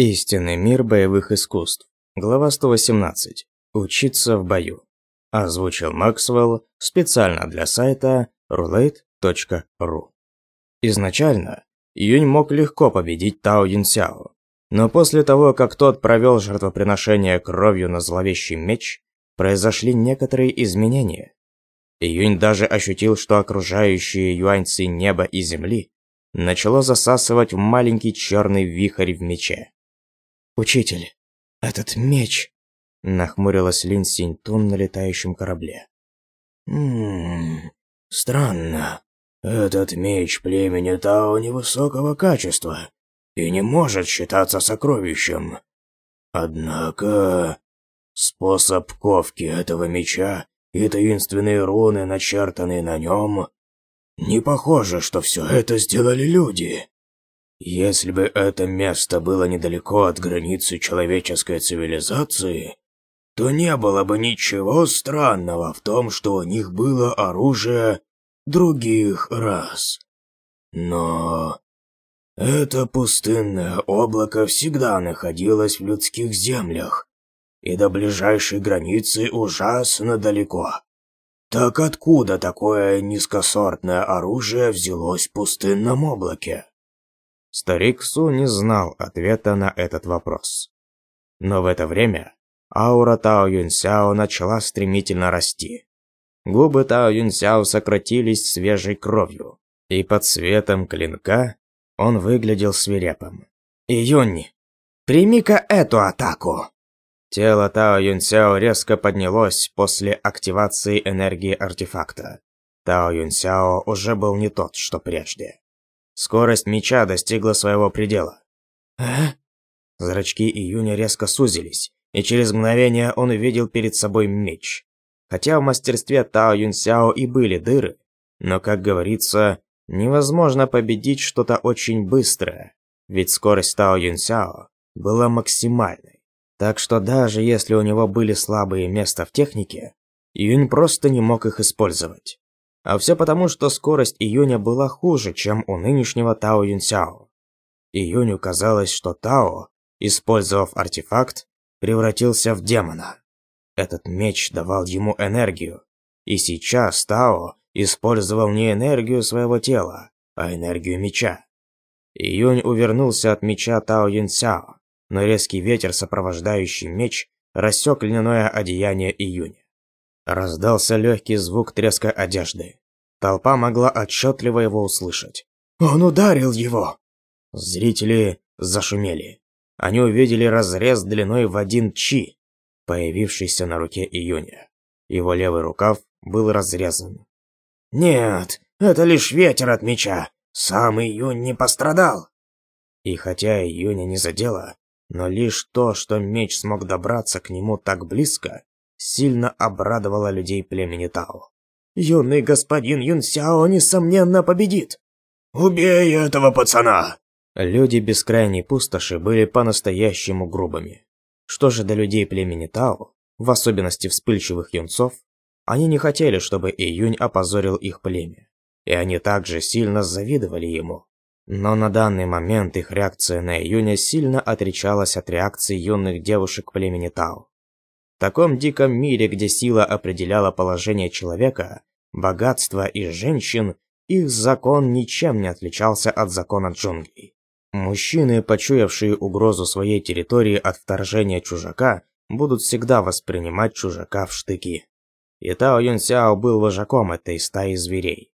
Истинный мир боевых искусств. Глава 118. Учиться в бою. Озвучил Максвелл специально для сайта roulette.ru. Изначально Юнь мог легко победить Тао Юнсяо, но после того, как тот провел жертвоприношение кровью на зловещий меч, произошли некоторые изменения. Юнь даже ощутил, что окружающие юаньцы неба и земли начало засасывать в маленький черный вихрь в мече. «Учитель, этот меч...» – нахмурилась Лин Синьтун на летающем корабле. «Ммм... Странно. Этот меч племени Тао невысокого качества и не может считаться сокровищем. Однако... Способ ковки этого меча и таинственные руны, начертанные на нем... Не похоже, что все это сделали люди. Если бы это место было недалеко от границы человеческой цивилизации, то не было бы ничего странного в том, что у них было оружие других рас. Но это пустынное облако всегда находилось в людских землях, и до ближайшей границы ужасно далеко. Так откуда такое низкосортное оружие взялось в пустынном облаке? Старик Су не знал ответа на этот вопрос. Но в это время аура Тао Юньсяо начала стремительно расти. Губы Тао Юньсяо сократились свежей кровью, и под светом клинка он выглядел свирепым. «Июнь, прими-ка эту атаку!» Тело Тао Юньсяо резко поднялось после активации энергии артефакта. Тао Юньсяо уже был не тот, что прежде. Скорость меча достигла своего предела. «А?» Зрачки Июня резко сузились, и через мгновение он увидел перед собой меч. Хотя в мастерстве Тао Юнсяо и были дыры, но, как говорится, невозможно победить что-то очень быстрое, ведь скорость Тао Юнсяо была максимальной. Так что даже если у него были слабые места в технике, Юнь просто не мог их использовать. А все потому, что скорость Июня была хуже, чем у нынешнего Тао Юнсяо. Июню казалось, что Тао, использовав артефакт, превратился в демона. Этот меч давал ему энергию. И сейчас Тао использовал не энергию своего тела, а энергию меча. Июнь увернулся от меча Тао Юнсяо, но резкий ветер, сопровождающий меч, рассек льняное одеяние Июня. Раздался легкий звук треска одежды. Толпа могла отчетливо его услышать. «Он ударил его!» Зрители зашумели. Они увидели разрез длиной в один чи, появившийся на руке Июня. Его левый рукав был разрезан. «Нет, это лишь ветер от меча. Сам Июнь не пострадал». И хотя Июня не задело, но лишь то, что меч смог добраться к нему так близко, сильно обрадовала людей племени Тао. «Юный господин Юн Юнсяо, несомненно, победит!» «Убей этого пацана!» Люди бескрайней пустоши были по-настоящему грубыми. Что же до людей племени Тао, в особенности вспыльчивых юнцов, они не хотели, чтобы Июнь опозорил их племя. И они также сильно завидовали ему. Но на данный момент их реакция на Июня сильно отличалась от реакции юных девушек племени Тао. В таком диком мире, где сила определяла положение человека, богатства и женщин, их закон ничем не отличался от закона джунглей. Мужчины, почуявшие угрозу своей территории от вторжения чужака, будут всегда воспринимать чужака в штыки. И Тао Юнсяо был вожаком этой стаи зверей.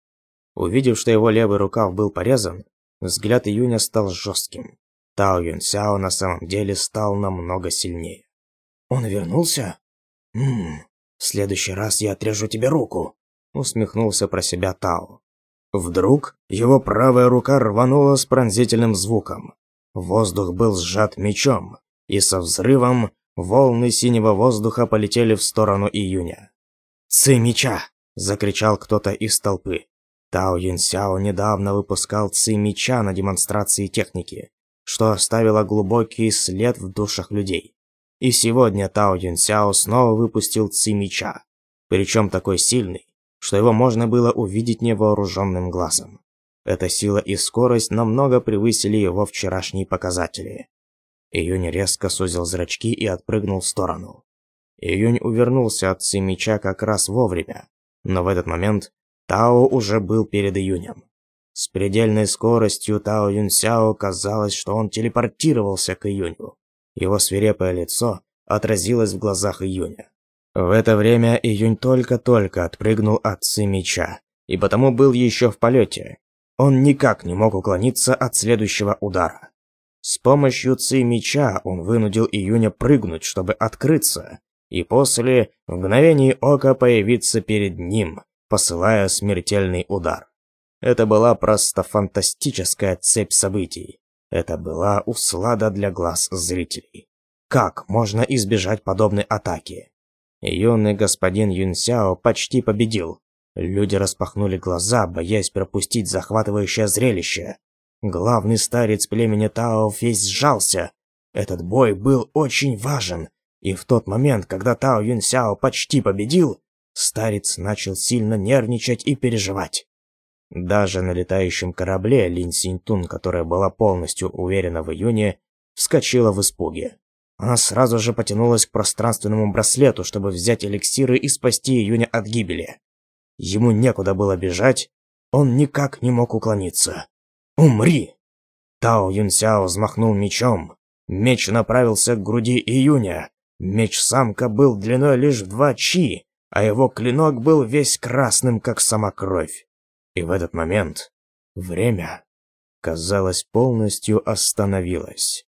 Увидев, что его левый рукав был порезан, взгляд Июня стал жестким. Тао Юнсяо на самом деле стал намного сильнее. Он вернулся? Ммм, в следующий раз я отрежу тебе руку», — усмехнулся про себя Тао. Вдруг его правая рука рванула с пронзительным звуком. Воздух был сжат мечом, и со взрывом волны синего воздуха полетели в сторону июня. «Цы меча!» – закричал кто-то из толпы. Тао Юнсяо недавно выпускал ци меча на демонстрации техники, что оставило глубокий след в душах людей. И сегодня Тао Юнсяо снова выпустил ци меча, причем такой сильный, что его можно было увидеть невооруженным глазом. Эта сила и скорость намного превысили его вчерашние показатели. Июнь резко сузил зрачки и отпрыгнул в сторону. Июнь увернулся от ци меча как раз вовремя, но в этот момент Тао уже был перед Июнем. С предельной скоростью Тао Юнсяо казалось, что он телепортировался к Июню. Его свирепое лицо отразилось в глазах Июня. В это время Июнь только-только отпрыгнул от цимича и потому был еще в полете. Он никак не мог уклониться от следующего удара. С помощью цимича он вынудил Июня прыгнуть, чтобы открыться, и после в мгновение ока появиться перед ним, посылая смертельный удар. Это была просто фантастическая цепь событий. Это была услада для глаз зрителей. Как можно избежать подобной атаки? Юный господин Юнсяо почти победил. Люди распахнули глаза, боясь пропустить захватывающее зрелище. Главный старец племени Тао весь сжался. Этот бой был очень важен, и в тот момент, когда Тао Юнсяо почти победил, старец начал сильно нервничать и переживать. Даже на летающем корабле Лин Синьтун, которая была полностью уверена в июне, вскочила в испуге. Она сразу же потянулась к пространственному браслету, чтобы взять эликсиры и спасти июня от гибели. Ему некуда было бежать, он никак не мог уклониться. «Умри!» Тао Юнсяо взмахнул мечом. Меч направился к груди июня. Меч самка был длиной лишь в два чи, а его клинок был весь красным, как сама кровь. И в этот момент время, казалось, полностью остановилось.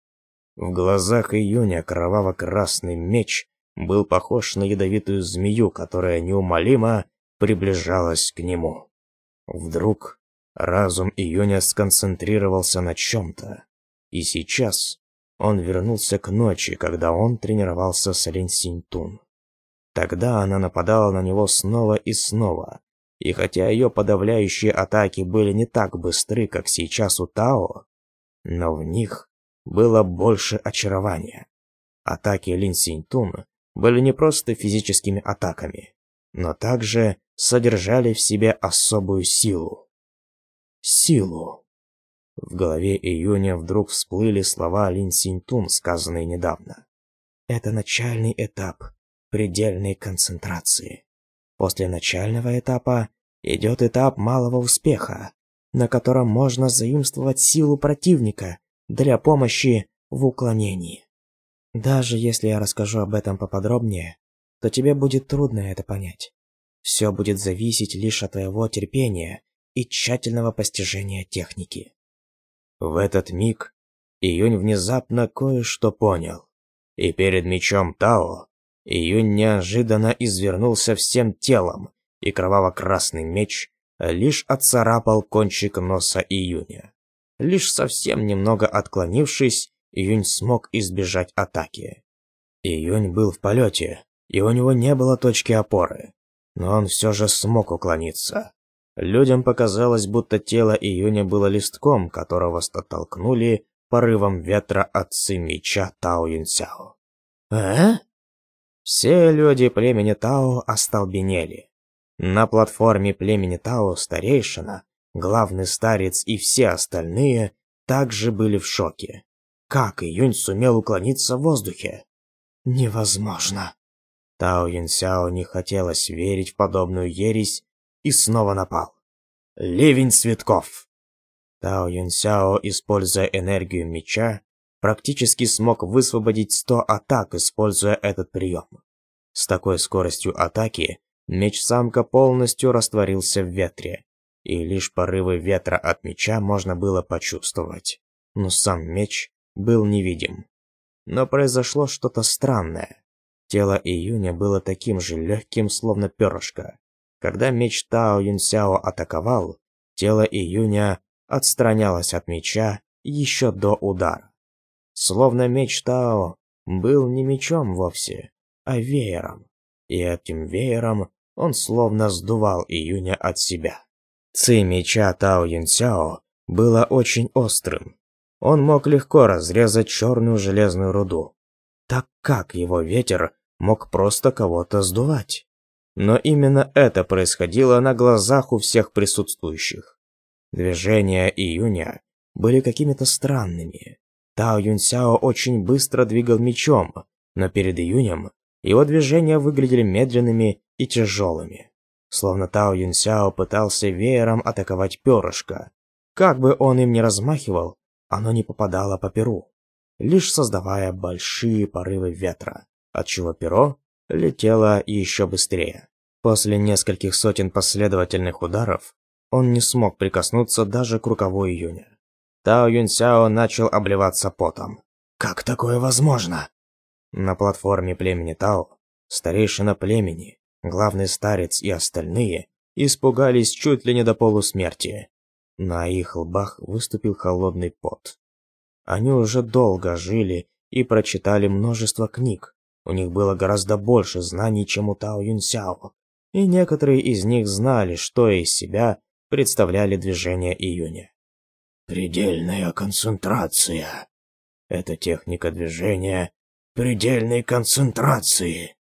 В глазах июня кроваво-красный меч был похож на ядовитую змею, которая неумолимо приближалась к нему. Вдруг разум июня сконцентрировался на чем-то, и сейчас он вернулся к ночи, когда он тренировался с Линсинтун. Тогда она нападала на него снова и снова, и хотя ее подавляющие атаки были не так быстры, как сейчас у Тао, но в них было больше очарования. Атаки Лин Синьтун были не просто физическими атаками, но также содержали в себе особую силу. Силу. В голове Июня вдруг всплыли слова Лин Синьтун, сказанные недавно. Это начальный этап предельной концентрации. После начального этапа идет этап малого успеха, на котором можно заимствовать силу противника для помощи в уклонении. Даже если я расскажу об этом поподробнее, то тебе будет трудно это понять. Все будет зависеть лишь от твоего терпения и тщательного постижения техники. В этот миг Июнь внезапно кое-что понял. И перед мечом Тао Июнь неожиданно извернулся всем телом, и кроваво-красный меч лишь отцарапал кончик носа Июня. Лишь совсем немного отклонившись, Июнь смог избежать атаки. Июнь был в полете, и у него не было точки опоры, но он все же смог уклониться. Людям показалось, будто тело Июня было листком, которого столкнули порывом ветра отцы меча Тао Юнсяо. «А?» Все люди племени Тао остолбенели. На платформе племени Тао старейшина, главный старец и все остальные также были в шоке. Как Июнь сумел уклониться в воздухе? Невозможно. Тао Юнсяо не хотелось верить в подобную ересь и снова напал. Ливень цветков. Тао Юнсяо, используя энергию меча, практически смог высвободить 100 атак, используя этот прием. С такой скоростью атаки меч-самка полностью растворился в ветре, и лишь порывы ветра от меча можно было почувствовать. Но сам меч был невидим. Но произошло что-то странное. Тело Июня было таким же легким, словно перышко. Когда меч Тао Юнсяо атаковал, тело Июня отстранялось от меча еще до удара. Словно меч Тао был не мечом вовсе, а веером. И этим веером он словно сдувал июня от себя. Ци меча Тао Юнсяо было очень острым. Он мог легко разрезать черную железную руду. Так как его ветер мог просто кого-то сдувать? Но именно это происходило на глазах у всех присутствующих. Движения июня были какими-то странными. Тао Юньсяо очень быстро двигал мечом, но перед июнем его движения выглядели медленными и тяжелыми. Словно Тао Юньсяо пытался веером атаковать перышко. Как бы он им ни размахивал, оно не попадало по перу, лишь создавая большие порывы ветра, отчего перо летело еще быстрее. После нескольких сотен последовательных ударов он не смог прикоснуться даже к рукаву июня. Тао Юньсяо начал обливаться потом. «Как такое возможно?» На платформе племени Тао старейшина племени, главный старец и остальные испугались чуть ли не до полусмерти. На их лбах выступил холодный пот. Они уже долго жили и прочитали множество книг. У них было гораздо больше знаний, чем у Тао Юньсяо, и некоторые из них знали, что из себя представляли движения июня. Предельная концентрация. Это техника движения предельной концентрации.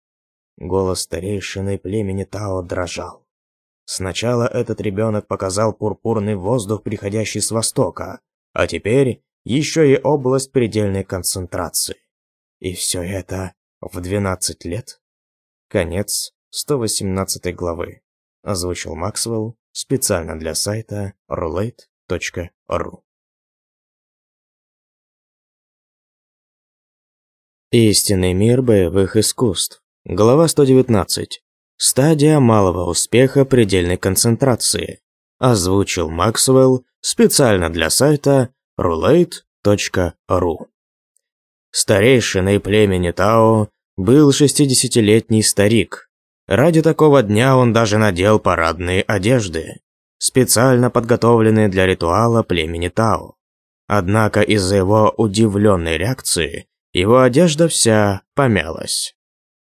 Голос старейшины племени Тао дрожал. Сначала этот ребенок показал пурпурный воздух, приходящий с востока, а теперь еще и область предельной концентрации. И все это в 12 лет? Конец 118 главы. Озвучил Максвелл специально для сайта roulette.com. Ру. Истинный мир боевых искусств. Глава 119. Стадия малого успеха предельной концентрации. Озвучил Максвелл специально для сайта roulette.ru. Старейшиной племени Тао был 60-летний старик. Ради такого дня он даже надел парадные одежды специально подготовленные для ритуала племени Тао. Однако из-за его удивленной реакции его одежда вся помялась.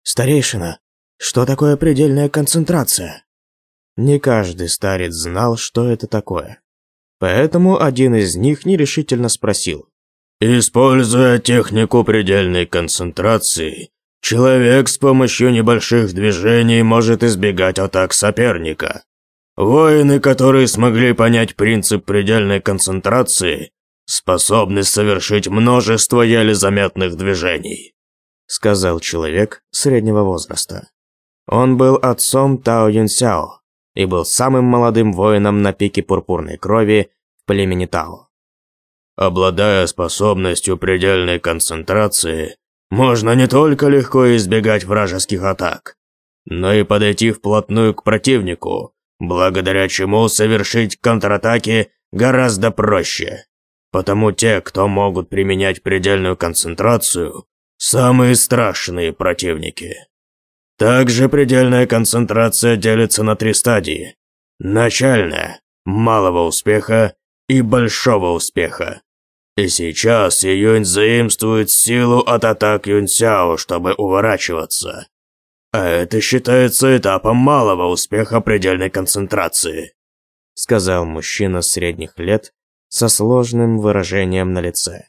«Старейшина, что такое предельная концентрация?» Не каждый старец знал, что это такое. Поэтому один из них нерешительно спросил. «Используя технику предельной концентрации, человек с помощью небольших движений может избегать атак соперника. Воины, которые смогли понять принцип предельной концентрации, способны совершить множество еле заметных движений», сказал человек среднего возраста. Он был отцом Тао Юн Сяо и был самым молодым воином на пике пурпурной крови в племени Тао. Обладая способностью предельной концентрации, можно не только легко избегать вражеских атак, но и подойти вплотную к противнику, благодаря чему совершить контратаки гораздо проще. Потому те, кто могут применять предельную концентрацию, самые страшные противники. Также предельная концентрация делится на три стадии. Начальная, малого успеха и большого успеха. И сейчас Июнь заимствует силу от атак Юньсяо, чтобы уворачиваться. «А это считается этапом малого успеха предельной концентрации», сказал мужчина средних лет со сложным выражением на лице.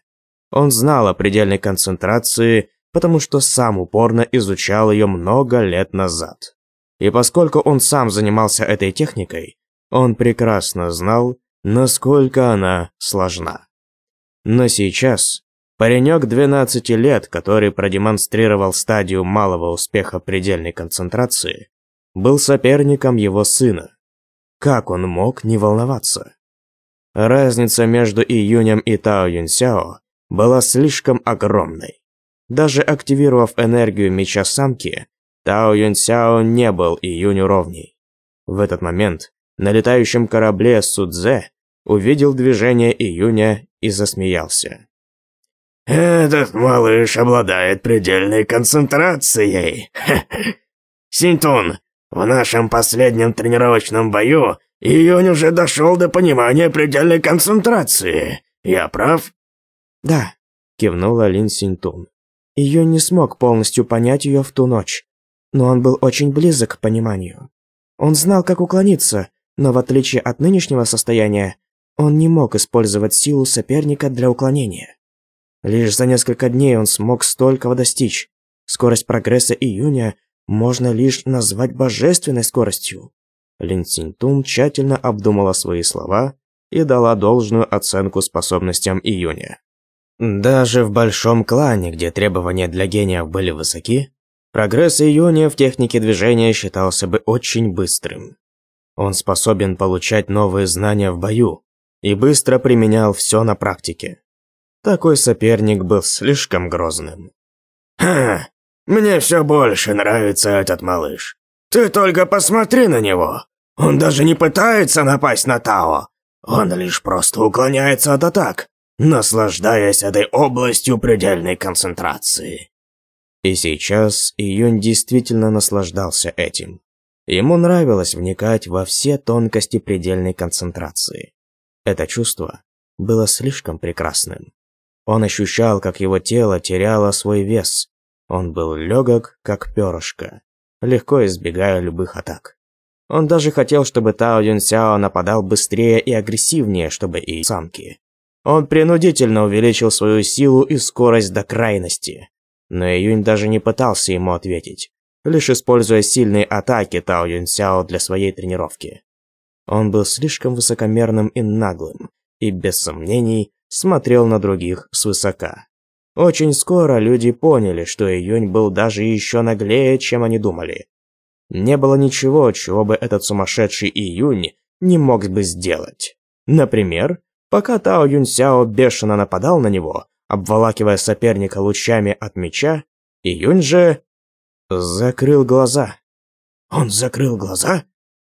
Он знал о предельной концентрации, потому что сам упорно изучал ее много лет назад. И поскольку он сам занимался этой техникой, он прекрасно знал, насколько она сложна. Но сейчас Паренек 12 лет, который продемонстрировал стадию малого успеха предельной концентрации, был соперником его сына. Как он мог не волноваться? Разница между Июнем и Тао Юньсяо была слишком огромной. Даже активировав энергию меча самки, Тао Юньсяо не был Июню ровней. В этот момент на летающем корабле Судзе увидел движение Июня и засмеялся. Этот малыш обладает предельной концентрацией. Синтун, в нашем последнем тренировочном бою Июнь уже дошел до понимания предельной концентрации. Я прав?» «Да», – кивнула Лин Синтун. Июнь не смог полностью понять ее в ту ночь, но он был очень близок к пониманию. Он знал, как уклониться, но в отличие от нынешнего состояния, он не мог использовать силу соперника для уклонения. Лишь за несколько дней он смог столького достичь. Скорость прогресса июня можно лишь назвать божественной скоростью. Лин Цинтун тщательно обдумала свои слова и дала должную оценку способностям июня. Даже в большом клане, где требования для гениев были высоки, прогресс июня в технике движения считался бы очень быстрым. Он способен получать новые знания в бою и быстро применял все на практике. Такой соперник был слишком грозным. «Ха, мне все больше нравится этот малыш. Ты только посмотри на него. Он даже не пытается напасть на Тао. Он лишь просто уклоняется от атак, наслаждаясь этой областью предельной концентрации». И сейчас Июнь действительно наслаждался этим. Ему нравилось вникать во все тонкости предельной концентрации. Это чувство было слишком прекрасным. Он ощущал, как его тело теряло свой вес. Он был легок, как перышко, легко избегая любых атак. Он даже хотел, чтобы Тао Юнсяо нападал быстрее и агрессивнее, чтобы и самки. Он принудительно увеличил свою силу и скорость до крайности. Но Июнь даже не пытался ему ответить, лишь используя сильные атаки Тао Юнсяо для своей тренировки. Он был слишком высокомерным и наглым, и, без сомнений, смотрел на других свысока. Очень скоро люди поняли, что Июнь был даже еще наглее, чем они думали. Не было ничего, чего бы этот сумасшедший Июнь не мог бы сделать. Например, пока Тао Юньсяо бешено нападал на него, обволакивая соперника лучами от меча, Июнь же закрыл глаза. Он закрыл глаза?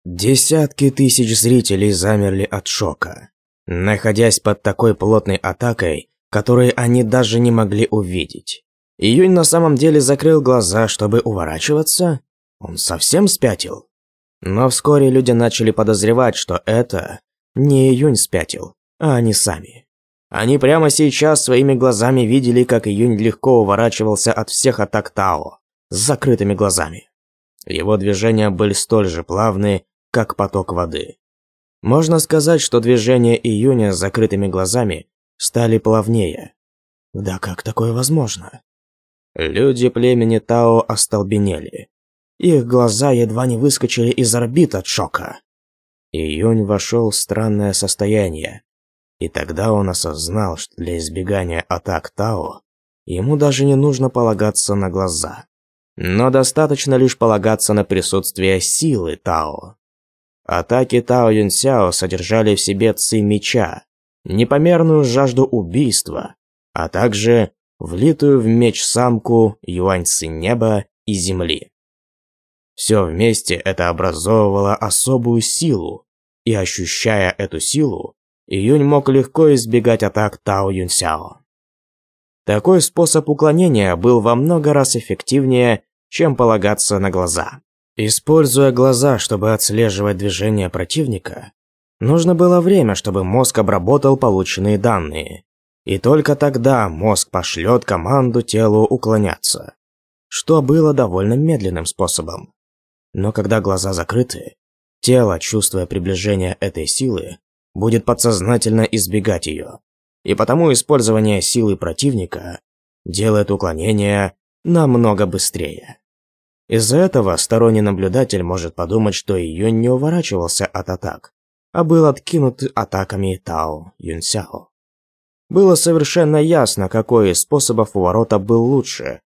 Десятки тысяч зрителей замерли от шока находясь под такой плотной атакой, которую они даже не могли увидеть. Июнь на самом деле закрыл глаза, чтобы уворачиваться. Он совсем спятил. Но вскоре люди начали подозревать, что это не Июнь спятил, а они сами. Они прямо сейчас своими глазами видели, как Июнь легко уворачивался от всех атак Тао, с закрытыми глазами. Его движения были столь же плавны, как поток воды. Можно сказать, что движения июня с закрытыми глазами стали плавнее. Да как такое возможно? Люди племени Тао остолбенели. Их глаза едва не выскочили из орбит от шока. Июнь вошел в странное состояние. И тогда он осознал, что для избегания атак Тао ему даже не нужно полагаться на глаза. Но достаточно лишь полагаться на присутствие силы Тао. Атаки Тао Юнсяо содержали в себе ци меча, непомерную жажду убийства, а также влитую в меч самку юаньцы неба и земли. Все вместе это образовывало особую силу, и ощущая эту силу, Июнь мог легко избегать атак Тао Юньсяо. Такой способ уклонения был во много раз эффективнее, чем полагаться на глаза. Используя глаза, чтобы отслеживать движение противника, нужно было время, чтобы мозг обработал полученные данные. И только тогда мозг пошлет команду телу уклоняться, что было довольно медленным способом. Но когда глаза закрыты, тело, чувствуя приближение этой силы, будет подсознательно избегать ее. И потому использование силы противника делает уклонение намного быстрее. Из-за этого сторонний наблюдатель может подумать, что Июнь не уворачивался от атак, а был откинут атаками Тао Юнсяо. Было совершенно ясно, какой из способов уворота был лучше.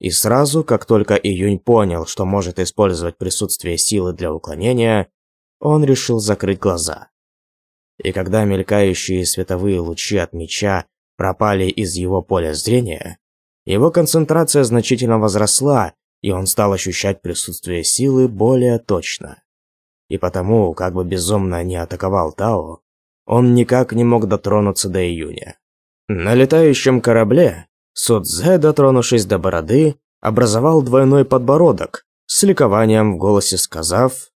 И сразу, как только Июнь понял, что может использовать присутствие силы для уклонения, он решил закрыть глаза. И когда мелькающие световые лучи от меча пропали из его поля зрения, его концентрация значительно возросла, и он стал ощущать присутствие силы более точно. И потому, как бы безумно не атаковал Тао, он никак не мог дотронуться до июня. На летающем корабле Судзе, дотронувшись до бороды, образовал двойной подбородок, с ликованием в голосе сказав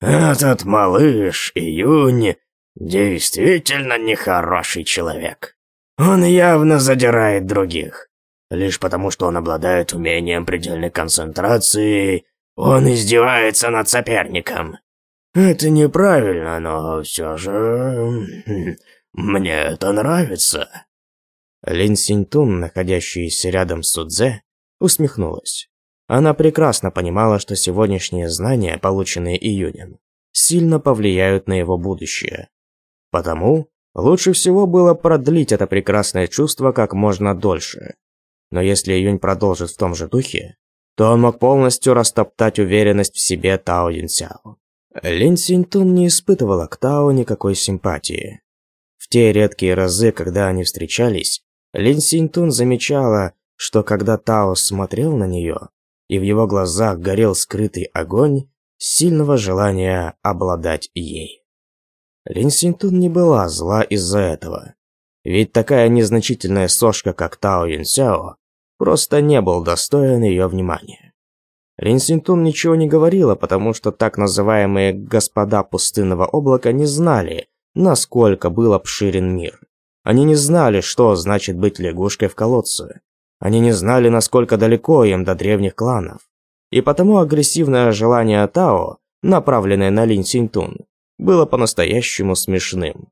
«Этот малыш, июнь, действительно нехороший человек. Он явно задирает других. Лишь потому, что он обладает умением предельной концентрации, он издевается над соперником. Это неправильно, но все же... Мне это нравится. Лин Синтун, находящаяся рядом с Судзе, усмехнулась. Она прекрасно понимала, что сегодняшние знания, полученные Июнин, сильно повлияют на его будущее. Потому лучше всего было продлить это прекрасное чувство как можно дольше но если июнь продолжит в том же духе, то он мог полностью растоптать уверенность в себе Тао Юнсяо. Лин Синьтун не испытывала к Тао никакой симпатии. В те редкие разы, когда они встречались, Лин Синьтун замечала, что когда Тао смотрел на нее, и в его глазах горел скрытый огонь сильного желания обладать ей. Лин Синьтун не была зла из-за этого. Ведь такая незначительная сошка, как Тао Юнсяо, просто не был достоин ее внимания. Ринсинтун ничего не говорила, потому что так называемые «господа пустынного облака» не знали, насколько был обширен мир. Они не знали, что значит быть лягушкой в колодце. Они не знали, насколько далеко им до древних кланов. И потому агрессивное желание Тао, направленное на Линь Синтун, было по-настоящему смешным.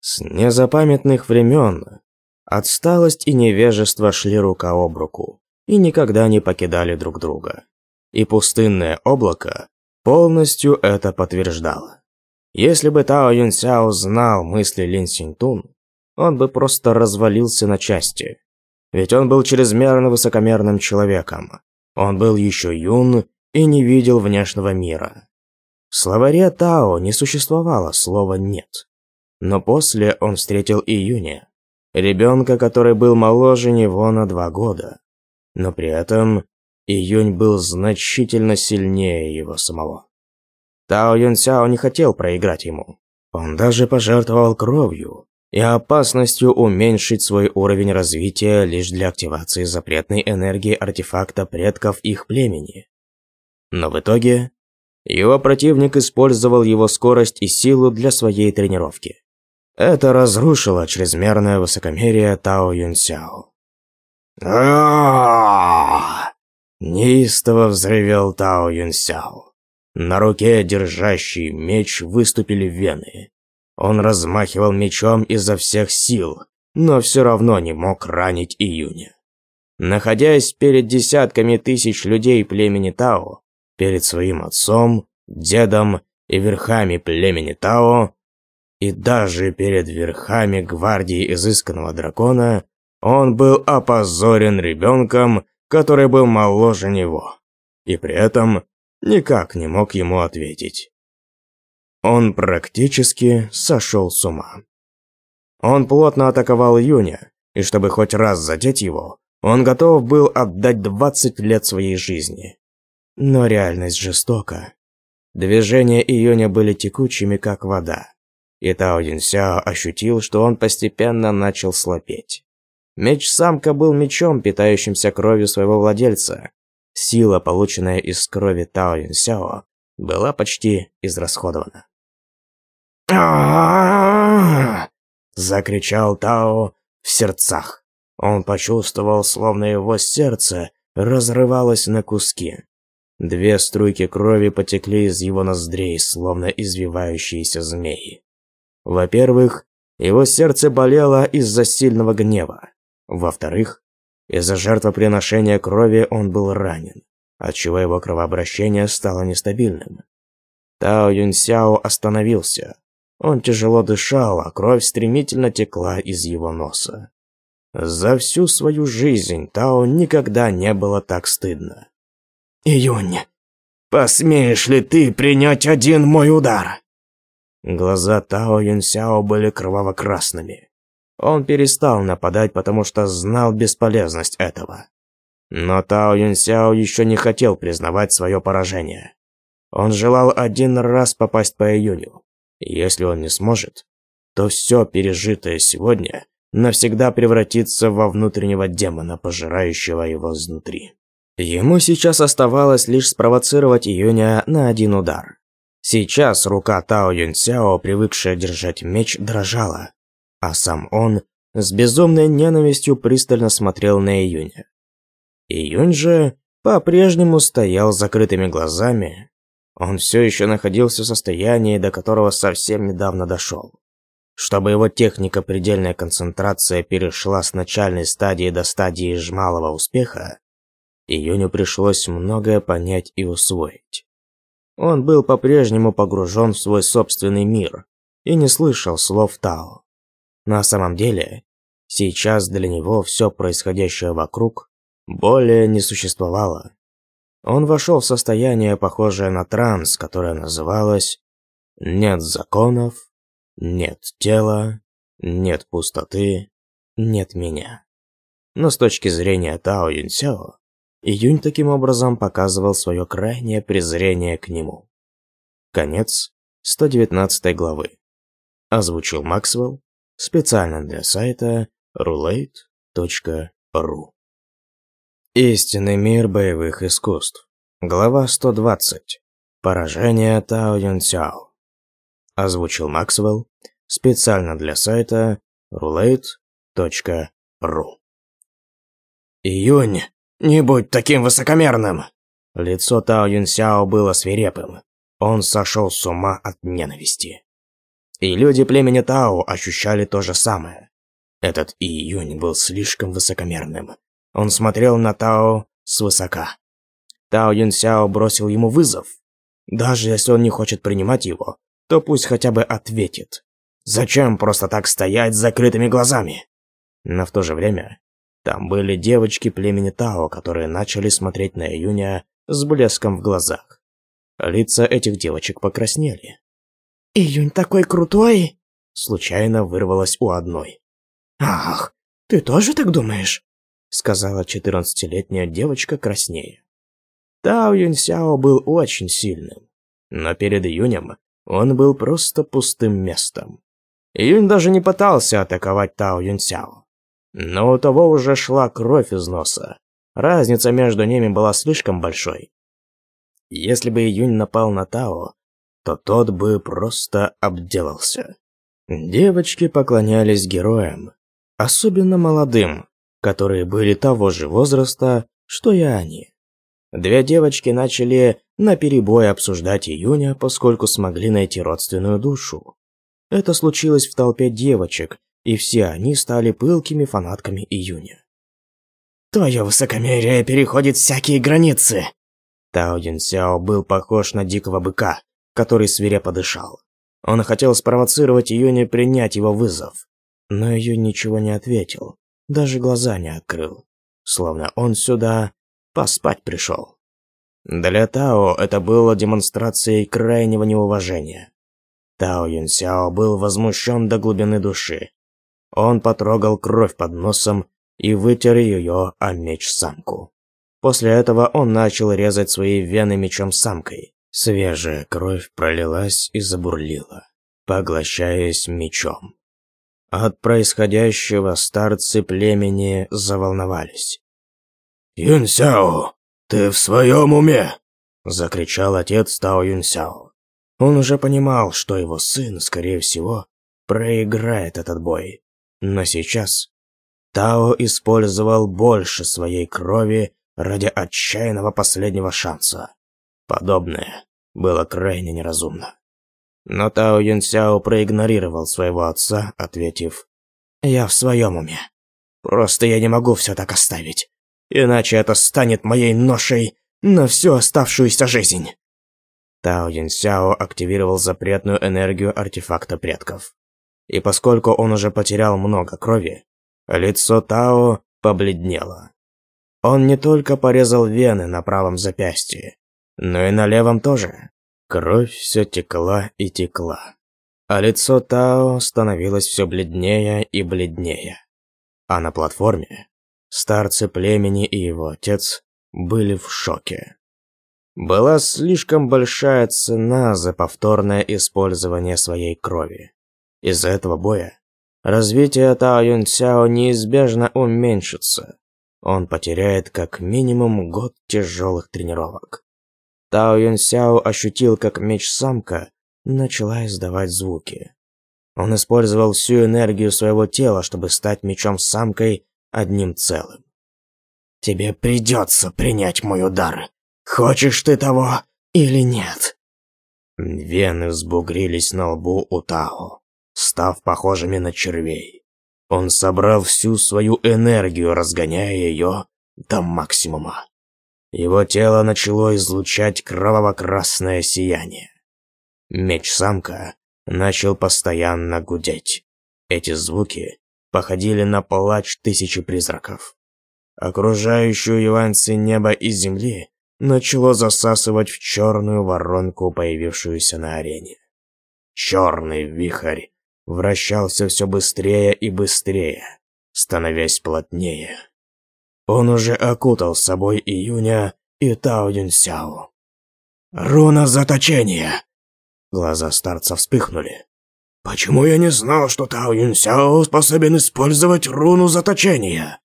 С незапамятных времен Отсталость и невежество шли рука об руку и никогда не покидали друг друга. И пустынное облако полностью это подтверждало. Если бы Тао Юнсяо знал мысли Лин Синтун, он бы просто развалился на части. Ведь он был чрезмерно высокомерным человеком. Он был еще юн и не видел внешнего мира. В словаре Тао не существовало слова «нет». Но после он встретил июня, ребенка, который был моложе него на два года. Но при этом Июнь был значительно сильнее его самого. Тао Юн Сяо не хотел проиграть ему. Он даже пожертвовал кровью и опасностью уменьшить свой уровень развития лишь для активации запретной энергии артефакта предков их племени. Но в итоге, его противник использовал его скорость и силу для своей тренировки. Это разрушило чрезмерное высокомерие Тао Юнсяо. Неистово взревел Тао Юнсяо. На руке, держащий меч, выступили вены. Он размахивал мечом изо всех сил, но все равно не мог ранить Июня. Находясь перед десятками тысяч людей племени Тао, перед своим отцом, дедом и верхами племени Тао, и даже перед верхами гвардии изысканного дракона он был опозорен ребенком, который был моложе него, и при этом никак не мог ему ответить. Он практически сошел с ума. Он плотно атаковал Юня, и чтобы хоть раз задеть его, он готов был отдать 20 лет своей жизни. Но реальность жестока. Движения Июня были текучими, как вода и Тао Динся ощутил, что он постепенно начал слабеть. Меч-самка был мечом, питающимся кровью своего владельца. Сила, полученная из крови Тао Динсяо, была почти израсходована. Закричал Тао в сердцах. Он почувствовал, словно его сердце разрывалось на куски. Две струйки крови потекли из его ноздрей, словно извивающиеся змеи. Во-первых, его сердце болело из-за сильного гнева. Во-вторых, из-за жертвоприношения крови он был ранен, отчего его кровообращение стало нестабильным. Тао Юньсяо остановился. Он тяжело дышал, а кровь стремительно текла из его носа. За всю свою жизнь Тао никогда не было так стыдно. «Июнь, посмеешь ли ты принять один мой удар?» Глаза Тао Юнсяо были кроваво-красными. Он перестал нападать, потому что знал бесполезность этого. Но Тао Юнсяо еще не хотел признавать свое поражение. Он желал один раз попасть по июню. Если он не сможет, то все пережитое сегодня навсегда превратится во внутреннего демона, пожирающего его изнутри. Ему сейчас оставалось лишь спровоцировать июня на один удар. Сейчас рука Тао Юньсяо, привыкшая держать меч, дрожала, а сам он с безумной ненавистью пристально смотрел на Июня. Июнь же по-прежнему стоял с закрытыми глазами. Он все еще находился в состоянии, до которого совсем недавно дошел. Чтобы его техника предельная концентрация перешла с начальной стадии до стадии жмалого успеха, Июню пришлось многое понять и усвоить. Он был по-прежнему погружен в свой собственный мир и не слышал слов Тао. На самом деле, сейчас для него все происходящее вокруг более не существовало. Он вошел в состояние, похожее на транс, которое называлось «нет законов, нет тела, нет пустоты, нет меня». Но с точки зрения Тао Юньсяо, Июнь таким образом показывал свое крайнее презрение к нему. Конец 119 главы. Озвучил Максвелл специально для сайта roulette.ru. Истинный мир боевых искусств. Глава 120. Поражение Тао Юн Цяо. Озвучил Максвелл специально для сайта roulette.ru. Июнь «Не будь таким высокомерным!» Лицо Тао Юнсяо было свирепым. Он сошел с ума от ненависти. И люди племени Тао ощущали то же самое. Этот июнь был слишком высокомерным. Он смотрел на Тао свысока. Тао Юнсяо бросил ему вызов. Даже если он не хочет принимать его, то пусть хотя бы ответит. Зачем просто так стоять с закрытыми глазами? Но в то же время там были девочки племени Тао, которые начали смотреть на Июня с блеском в глазах. Лица этих девочек покраснели. «Июнь такой крутой!» Случайно вырвалось у одной. «Ах, ты тоже так думаешь?» Сказала четырнадцатилетняя девочка краснее. Тао Юньсяо был очень сильным. Но перед Июнем он был просто пустым местом. Июнь даже не пытался атаковать Тао Юньсяо но у того уже шла кровь из носа. Разница между ними была слишком большой. Если бы Июнь напал на Тао, то тот бы просто обделался. Девочки поклонялись героям, особенно молодым, которые были того же возраста, что и они. Две девочки начали наперебой обсуждать Июня, поскольку смогли найти родственную душу. Это случилось в толпе девочек, и все они стали пылкими фанатками июня. «Твое высокомерие переходит всякие границы!» Тао Дин Сяо был похож на дикого быка, который свирепо дышал. Он хотел спровоцировать Июня принять его вызов, но Июнь ничего не ответил, даже глаза не открыл, словно он сюда поспать пришел. Для Тао это было демонстрацией крайнего неуважения. Тао Юнсяо был возмущен до глубины души он потрогал кровь под носом и вытер ее о меч самку. После этого он начал резать свои вены мечом самкой. Свежая кровь пролилась и забурлила, поглощаясь мечом. От происходящего старцы племени заволновались. «Юнсяо, ты в своем уме?» – закричал отец Тао Юнсяо. Он уже понимал, что его сын, скорее всего, проиграет этот бой. Но сейчас Тао использовал больше своей крови ради отчаянного последнего шанса. Подобное было крайне неразумно. Но Тао Юнсяо проигнорировал своего отца, ответив, «Я в своем уме. Просто я не могу все так оставить. Иначе это станет моей ношей на всю оставшуюся жизнь». Тао Юнсяо активировал запретную энергию артефакта предков и поскольку он уже потерял много крови, лицо Тао побледнело. Он не только порезал вены на правом запястье, но и на левом тоже. Кровь все текла и текла. А лицо Тао становилось все бледнее и бледнее. А на платформе старцы племени и его отец были в шоке. Была слишком большая цена за повторное использование своей крови. Из-за этого боя развитие Тао Юн Сяо неизбежно уменьшится. Он потеряет как минимум год тяжелых тренировок. Тао Юн Сяо ощутил, как меч-самка начала издавать звуки. Он использовал всю энергию своего тела, чтобы стать мечом-самкой одним целым. «Тебе придется принять мой удар, хочешь ты того или нет?» Вены взбугрились на лбу у Тао став похожими на червей. Он собрал всю свою энергию, разгоняя ее до максимума. Его тело начало излучать кроваво-красное сияние. Меч-самка начал постоянно гудеть. Эти звуки походили на палач тысячи призраков. Окружающую иванцы небо и земли начало засасывать в черную воронку, появившуюся на арене. Черный вихрь вращался все быстрее и быстрее, становясь плотнее. Он уже окутал собой Июня и Таудин Сяо. «Руна заточения!» Глаза старца вспыхнули. «Почему я не знал, что Тао Юнсяо способен использовать руну заточения?»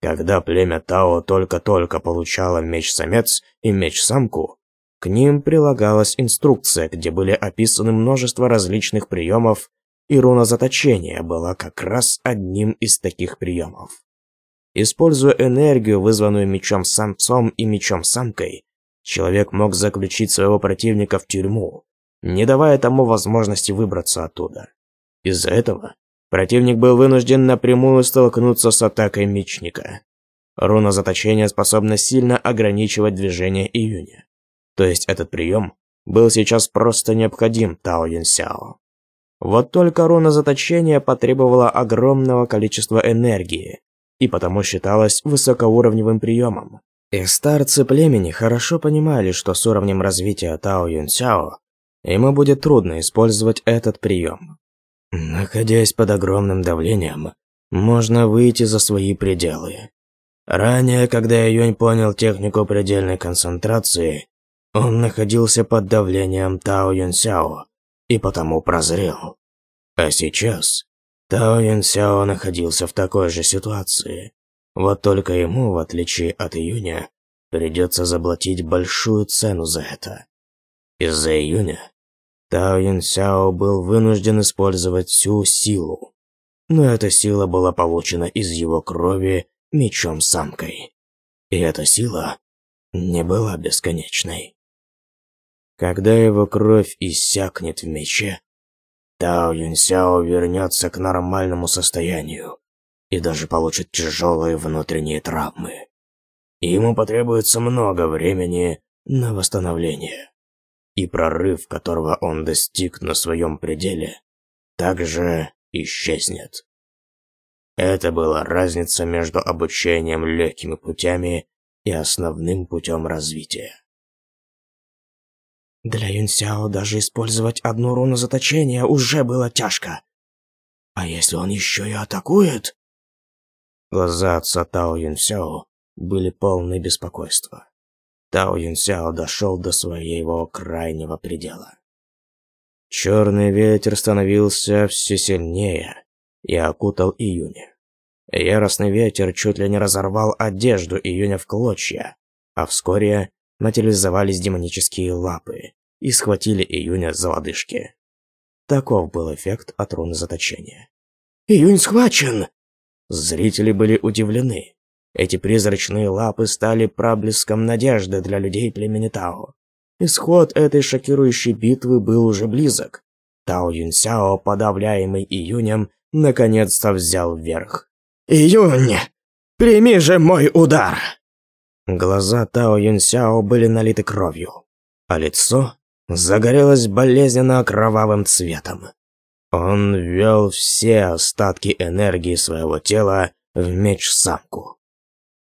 Когда племя Тао только-только получало меч-самец и меч-самку, к ним прилагалась инструкция, где были описаны множество различных приемов, и руна заточения была как раз одним из таких приемов. Используя энергию, вызванную мечом-самцом и мечом-самкой, человек мог заключить своего противника в тюрьму, не давая тому возможности выбраться оттуда. Из-за этого противник был вынужден напрямую столкнуться с атакой мечника. Руна заточения способна сильно ограничивать движение июня. То есть этот прием был сейчас просто необходим Тао Юнсяо. Вот только руна заточения потребовала огромного количества энергии и потому считалась высокоуровневым приемом. И старцы племени хорошо понимали, что с уровнем развития Тао Юнсяо ему будет трудно использовать этот прием. Находясь под огромным давлением, можно выйти за свои пределы. Ранее, когда Юнь понял технику предельной концентрации, он находился под давлением Тао Юнсяо и потому прозрел. А сейчас Тао Юнсяо находился в такой же ситуации. Вот только ему, в отличие от Июня, придется заплатить большую цену за это. Из-за Июня Тао Юнсяо был вынужден использовать всю силу. Но эта сила была получена из его крови мечом-самкой. И эта сила не была бесконечной. Когда его кровь иссякнет в мече, Тао Юньсяо вернется к нормальному состоянию и даже получит тяжелые внутренние травмы. Ему потребуется много времени на восстановление. И прорыв, которого он достиг на своем пределе, также исчезнет. Это была разница между обучением легкими путями и основным путем развития. Для Юнсяо даже использовать одну руну заточения уже было тяжко. А если он еще и атакует? Глаза отца Тао Юнсяо были полны беспокойства. Тао Юнсяо дошел до своего крайнего предела. Черный ветер становился все сильнее и окутал июня. Яростный ветер чуть ли не разорвал одежду июня в клочья, а вскоре материализовались демонические лапы и схватили Июня за лодыжки. Таков был эффект от руны заточения. «Июнь схвачен!» Зрители были удивлены. Эти призрачные лапы стали проблеском надежды для людей племени Тао. Исход этой шокирующей битвы был уже близок. Тао Юньсяо, подавляемый Июнем, наконец-то взял верх. «Июнь, прими же мой удар!» Глаза Тао Юнсяо были налиты кровью, а лицо загорелось болезненно кровавым цветом. Он ввел все остатки энергии своего тела в меч-самку.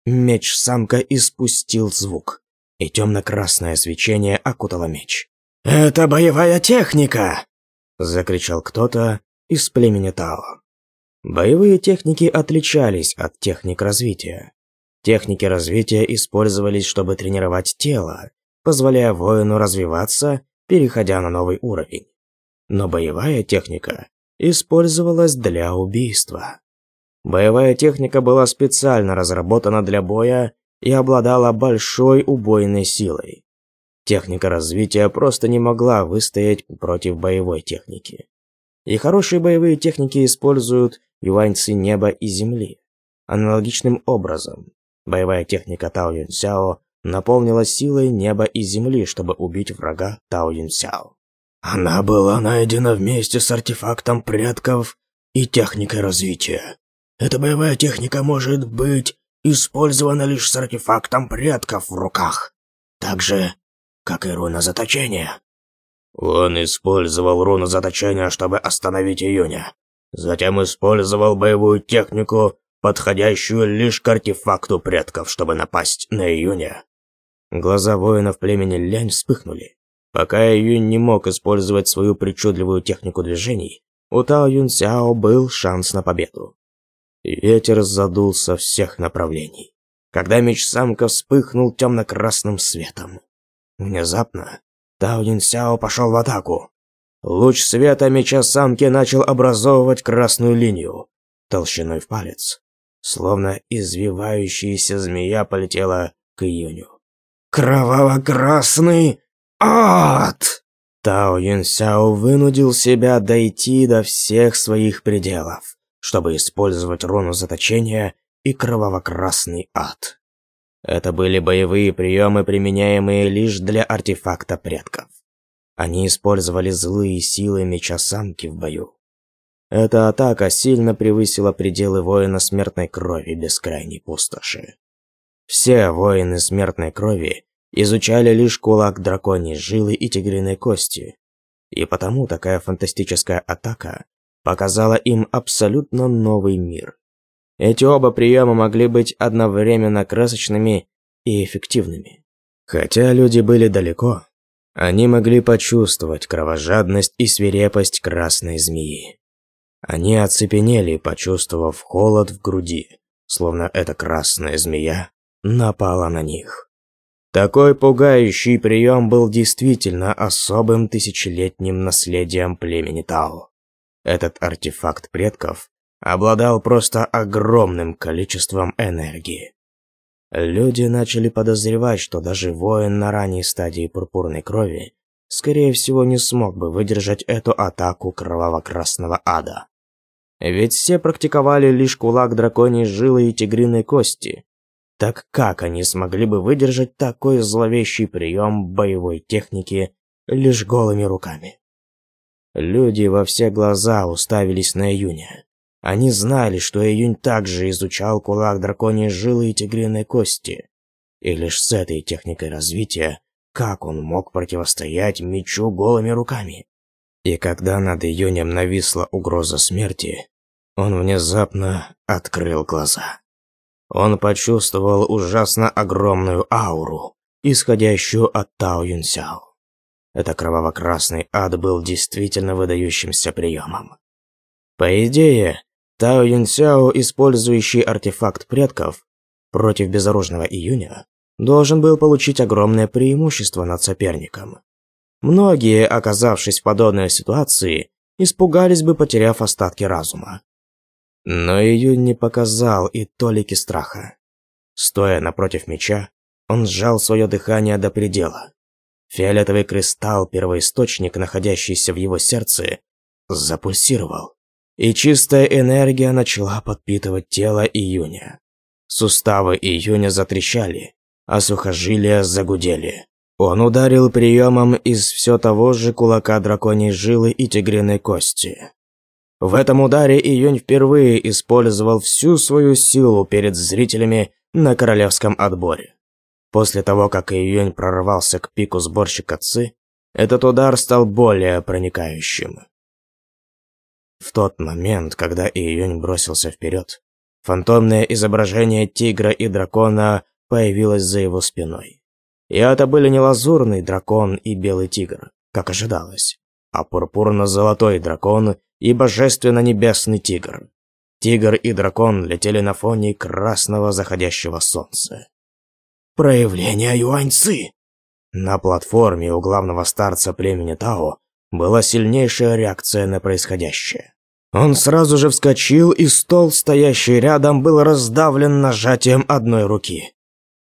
Меч-самка испустил звук, и темно-красное свечение окутало меч. «Это боевая техника!» – закричал кто-то из племени Тао. Боевые техники отличались от техник развития. Техники развития использовались, чтобы тренировать тело, позволяя воину развиваться, переходя на новый уровень. Но боевая техника использовалась для убийства. Боевая техника была специально разработана для боя и обладала большой убойной силой. Техника развития просто не могла выстоять против боевой техники. И хорошие боевые техники используют юаньцы неба и земли. Аналогичным образом, Боевая техника Тао Юньсяо наполнила силой неба и земли, чтобы убить врага Тао Юньсяо. Она была найдена вместе с артефактом предков и техникой развития. Эта боевая техника может быть использована лишь с артефактом предков в руках. Так же, как и руна заточения. Он использовал руну заточения, чтобы остановить июня. Затем использовал боевую технику подходящую лишь к артефакту предков, чтобы напасть на Июня. Глаза воинов племени Лянь вспыхнули. Пока Июнь не мог использовать свою причудливую технику движений, у Тао Юн Сяо был шанс на победу. Ветер задул со всех направлений, когда меч самка вспыхнул темно-красным светом. Внезапно Тао Юн Сяо пошел в атаку. Луч света меча самки начал образовывать красную линию, толщиной в палец словно извивающаяся змея полетела к Юню «Кроваво-красный ад!» Тао Юнсяо вынудил себя дойти до всех своих пределов, чтобы использовать руну заточения и кроваво-красный ад. Это были боевые приемы, применяемые лишь для артефакта предков. Они использовали злые силы меча самки в бою. Эта атака сильно превысила пределы воина смертной крови бескрайней пустоши. Все воины смертной крови изучали лишь кулак драконьей жилы и тигриной кости, и потому такая фантастическая атака показала им абсолютно новый мир. Эти оба приема могли быть одновременно красочными и эффективными. Хотя люди были далеко, они могли почувствовать кровожадность и свирепость красной змеи. Они оцепенели, почувствовав холод в груди, словно эта красная змея напала на них. Такой пугающий прием был действительно особым тысячелетним наследием племени Тау. Этот артефакт предков обладал просто огромным количеством энергии. Люди начали подозревать, что даже воин на ранней стадии пурпурной крови скорее всего, не смог бы выдержать эту атаку кроваво-красного ада. Ведь все практиковали лишь кулак драконьей жилы и тигриной кости. Так как они смогли бы выдержать такой зловещий прием боевой техники лишь голыми руками? Люди во все глаза уставились на Июня. Они знали, что Июнь также изучал кулак драконьей жилы и тигриной кости. И лишь с этой техникой развития как он мог противостоять мечу голыми руками? И когда над июнем нависла угроза смерти, он внезапно открыл глаза. Он почувствовал ужасно огромную ауру, исходящую от Тао Юнсяо. Этот кроваво-красный ад был действительно выдающимся приемом. По идее, Тао Юнсяо, использующий артефакт предков, против безоружного июня, должен был получить огромное преимущество над соперником. Многие, оказавшись в подобной ситуации, испугались бы, потеряв остатки разума. Но Июнь не показал и толики страха. Стоя напротив меча, он сжал свое дыхание до предела. Фиолетовый кристалл, первоисточник, находящийся в его сердце, запульсировал, и чистая энергия начала подпитывать тело Июня. Суставы Июня затрещали, а сухожилия загудели. Он ударил приемом из все того же кулака драконьей жилы и тигриной кости. В этом ударе Июнь впервые использовал всю свою силу перед зрителями на королевском отборе. После того, как Июнь прорвался к пику сборщика Ци, этот удар стал более проникающим. В тот момент, когда Июнь бросился вперед, фантомное изображение тигра и дракона появилась за его спиной. И это были не лазурный дракон и белый тигр, как ожидалось, а пурпурно-золотой дракон и божественно-небесный тигр. Тигр и дракон летели на фоне красного заходящего солнца. «Проявление юаньцы!» На платформе у главного старца племени Тао была сильнейшая реакция на происходящее. Он сразу же вскочил, и стол, стоящий рядом, был раздавлен нажатием одной руки.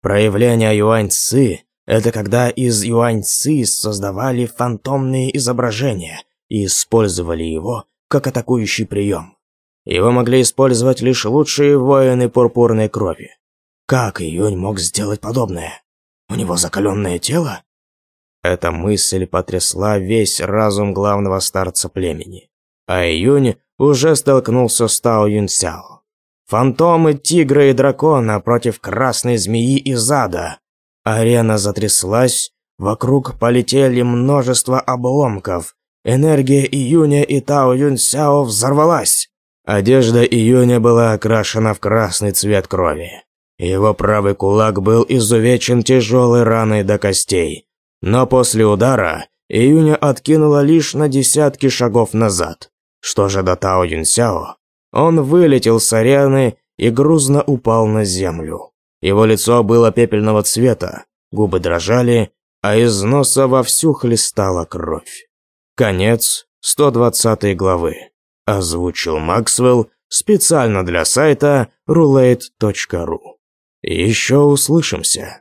Проявление юань-ци – это когда из юань-ци создавали фантомные изображения и использовали его как атакующий прием. Его могли использовать лишь лучшие воины пурпурной крови. Как Юнь мог сделать подобное? У него закаленное тело? Эта мысль потрясла весь разум главного старца племени. А Юнь уже столкнулся с Тао Юнсяо. Фантомы тигра и дракона против красной змеи из ада. Арена затряслась, вокруг полетели множество обломков. Энергия Июня и Тао Юньсяо взорвалась. Одежда Июня была окрашена в красный цвет крови. Его правый кулак был изувечен тяжелой раной до костей. Но после удара Июня откинула лишь на десятки шагов назад. Что же до Тао Юньсяо, он вылетел с арены и грузно упал на землю. Его лицо было пепельного цвета, губы дрожали, а из носа вовсю хлестала кровь. Конец 120 главы. Озвучил Максвелл специально для сайта roulette.ru. Еще услышимся.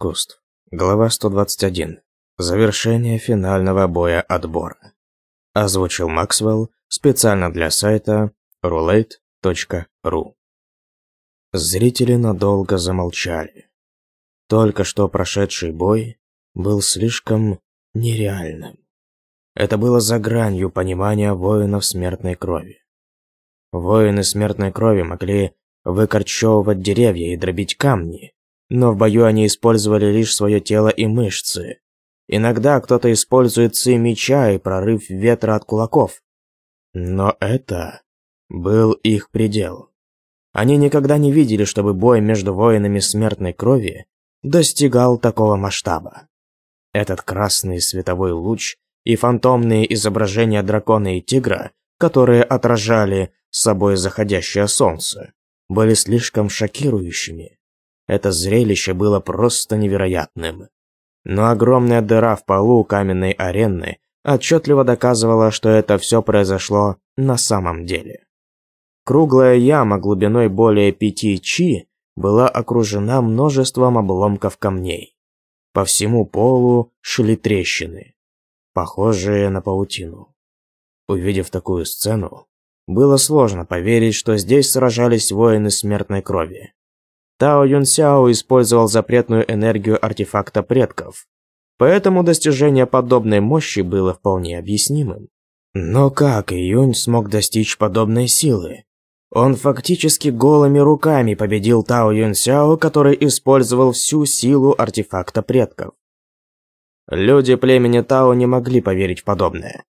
искусств. Глава 121. Завершение финального боя отбора. Озвучил Максвелл специально для сайта roulette.ru. Зрители надолго замолчали. Только что прошедший бой был слишком нереальным. Это было за гранью понимания воинов смертной крови. Воины смертной крови могли выкорчевывать деревья и дробить камни, но в бою они использовали лишь свое тело и мышцы. Иногда кто-то использует ци меча и прорыв ветра от кулаков. Но это был их предел. Они никогда не видели, чтобы бой между воинами смертной крови достигал такого масштаба. Этот красный световой луч и фантомные изображения дракона и тигра, которые отражали собой заходящее солнце, были слишком шокирующими. Это зрелище было просто невероятным. Но огромная дыра в полу каменной арены отчетливо доказывала, что это все произошло на самом деле. Круглая яма глубиной более пяти чи была окружена множеством обломков камней. По всему полу шли трещины, похожие на паутину. Увидев такую сцену, было сложно поверить, что здесь сражались воины смертной крови. Тао Юнсяо использовал запретную энергию артефакта предков, поэтому достижение подобной мощи было вполне объяснимым. Но как Юнь смог достичь подобной силы? Он фактически голыми руками победил Тао Юнсяо, который использовал всю силу артефакта предков. Люди племени Тао не могли поверить в подобное.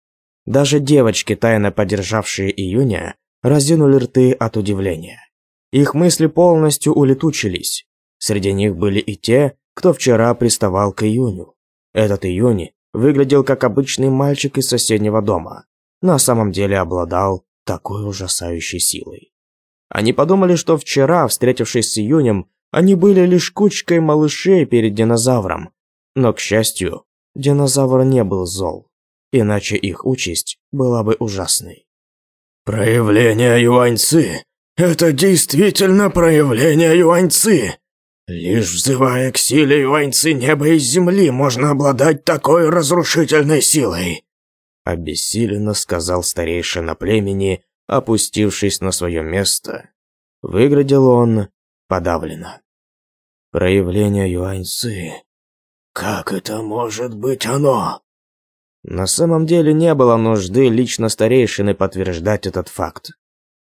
Даже девочки, тайно поддержавшие Июня, разинули рты от удивления. Их мысли полностью улетучились. Среди них были и те, кто вчера приставал к Июню. Этот Июнь выглядел как обычный мальчик из соседнего дома. На самом деле обладал такой ужасающей силой. Они подумали, что вчера, встретившись с Июнем, они были лишь кучкой малышей перед динозавром. Но, к счастью, динозавр не был зол. Иначе их участь была бы ужасной. «Проявление юаньцы это действительно проявление юаньцы. Лишь взывая к силе юаньцы неба и земли можно обладать такой разрушительной силой. Обессиленно сказал старейшина племени, опустившись на свое место. Выглядел он подавленно. Проявление юаньцы. Как это может быть оно? На самом деле не было нужды лично старейшины подтверждать этот факт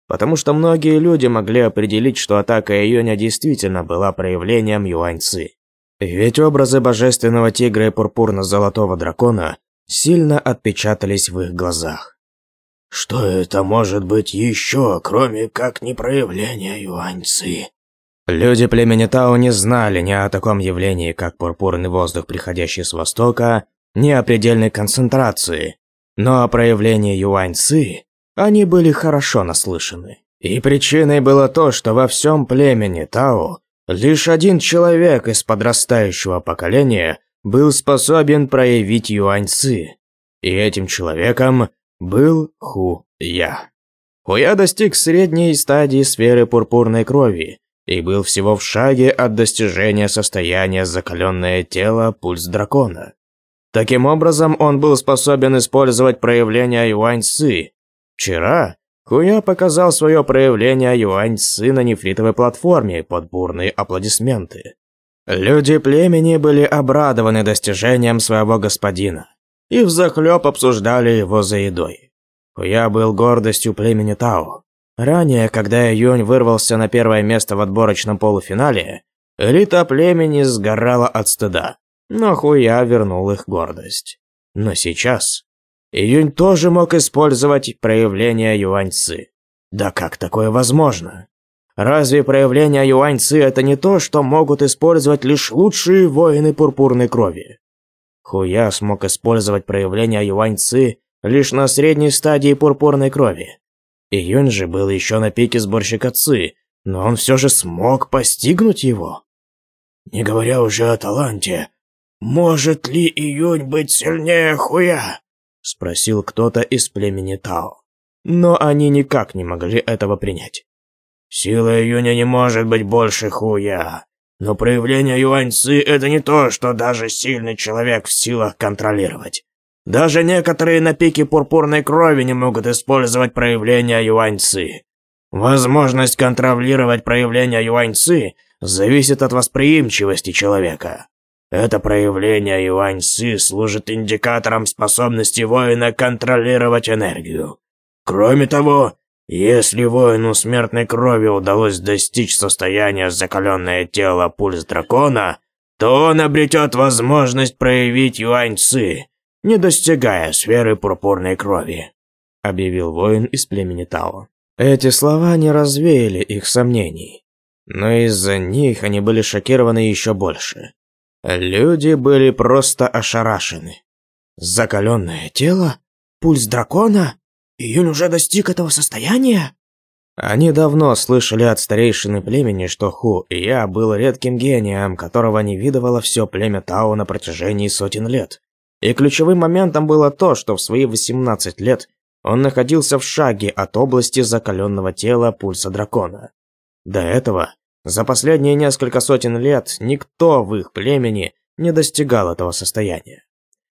потому что многие люди могли определить, что атака июня действительно была проявлением юаньцы. Ведь образы божественного тигра и пурпурно-золотого дракона сильно отпечатались в их глазах. «Что это может быть еще, кроме как не проявления юаньцы?» Люди племени Тао не знали ни о таком явлении, как пурпурный воздух, приходящий с востока, ни о предельной концентрации, но о проявлении юаньцы они были хорошо наслышаны. И причиной было то, что во всем племени Тао лишь один человек из подрастающего поколения был способен проявить юаньцы. И этим человеком был Ху Я. Ху Я достиг средней стадии сферы пурпурной крови и был всего в шаге от достижения состояния закаленное тело пульс дракона. Таким образом, он был способен использовать проявления юань-ци Вчера Куя показал свое проявление Юань Сы на нефритовой платформе под бурные аплодисменты. Люди племени были обрадованы достижением своего господина и взахлеб обсуждали его за едой. Куя был гордостью племени Тао. Ранее, когда Юнь вырвался на первое место в отборочном полуфинале, элита племени сгорала от стыда, но Хуя вернул их гордость. Но сейчас Июнь тоже мог использовать проявление юаньцы. Да как такое возможно? Разве проявление юаньцы это не то, что могут использовать лишь лучшие воины пурпурной крови? Хуя смог использовать проявление юаньцы лишь на средней стадии пурпурной крови. Июнь же был еще на пике сборщика Ци, но он все же смог постигнуть его. Не говоря уже о таланте, может ли Июнь быть сильнее Хуя? спросил кто-то из племени Тао. Но они никак не могли этого принять. Сила Юня не может быть больше Хуя. Но проявление Юаньцы – это не то, что даже сильный человек в силах контролировать. Даже некоторые на пике пурпурной крови не могут использовать проявление Юаньцы. Возможность контролировать проявление Юаньцы зависит от восприимчивости человека. Это проявление Юань Сы служит индикатором способности воина контролировать энергию. Кроме того, если воину смертной крови удалось достичь состояния закаленное тело пульс дракона, то он обретет возможность проявить Юань Сы, не достигая сферы пурпурной крови», — объявил воин из племени Тао. Эти слова не развеяли их сомнений, но из-за них они были шокированы еще больше. Люди были просто ошарашены. Закаленное тело, пульс дракона, июнь уже достиг этого состояния? Они давно слышали от старейшины племени, что Ху и я был редким гением, которого не видывало все племя Тао на протяжении сотен лет. И ключевым моментом было то, что в свои 18 лет он находился в шаге от области закаленного тела пульса дракона. До этого за последние несколько сотен лет никто в их племени не достигал этого состояния.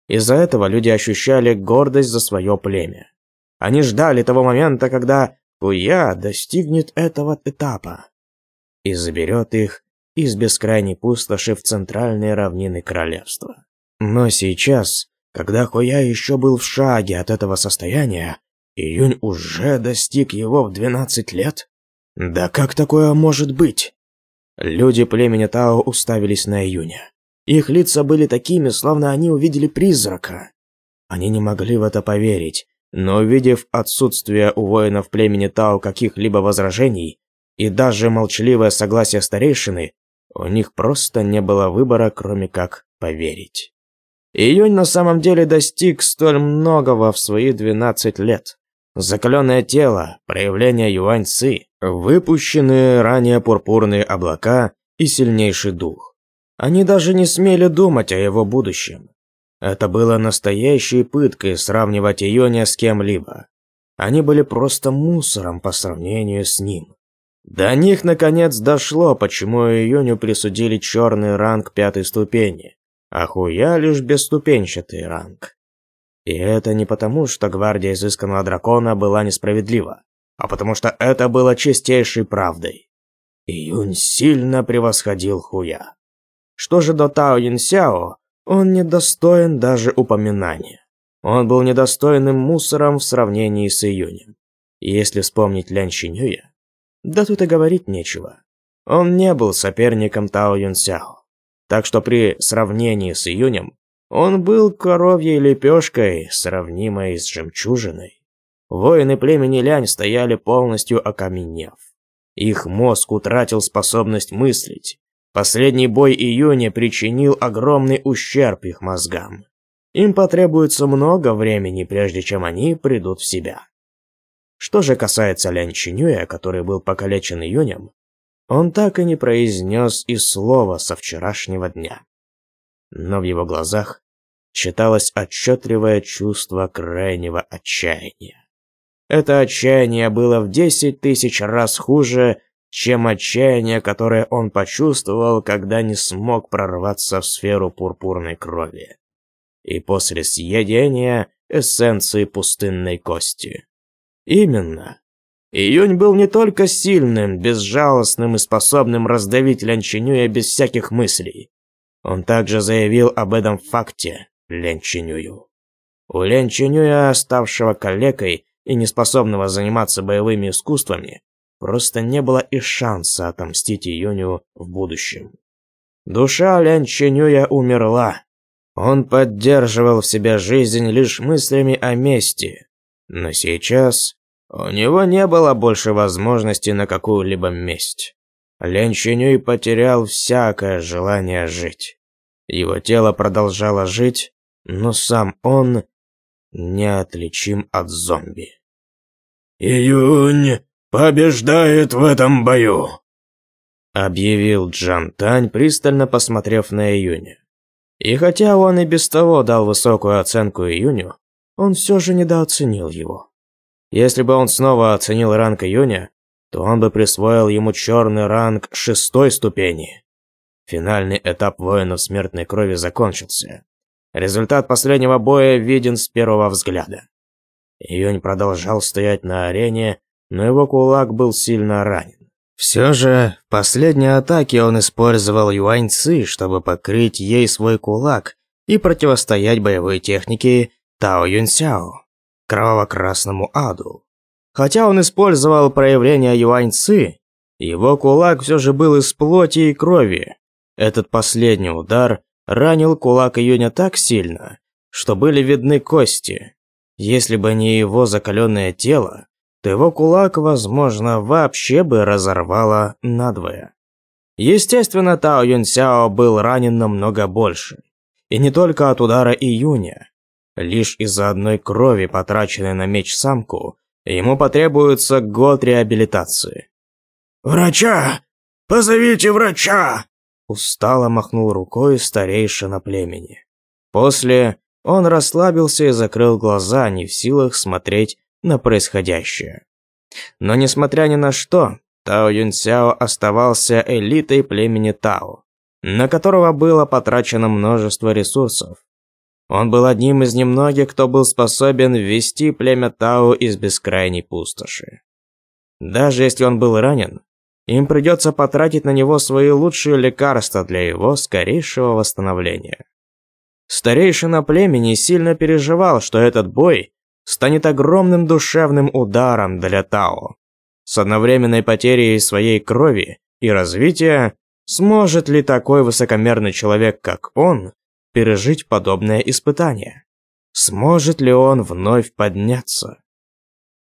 Из-за этого люди ощущали гордость за свое племя. Они ждали того момента, когда Куя достигнет этого этапа и заберет их из бескрайней пустоши в центральные равнины королевства. Но сейчас, когда Хуя еще был в шаге от этого состояния, Июнь уже достиг его в 12 лет? Да как такое может быть? Люди племени Тао уставились на Июня. Их лица были такими, словно они увидели призрака. Они не могли в это поверить, но увидев отсутствие у воинов племени Тао каких-либо возражений и даже молчаливое согласие старейшины, у них просто не было выбора, кроме как поверить. Июнь на самом деле достиг столь многого в свои 12 лет. Закаленное тело, проявление юань-ци, Выпущенные ранее пурпурные облака и сильнейший дух. Они даже не смели думать о его будущем. Это было настоящей пыткой сравнивать Иония с кем-либо. Они были просто мусором по сравнению с ним. До них наконец дошло, почему Ионю присудили черный ранг пятой ступени, а лишь бесступенчатый ранг. И это не потому, что гвардия изысканного дракона была несправедлива а потому что это было чистейшей правдой. Июнь сильно превосходил Хуя. Что же до Тао Юнсяо, он недостоин даже упоминания. Он был недостойным мусором в сравнении с Июнем. Если вспомнить Лян Чинюя, да тут и говорить нечего. Он не был соперником Тао Юнсяо. Так что при сравнении с Июнем он был коровьей лепешкой, сравнимой с жемчужиной. Воины племени Лянь стояли полностью окаменев. Их мозг утратил способность мыслить. Последний бой июня причинил огромный ущерб их мозгам. Им потребуется много времени, прежде чем они придут в себя. Что же касается Лянь Чинюя, который был покалечен июнем, он так и не произнес и слова со вчерашнего дня. Но в его глазах читалось отчетливое чувство крайнего отчаяния. Это отчаяние было в десять тысяч раз хуже, чем отчаяние, которое он почувствовал, когда не смог прорваться в сферу пурпурной крови. И после съедения эссенции пустынной кости. Именно. Июнь был не только сильным, безжалостным и способным раздавить Лянчинюя без всяких мыслей. Он также заявил об этом факте Лянчинюю. У Лянчинюя, оставшего калекой, и неспособного заниматься боевыми искусствами, просто не было и шанса отомстить Июню в будущем. Душа Лян Ченюя умерла. Он поддерживал в себе жизнь лишь мыслями о мести. Но сейчас у него не было больше возможности на какую-либо месть. Лян Ченюй потерял всякое желание жить. Его тело продолжало жить, но сам он неотличим от зомби. «Июнь побеждает в этом бою!» Объявил Джан Тань, пристально посмотрев на Июня. И хотя он и без того дал высокую оценку Июню, он все же недооценил его. Если бы он снова оценил ранг Июня, то он бы присвоил ему черный ранг шестой ступени. Финальный этап воинов смертной крови закончился. Результат последнего боя виден с первого взгляда. Юнь продолжал стоять на арене, но его кулак был сильно ранен. Все же, в последней атаке он использовал Юань Ци, чтобы покрыть ей свой кулак и противостоять боевой технике Тао Юнь Сяо, кроваво-красному аду. Хотя он использовал проявление Юань Ци, его кулак все же был из плоти и крови. Этот последний удар ранил кулак Июня так сильно, что были видны кости. Если бы не его закаленное тело, то его кулак, возможно, вообще бы разорвало надвое. Естественно, Тао Юнсяо был ранен намного больше. И не только от удара Июня. Лишь из-за одной крови, потраченной на меч самку, ему потребуется год реабилитации. «Врача! Позовите врача!» устало махнул рукой старейшина племени. После он расслабился и закрыл глаза, не в силах смотреть на происходящее. Но несмотря ни на что, Тао Юньсяо оставался элитой племени Тао, на которого было потрачено множество ресурсов. Он был одним из немногих, кто был способен ввести племя Тао из бескрайней пустоши. Даже если он был ранен, им придется потратить на него свои лучшие лекарства для его скорейшего восстановления. Старейшина племени сильно переживал, что этот бой станет огромным душевным ударом для Тао. С одновременной потерей своей крови и развития, сможет ли такой высокомерный человек, как он, пережить подобное испытание? Сможет ли он вновь подняться?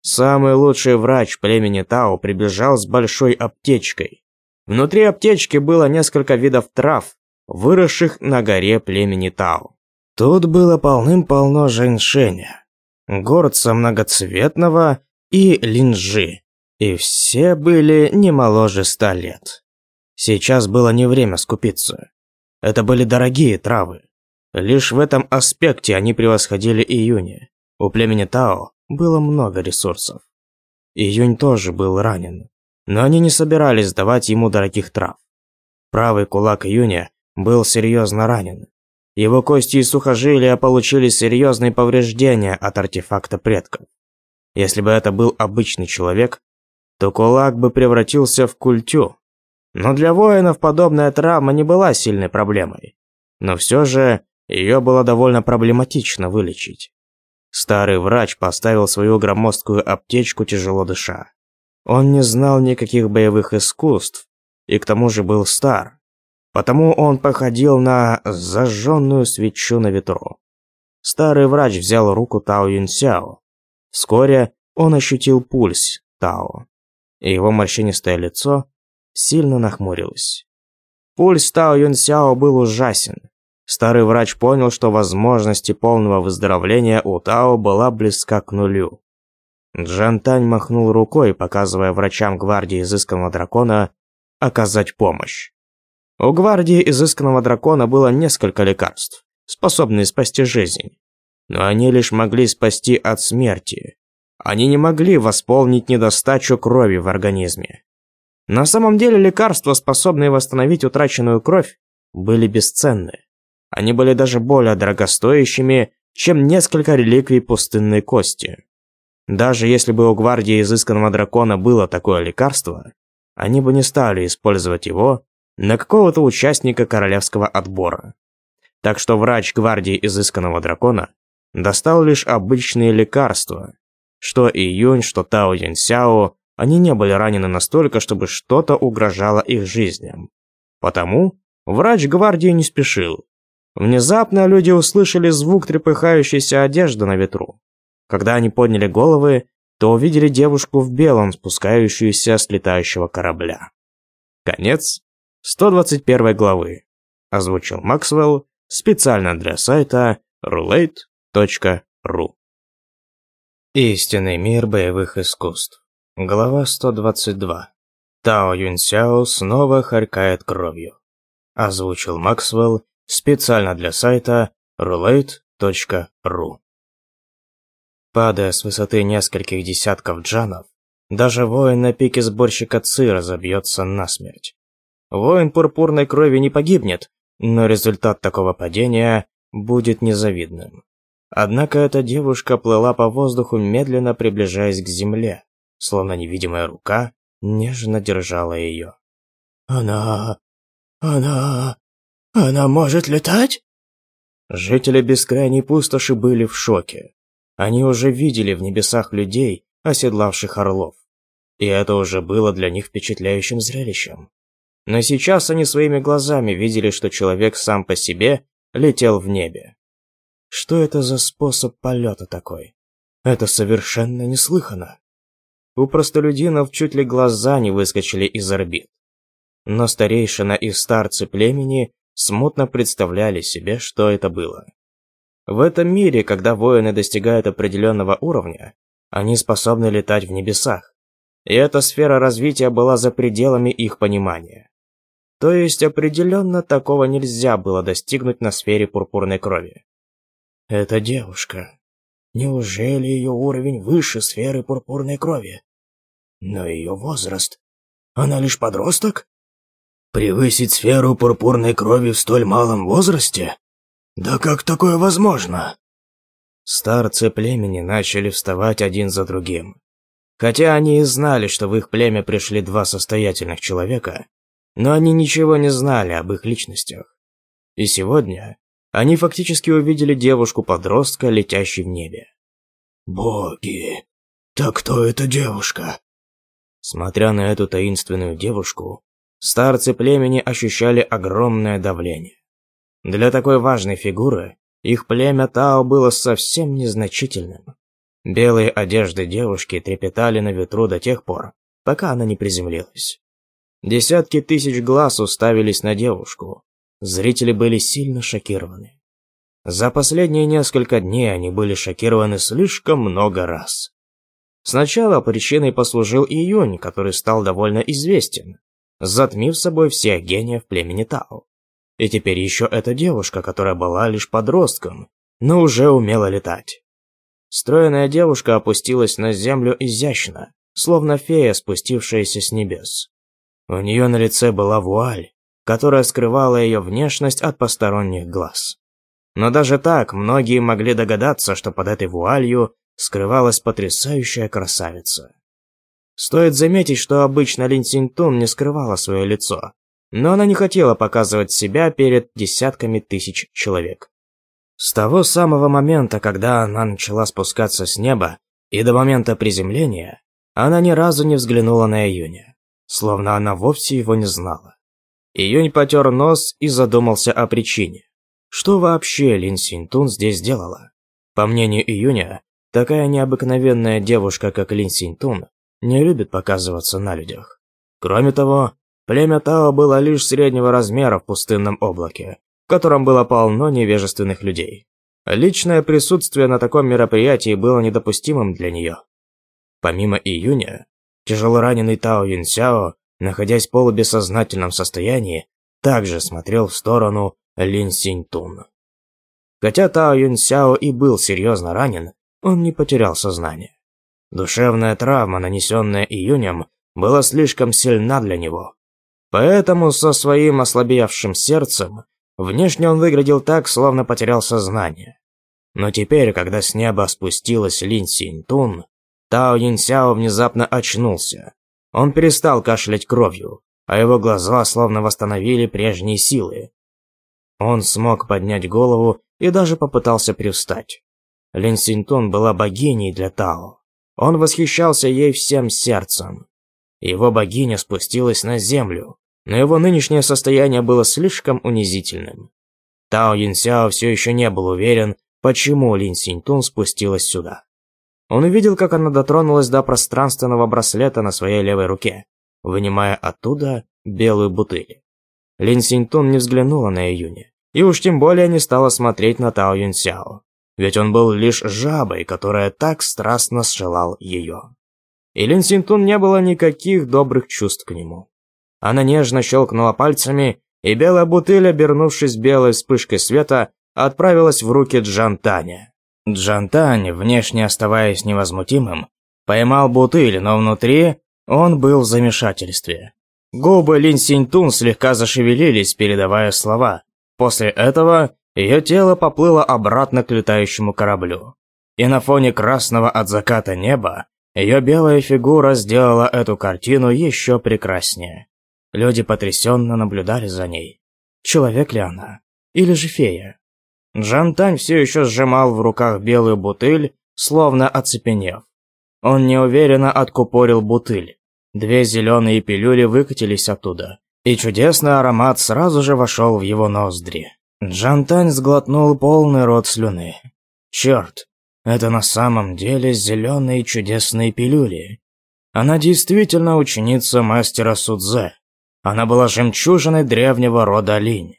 Самый лучший врач племени Тао прибежал с большой аптечкой. Внутри аптечки было несколько видов трав, выросших на горе племени Тао. Тут было полным-полно женьшеня, горца многоцветного и линжи, и все были не моложе ста лет. Сейчас было не время скупиться. Это были дорогие травы. Лишь в этом аспекте они превосходили июни. У племени Тао было много ресурсов. Юнь тоже был ранен, но они не собирались давать ему дорогих трав. Правый кулак Юня был серьезно ранен. Его кости и сухожилия получили серьезные повреждения от артефакта предков. Если бы это был обычный человек, то кулак бы превратился в культю. Но для воинов подобная травма не была сильной проблемой. Но все же ее было довольно проблематично вылечить. Старый врач поставил свою громоздкую аптечку, тяжело дыша. Он не знал никаких боевых искусств, и к тому же был стар. Потому он походил на зажженную свечу на ветру. Старый врач взял руку Тао Юнсяо. Вскоре он ощутил пульс Тао, и его морщинистое лицо сильно нахмурилось. Пульс Тао Юнсяо был ужасен. Старый врач понял, что возможности полного выздоровления у Тао была близка к нулю. Джантань махнул рукой, показывая врачам гвардии изысканного дракона оказать помощь. У гвардии изысканного дракона было несколько лекарств, способные спасти жизнь. Но они лишь могли спасти от смерти. Они не могли восполнить недостачу крови в организме. На самом деле лекарства, способные восстановить утраченную кровь, были бесценны. Они были даже более дорогостоящими, чем несколько реликвий пустынной кости. Даже если бы у гвардии изысканного дракона было такое лекарство, они бы не стали использовать его на какого-то участника королевского отбора. Так что врач гвардии изысканного дракона достал лишь обычные лекарства. Что и Юнь, что Тао Юньсяо, они не были ранены настолько, чтобы что-то угрожало их жизням. Потому врач гвардии не спешил, Внезапно люди услышали звук трепыхающейся одежды на ветру. Когда они подняли головы, то увидели девушку в белом, спускающуюся с летающего корабля. Конец 121 главы. Озвучил Максвелл специально для сайта roulette.ru. Истинный мир боевых искусств. Глава 122. Тао Юньсяо снова харкает кровью. Озвучил Максвелл Специально для сайта roulette.ru Падая с высоты нескольких десятков джанов, даже воин на пике сборщика ЦИ разобьется насмерть. Воин пурпурной крови не погибнет, но результат такого падения будет незавидным. Однако эта девушка плыла по воздуху, медленно приближаясь к земле, словно невидимая рука нежно держала ее. «Она... она...» Она может летать?» Жители бескрайней пустоши были в шоке. Они уже видели в небесах людей, оседлавших орлов. И это уже было для них впечатляющим зрелищем. Но сейчас они своими глазами видели, что человек сам по себе летел в небе. Что это за способ полета такой? Это совершенно неслыханно. У простолюдинов чуть ли глаза не выскочили из орбит. Но старейшина и старцы племени смутно представляли себе, что это было. В этом мире, когда воины достигают определенного уровня, они способны летать в небесах. И эта сфера развития была за пределами их понимания. То есть определенно такого нельзя было достигнуть на сфере пурпурной крови. Эта девушка. Неужели ее уровень выше сферы пурпурной крови? Но ее возраст. Она лишь подросток? Превысить сферу пурпурной крови в столь малом возрасте? Да как такое возможно? Старцы племени начали вставать один за другим. Хотя они и знали, что в их племя пришли два состоятельных человека, но они ничего не знали об их личностях. И сегодня они фактически увидели девушку-подростка, летящей в небе. «Боги! Так кто эта девушка?» Смотря на эту таинственную девушку, старцы племени ощущали огромное давление. Для такой важной фигуры их племя Тао было совсем незначительным. Белые одежды девушки трепетали на ветру до тех пор, пока она не приземлилась. Десятки тысяч глаз уставились на девушку. Зрители были сильно шокированы. За последние несколько дней они были шокированы слишком много раз. Сначала причиной послужил июнь, который стал довольно известен затмив собой всех гениев племени Тау. И теперь еще эта девушка, которая была лишь подростком, но уже умела летать. Стройная девушка опустилась на землю изящно, словно фея, спустившаяся с небес. У нее на лице была вуаль, которая скрывала ее внешность от посторонних глаз. Но даже так многие могли догадаться, что под этой вуалью скрывалась потрясающая красавица. Стоит заметить, что обычно Лин Синтун не скрывала свое лицо, но она не хотела показывать себя перед десятками тысяч человек. С того самого момента, когда она начала спускаться с неба, и до момента приземления, она ни разу не взглянула на Июня, словно она вовсе его не знала. Июнь потер нос и задумался о причине. Что вообще Лин Синтун здесь делала? По мнению Июня, такая необыкновенная девушка, как Лин Синтун, не любит показываться на людях. Кроме того, племя Тао было лишь среднего размера в пустынном облаке, в котором было полно невежественных людей. Личное присутствие на таком мероприятии было недопустимым для нее. Помимо июня, тяжелораненый Тао Юнсяо, находясь в полубессознательном состоянии, также смотрел в сторону Лин Синьтун. Хотя Тао Юнсяо и был серьезно ранен, он не потерял сознание. Душевная травма, нанесенная июнем, была слишком сильна для него. Поэтому со своим ослабевшим сердцем внешне он выглядел так, словно потерял сознание. Но теперь, когда с неба спустилась Лин Синтун, Тао Яньсяо внезапно очнулся. Он перестал кашлять кровью, а его глаза словно восстановили прежние силы. Он смог поднять голову и даже попытался привстать. Лин Синтун была богиней для Тао. Он восхищался ей всем сердцем. Его богиня спустилась на землю, но его нынешнее состояние было слишком унизительным. Тао Юнсяо все еще не был уверен, почему Лин Синьтун спустилась сюда. Он увидел, как она дотронулась до пространственного браслета на своей левой руке, вынимая оттуда белую бутыль. Лин Синьтун не взглянула на Июня, и уж тем более не стала смотреть на Тао Юнсяо ведь он был лишь жабой, которая так страстно желал ее. И Лин Синтун не было никаких добрых чувств к нему. Она нежно щелкнула пальцами, и белая бутыль, обернувшись белой вспышкой света, отправилась в руки Джантаня. Джантань, внешне оставаясь невозмутимым, поймал бутыль, но внутри он был в замешательстве. Губы Лин Синтун слегка зашевелились, передавая слова. После этого ее тело поплыло обратно к летающему кораблю. И на фоне красного от заката неба ее белая фигура сделала эту картину еще прекраснее. Люди потрясенно наблюдали за ней. Человек ли она? Или же фея? Джантань все еще сжимал в руках белую бутыль, словно оцепенев. Он неуверенно откупорил бутыль. Две зеленые пилюли выкатились оттуда, и чудесный аромат сразу же вошел в его ноздри. Джантань сглотнул полный рот слюны. «Черт, это на самом деле зеленые чудесные пилюли. Она действительно ученица мастера Судзе. Она была жемчужиной древнего рода Линь.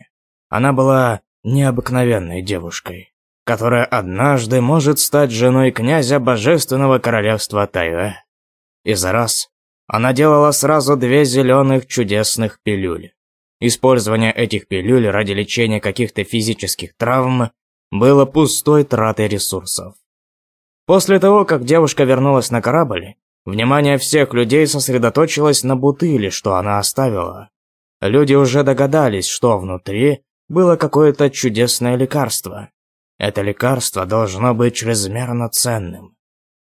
Она была необыкновенной девушкой, которая однажды может стать женой князя Божественного Королевства Тайве. И за раз она делала сразу две зеленых чудесных пилюли. Использование этих пилюль ради лечения каких-то физических травм было пустой тратой ресурсов. После того, как девушка вернулась на корабль, внимание всех людей сосредоточилось на бутыле, что она оставила. Люди уже догадались, что внутри было какое-то чудесное лекарство. Это лекарство должно быть чрезмерно ценным.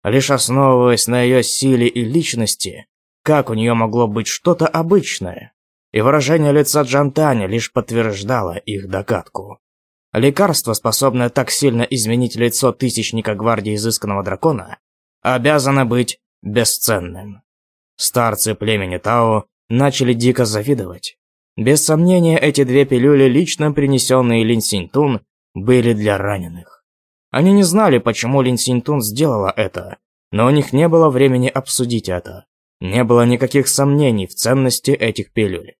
Лишь основываясь на ее силе и личности, как у нее могло быть что-то обычное? и выражение лица Джантани лишь подтверждало их догадку. Лекарство, способное так сильно изменить лицо Тысячника Гвардии Изысканного Дракона, обязано быть бесценным. Старцы племени Тао начали дико завидовать. Без сомнения, эти две пилюли, лично принесенные Лин Синтун, были для раненых. Они не знали, почему Лин Синтун сделала это, но у них не было времени обсудить это. Не было никаких сомнений в ценности этих пилюль.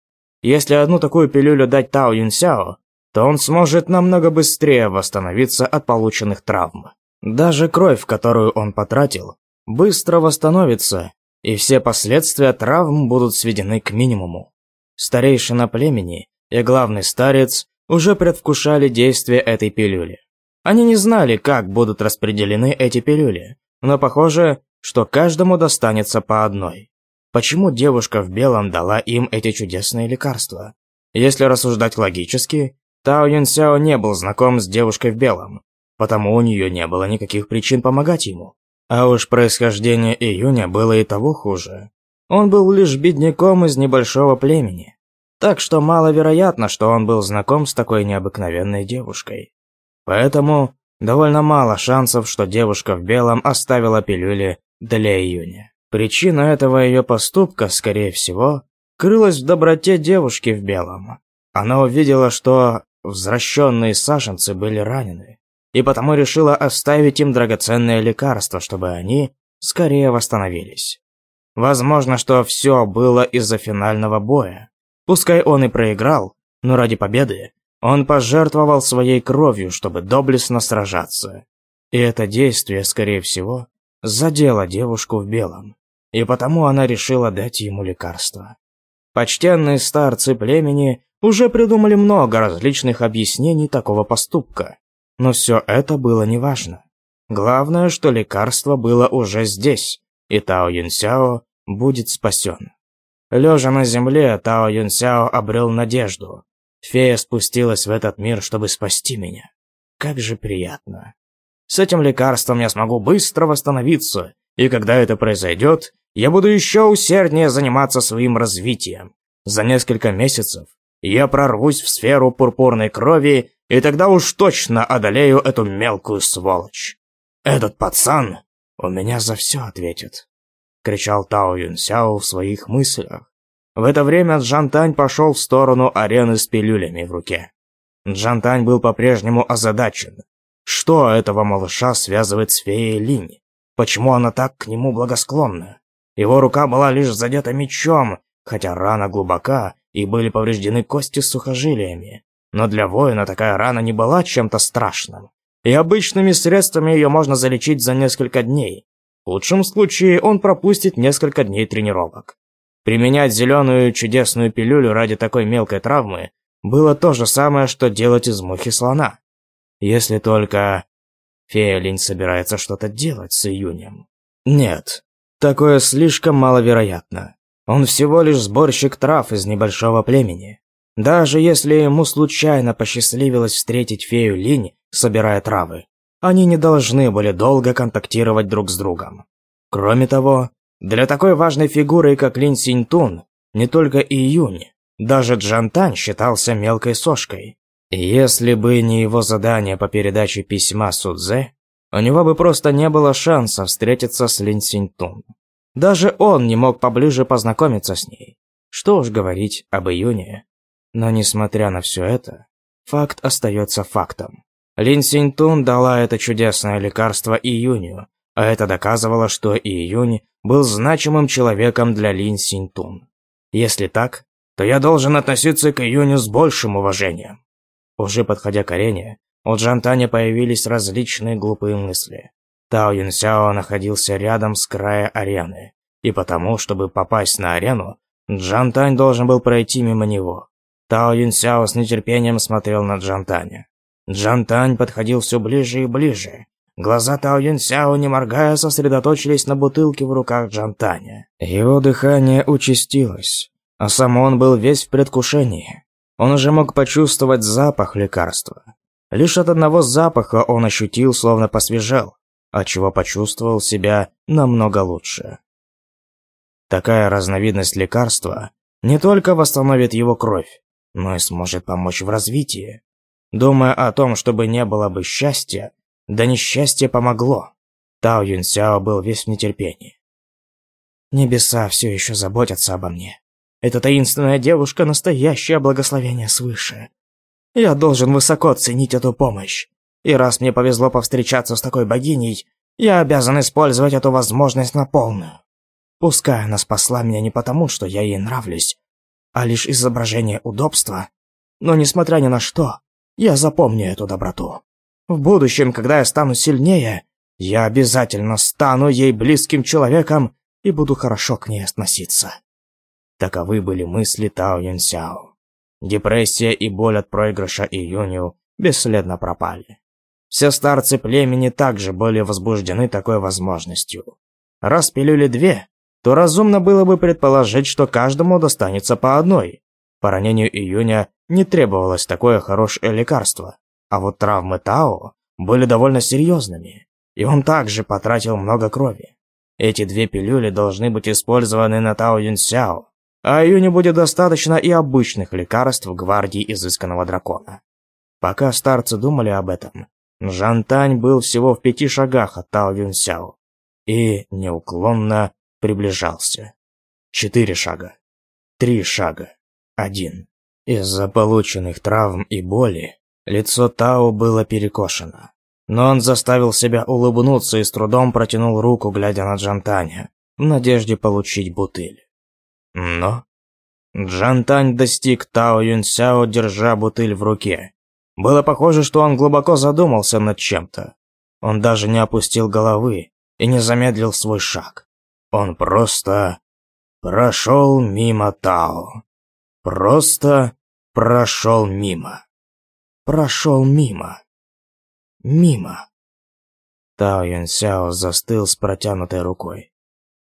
Если одну такую пилюлю дать Тао Юнсяо, то он сможет намного быстрее восстановиться от полученных травм. Даже кровь, которую он потратил, быстро восстановится, и все последствия травм будут сведены к минимуму. Старейшина племени и главный старец уже предвкушали действие этой пилюли. Они не знали, как будут распределены эти пилюли, но похоже, что каждому достанется по одной почему девушка в белом дала им эти чудесные лекарства. Если рассуждать логически, Тао Юн Сяо не был знаком с девушкой в белом, потому у нее не было никаких причин помогать ему. А уж происхождение Июня было и того хуже. Он был лишь бедняком из небольшого племени, так что маловероятно, что он был знаком с такой необыкновенной девушкой. Поэтому довольно мало шансов, что девушка в белом оставила пилюли для Июня. Причина этого ее поступка, скорее всего, крылась в доброте девушки в белом. Она увидела, что возвращенные саженцы были ранены, и потому решила оставить им драгоценное лекарство, чтобы они скорее восстановились. Возможно, что все было из-за финального боя. Пускай он и проиграл, но ради победы он пожертвовал своей кровью, чтобы доблестно сражаться. И это действие, скорее всего, задело девушку в белом и потому она решила дать ему лекарство. Почтенные старцы племени уже придумали много различных объяснений такого поступка, но все это было неважно. Главное, что лекарство было уже здесь, и Тао Юнсяо будет спасен. Лежа на земле, Тао Юнсяо обрел надежду. Фея спустилась в этот мир, чтобы спасти меня. Как же приятно. С этим лекарством я смогу быстро восстановиться и когда это произойдет, я буду еще усерднее заниматься своим развитием. За несколько месяцев я прорвусь в сферу пурпурной крови, и тогда уж точно одолею эту мелкую сволочь. Этот пацан у меня за все ответит», — кричал Тао Юнсяо в своих мыслях. В это время Джантань пошел в сторону арены с пилюлями в руке. Джантань был по-прежнему озадачен. Что этого малыша связывает с феей Линь? Почему она так к нему благосклонна? Его рука была лишь задета мечом, хотя рана глубока и были повреждены кости с сухожилиями. Но для воина такая рана не была чем-то страшным, и обычными средствами ее можно залечить за несколько дней. В лучшем случае он пропустит несколько дней тренировок. Применять зеленую чудесную пилюлю ради такой мелкой травмы было то же самое, что делать из мухи слона. Если только Фея-олень собирается что-то делать с июнем. Нет, такое слишком маловероятно. Он всего лишь сборщик трав из небольшого племени. Даже если ему случайно посчастливилось встретить фею Линь, собирая травы, они не должны были долго контактировать друг с другом. Кроме того, для такой важной фигуры, как Линь Синьтун, не только Июнь, даже Джантань считался мелкой сошкой. Если бы не его задание по передаче письма Судзе, у него бы просто не было шанса встретиться с Лин Синьтун. Даже он не мог поближе познакомиться с ней. Что уж говорить об июне. Но несмотря на все это, факт остается фактом. Лин Синьтун дала это чудесное лекарство июню, а это доказывало, что июнь был значимым человеком для Лин Синьтун. Если так, то я должен относиться к июню с большим уважением. Уже подходя к арене, у Джантаня появились различные глупые мысли. Тао Юнсяо находился рядом с края арены, и потому, чтобы попасть на арену, Джантань должен был пройти мимо него. Тао Юнсяо с нетерпением смотрел на Джантаня. Джантань подходил все ближе и ближе. Глаза Тао Юнсяо, не моргая, сосредоточились на бутылке в руках Джантаня. Его дыхание участилось, а сам он был весь в предвкушении. Он уже мог почувствовать запах лекарства. Лишь от одного запаха он ощутил, словно посвежал, отчего почувствовал себя намного лучше. Такая разновидность лекарства не только восстановит его кровь, но и сможет помочь в развитии. Думая о том, чтобы не было бы счастья, да несчастье помогло. Тао Юнсяо был весь в нетерпении. Небеса все еще заботятся обо мне. Эта таинственная девушка – настоящее благословение свыше. Я должен высоко ценить эту помощь. И раз мне повезло повстречаться с такой богиней, я обязан использовать эту возможность на полную. Пускай она спасла меня не потому, что я ей нравлюсь, а лишь изображение удобства. Но несмотря ни на что, я запомню эту доброту. В будущем, когда я стану сильнее, я обязательно стану ей близким человеком и буду хорошо к ней относиться. Таковы были мысли Тао Юнсяо. Депрессия и боль от проигрыша июню бесследно пропали. Все старцы племени также были возбуждены такой возможностью. Раз пилюли две, то разумно было бы предположить, что каждому достанется по одной. По ранению июня не требовалось такое хорошее лекарство, а вот травмы Тао были довольно серьезными, и он также потратил много крови. Эти две пилюли должны быть использованы на Тао Юнсяо, а ее не будет достаточно и обычных лекарств гвардии изысканного дракона. Пока старцы думали об этом, Жантань был всего в пяти шагах от Тао Юнсяо и неуклонно приближался. Четыре шага, три шага, один. Из-за полученных травм и боли лицо Тао было перекошено. Но он заставил себя улыбнуться и с трудом протянул руку, глядя на Джантаня, в надежде получить бутыль. Но... Джантань достиг Тао Юнсяо, держа бутыль в руке. Было похоже, что он глубоко задумался над чем-то. Он даже не опустил головы и не замедлил свой шаг. Он просто прошел мимо Тао. Просто прошел мимо. Прошел мимо. Мимо. Тао Юнсяо застыл с протянутой рукой.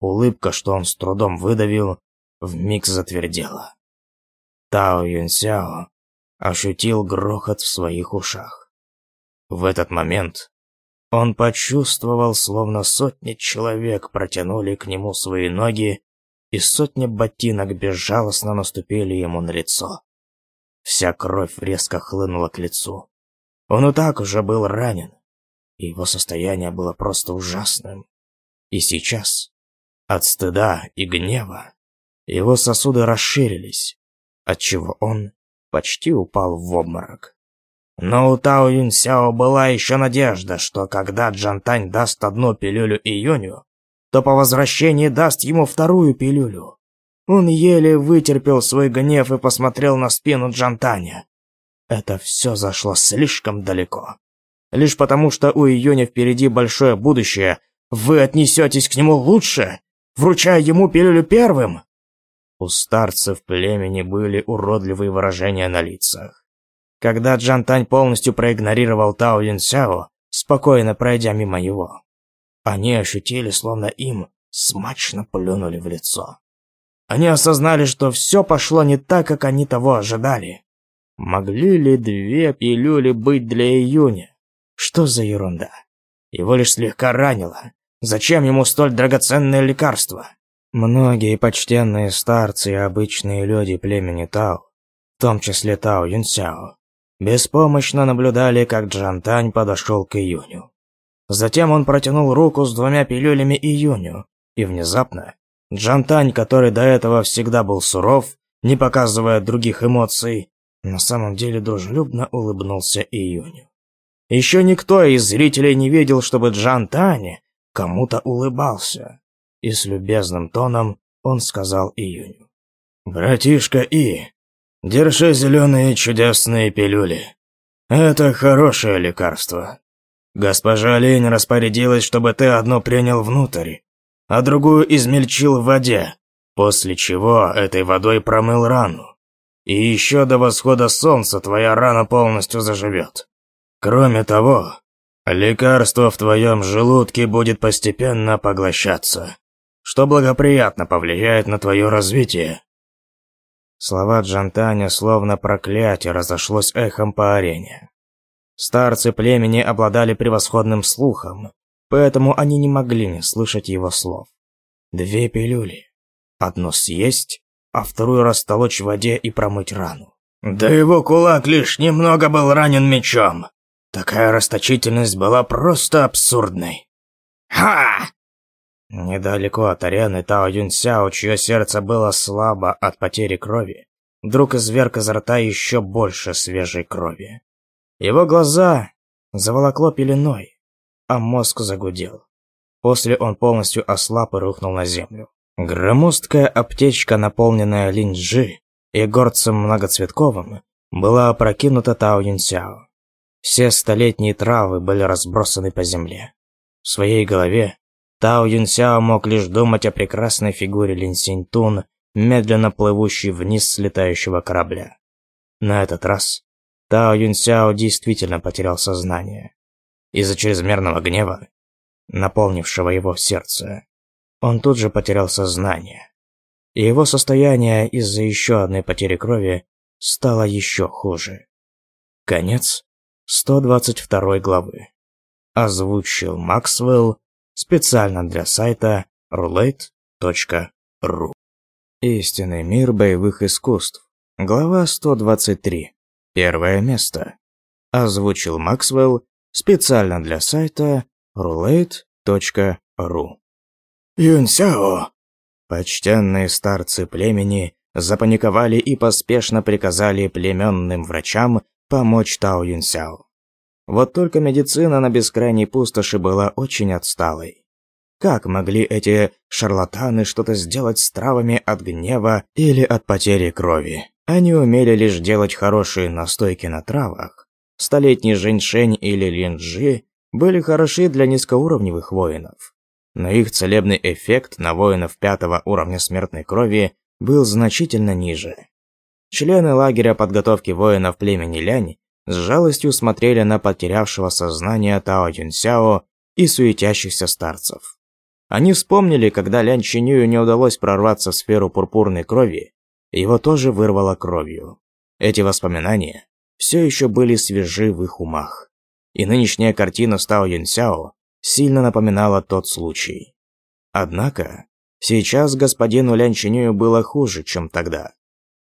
Улыбка, что он с трудом выдавил, вмиг затвердело. Тао Юнсяо ощутил грохот в своих ушах. В этот момент он почувствовал, словно сотни человек протянули к нему свои ноги, и сотни ботинок безжалостно наступили ему на лицо. Вся кровь резко хлынула к лицу. Он и так уже был ранен, и его состояние было просто ужасным. И сейчас, от стыда и гнева, его сосуды расширились, отчего он почти упал в обморок. Но у Тао Юньсяо была еще надежда, что когда Джантань даст одну пилюлю Июню, то по возвращении даст ему вторую пилюлю. Он еле вытерпел свой гнев и посмотрел на спину Джантаня. Это все зашло слишком далеко. Лишь потому, что у Июня впереди большое будущее, вы отнесетесь к нему лучше, вручая ему пилюлю первым? У старцев племени были уродливые выражения на лицах. Когда Джан Тань полностью проигнорировал Тао Юн Сяо, спокойно пройдя мимо его, они ощутили, словно им смачно плюнули в лицо. Они осознали, что все пошло не так, как они того ожидали. Могли ли две пилюли быть для июня? Что за ерунда? Его лишь слегка ранило. Зачем ему столь драгоценное лекарство? Многие почтенные старцы и обычные люди племени Тау, в том числе Тау Юнсяо, беспомощно наблюдали, как Джантань подошел к Июню. Затем он протянул руку с двумя пилюлями Июню, и внезапно Джантань, который до этого всегда был суров, не показывая других эмоций, на самом деле дружелюбно улыбнулся Июню. Еще никто из зрителей не видел, чтобы Джантань кому-то улыбался и с любезным тоном он сказал Июню. «Братишка И, держи зеленые чудесные пилюли. Это хорошее лекарство. Госпожа Лень распорядилась, чтобы ты одно принял внутрь, а другую измельчил в воде, после чего этой водой промыл рану. И еще до восхода солнца твоя рана полностью заживет. Кроме того, лекарство в твоем желудке будет постепенно поглощаться что благоприятно повлияет на твое развитие». Слова Джантаня словно проклятие разошлось эхом по арене. Старцы племени обладали превосходным слухом, поэтому они не могли не слышать его слов. Две пилюли. Одну съесть, а вторую растолочь в воде и промыть рану. Да его кулак лишь немного был ранен мечом. Такая расточительность была просто абсурдной. «Ха! Недалеко от арены Тао Юньсяо, чье сердце было слабо от потери крови, вдруг изверг изо рта еще больше свежей крови. Его глаза заволокло пеленой, а мозг загудел. После он полностью ослаб и рухнул на землю. Громоздкая аптечка, наполненная линджи и горцем многоцветковым, была опрокинута Тао Юньсяо. Все столетние травы были разбросаны по земле. В своей голове Тао Юнсяо мог лишь думать о прекрасной фигуре Линсинтун, медленно плывущей вниз с летающего корабля. На этот раз Тао Юнсяо действительно потерял сознание. Из-за чрезмерного гнева, наполнившего его сердце, он тут же потерял сознание. И его состояние из-за еще одной потери крови стало еще хуже. Конец 122 главы. Озвучил Максвелл специально для сайта roulette.ru. Истинный мир боевых искусств. Глава 123. Первое место. Озвучил Максвелл специально для сайта roulette.ru. Юнсяо. Почтенные старцы племени запаниковали и поспешно приказали племенным врачам помочь Тао Юнсяо. Вот только медицина на бескрайней пустоши была очень отсталой. Как могли эти шарлатаны что-то сделать с травами от гнева или от потери крови? Они умели лишь делать хорошие настойки на травах. Столетний женьшень или линджи были хороши для низкоуровневых воинов. Но их целебный эффект на воинов пятого уровня смертной крови был значительно ниже. Члены лагеря подготовки воинов племени Лянь с жалостью смотрели на потерявшего сознание Тао Юнсяо и суетящихся старцев. Они вспомнили, когда Лян Чинюю не удалось прорваться в сферу пурпурной крови, его тоже вырвало кровью. Эти воспоминания все еще были свежи в их умах. И нынешняя картина с Тао Юнсяо сильно напоминала тот случай. Однако, сейчас господину Лян Чинюю было хуже, чем тогда.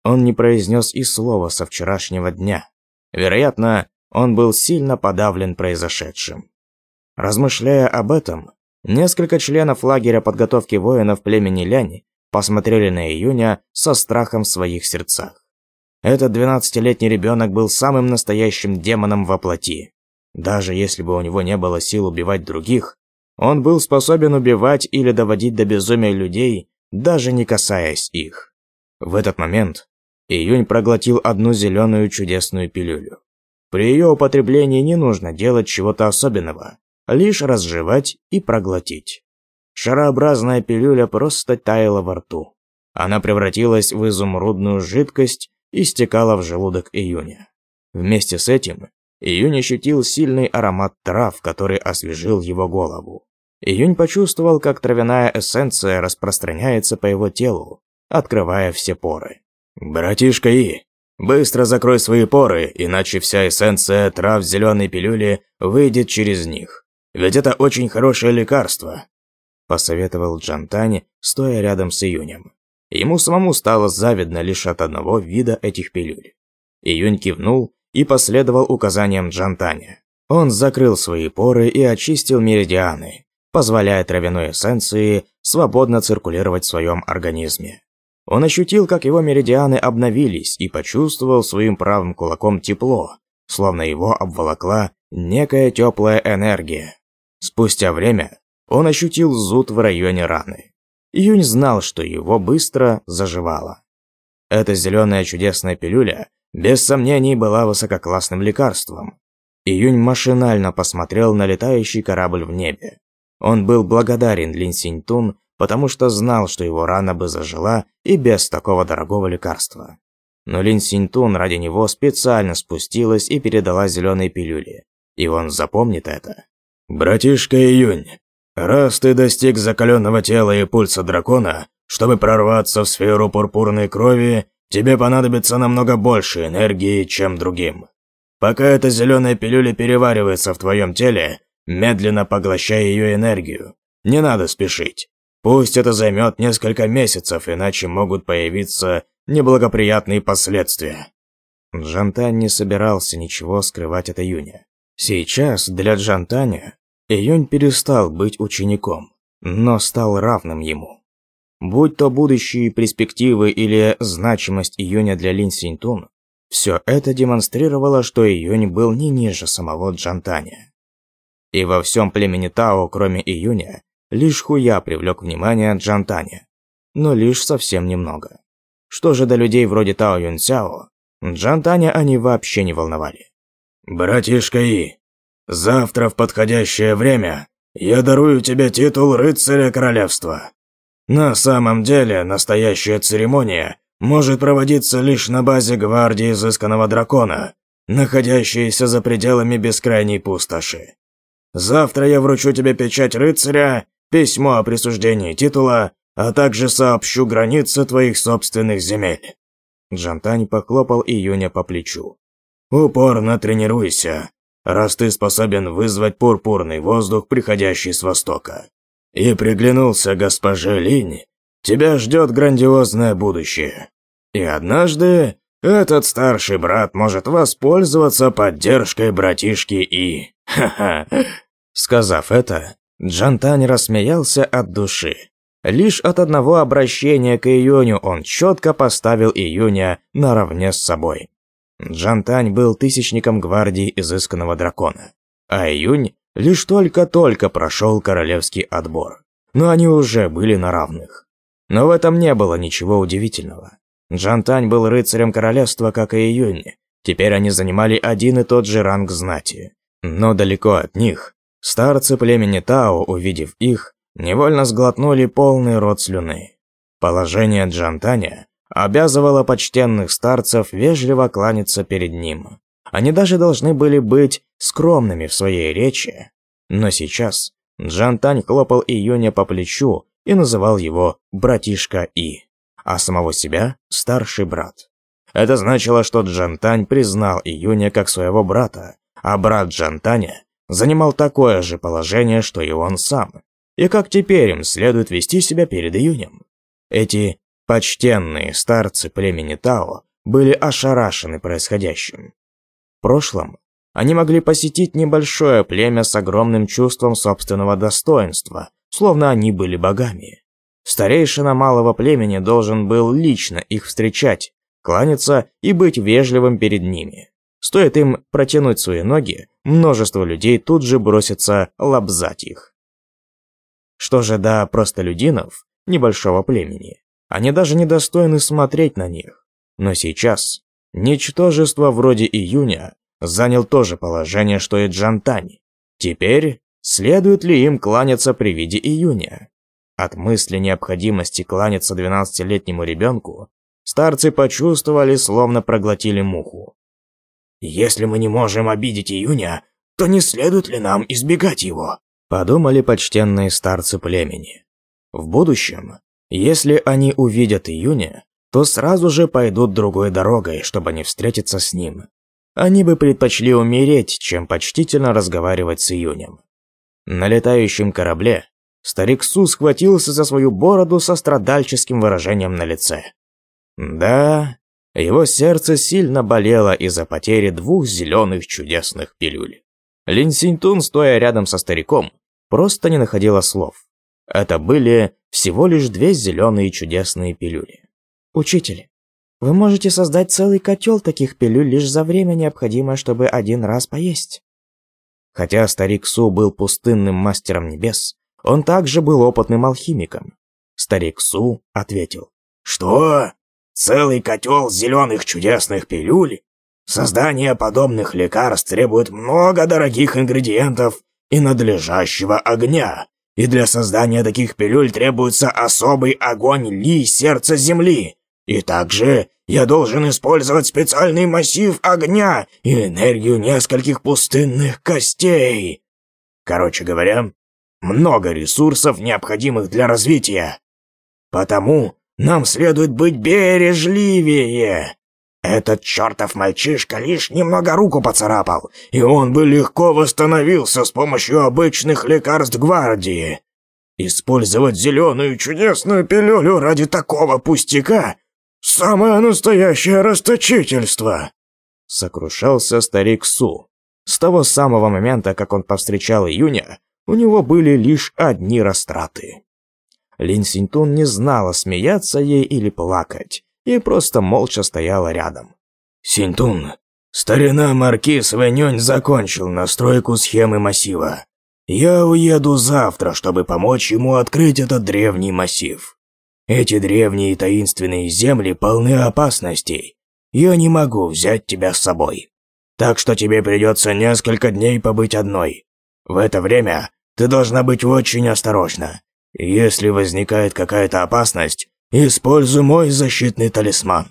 Он не произнес и слова со вчерашнего дня. Вероятно, он был сильно подавлен произошедшим. Размышляя об этом, несколько членов лагеря подготовки воинов племени Ляни посмотрели на Июня со страхом в своих сердцах. Этот 12-летний ребенок был самым настоящим демоном во плоти. Даже если бы у него не было сил убивать других, он был способен убивать или доводить до безумия людей, даже не касаясь их. В этот момент Июнь проглотил одну зеленую чудесную пилюлю. При ее употреблении не нужно делать чего-то особенного, лишь разжевать и проглотить. Шарообразная пилюля просто таяла во рту. Она превратилась в изумрудную жидкость и стекала в желудок июня. Вместе с этим Июнь ощутил сильный аромат трав, который освежил его голову. Июнь почувствовал, как травяная эссенция распространяется по его телу, открывая все поры. «Братишка И, быстро закрой свои поры, иначе вся эссенция трав зеленой пилюли выйдет через них. Ведь это очень хорошее лекарство», – посоветовал Джантани, стоя рядом с Июнем. Ему самому стало завидно лишь от одного вида этих пилюль. Июнь кивнул и последовал указаниям Джантани. Он закрыл свои поры и очистил меридианы, позволяя травяной эссенции свободно циркулировать в своем организме. Он ощутил, как его меридианы обновились, и почувствовал своим правым кулаком тепло, словно его обволокла некая теплая энергия. Спустя время он ощутил зуд в районе раны. Юнь знал, что его быстро заживало. Эта зеленая чудесная пилюля, без сомнений, была высококлассным лекарством. Июнь машинально посмотрел на летающий корабль в небе. Он был благодарен Лин Синьтун потому что знал, что его рана бы зажила и без такого дорогого лекарства. Но Лин Синтун ради него специально спустилась и передала зеленые пилюли. И он запомнит это. «Братишка Июнь, раз ты достиг закаленного тела и пульса дракона, чтобы прорваться в сферу пурпурной крови, тебе понадобится намного больше энергии, чем другим. Пока эта зеленая пилюля переваривается в твоем теле, медленно поглощай ее энергию. Не надо спешить. Пусть это займет несколько месяцев, иначе могут появиться неблагоприятные последствия. Джантань не собирался ничего скрывать от Июня. Сейчас для Джантаня Июнь перестал быть учеником, но стал равным ему. Будь то будущие перспективы или значимость Июня для Лин Синьтун, все это демонстрировало, что Июнь был не ниже самого Джантаня. И во всем племени Тао, кроме Июня, Лишь Хуя привлек внимание Джантани, но лишь совсем немного. Что же до людей вроде Тао Юнсяо, Джантаня они вообще не волновали. «Братишка И, завтра в подходящее время я дарую тебе титул рыцаря королевства. На самом деле, настоящая церемония может проводиться лишь на базе гвардии изысканного дракона, находящейся за пределами бескрайней пустоши. Завтра я вручу тебе печать рыцаря письмо о присуждении титула, а также сообщу границы твоих собственных земель». Джантань похлопал Июня по плечу. «Упорно тренируйся, раз ты способен вызвать пурпурный воздух, приходящий с востока. И приглянулся госпоже Линь, тебя ждет грандиозное будущее. И однажды этот старший брат может воспользоваться поддержкой братишки И. Ха-ха. Сказав это, Джантань рассмеялся от души. Лишь от одного обращения к Июню он четко поставил Июня наравне с собой. Джантань был тысячником гвардии изысканного дракона, а Июнь лишь только-только прошел королевский отбор. Но они уже были на равных. Но в этом не было ничего удивительного. Джантань был рыцарем королевства, как и Июнь. Теперь они занимали один и тот же ранг знати. Но далеко от них Старцы племени Тао, увидев их, невольно сглотнули полный рот слюны. Положение Джантаня обязывало почтенных старцев вежливо кланяться перед ним. Они даже должны были быть скромными в своей речи. Но сейчас Джантань хлопал Июня по плечу и называл его «братишка И», а самого себя «старший брат». Это значило, что Джантань признал Июня как своего брата, а брат Джантаня занимал такое же положение, что и он сам, и как теперь им следует вести себя перед июнем. Эти почтенные старцы племени Тао были ошарашены происходящим. В прошлом они могли посетить небольшое племя с огромным чувством собственного достоинства, словно они были богами. Старейшина малого племени должен был лично их встречать, кланяться и быть вежливым перед ними. Стоит им протянуть свои ноги, множество людей тут же бросится лобзать их. Что же до простолюдинов, небольшого племени, они даже не достойны смотреть на них. Но сейчас ничтожество вроде июня занял то же положение, что и Джантани. Теперь следует ли им кланяться при виде июня? От мысли необходимости кланяться 12-летнему ребенку старцы почувствовали, словно проглотили муху. Если мы не можем обидеть июня, то не следует ли нам избегать его? Подумали почтенные старцы племени. В будущем, если они увидят июня, то сразу же пойдут другой дорогой, чтобы не встретиться с ним. Они бы предпочли умереть, чем почтительно разговаривать с июнем. На летающем корабле старик Су схватился за свою бороду со страдальческим выражением на лице. Да, его сердце сильно болело из-за потери двух зеленых чудесных пилюль. Лин Синьтун, стоя рядом со стариком, просто не находила слов. Это были всего лишь две зеленые чудесные пилюли. «Учитель, вы можете создать целый котел таких пилюль лишь за время, необходимое, чтобы один раз поесть». Хотя старик Су был пустынным мастером небес, он также был опытным алхимиком. Старик Су ответил. «Что? Целый котел зеленых чудесных пилюль. Создание подобных лекарств требует много дорогих ингредиентов и надлежащего огня. И для создания таких пилюль требуется особый огонь Ли сердца земли. И также я должен использовать специальный массив огня и энергию нескольких пустынных костей. Короче говоря, много ресурсов, необходимых для развития. Потому нам следует быть бережливее. Этот чертов мальчишка лишь немного руку поцарапал, и он бы легко восстановился с помощью обычных лекарств гвардии. Использовать зеленую чудесную пилюлю ради такого пустяка — самое настоящее расточительство!» Сокрушался старик Су. С того самого момента, как он повстречал Июня, у него были лишь одни растраты. Линь Синьтун не знала, смеяться ей или плакать, и просто молча стояла рядом. Синтун, старина Маркиз Вэньонь закончил настройку схемы массива. Я уеду завтра, чтобы помочь ему открыть этот древний массив. Эти древние таинственные земли полны опасностей. Я не могу взять тебя с собой. Так что тебе придется несколько дней побыть одной. В это время ты должна быть очень осторожна если возникает какая-то опасность, используй мой защитный талисман».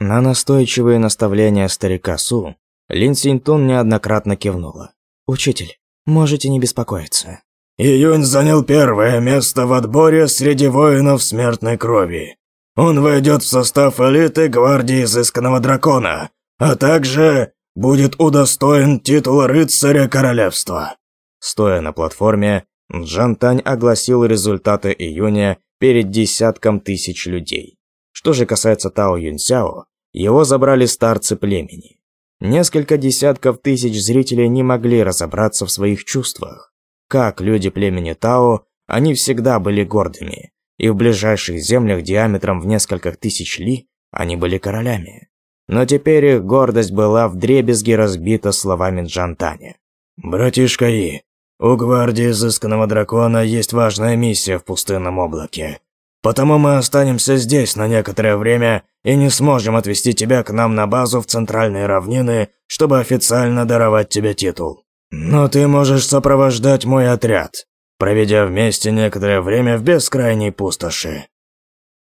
На настойчивые наставления старика Су Лин Синтун неоднократно кивнула. «Учитель, можете не беспокоиться». Июнь занял первое место в отборе среди воинов смертной крови. Он войдет в состав элиты гвардии изысканного дракона, а также будет удостоен титула рыцаря королевства. Стоя на платформе, Джантань огласил результаты июня перед десятком тысяч людей. Что же касается Тао Юньсяо, его забрали старцы племени. Несколько десятков тысяч зрителей не могли разобраться в своих чувствах. Как люди племени Тао, они всегда были гордыми, и в ближайших землях диаметром в несколько тысяч ли они были королями. Но теперь их гордость была вдребезги разбита словами Джантани. «Братишка И, у гвардии изысканного дракона есть важная миссия в пустынном облаке. Потому мы останемся здесь на некоторое время и не сможем отвезти тебя к нам на базу в центральные равнины, чтобы официально даровать тебе титул. Но ты можешь сопровождать мой отряд, проведя вместе некоторое время в бескрайней пустоши».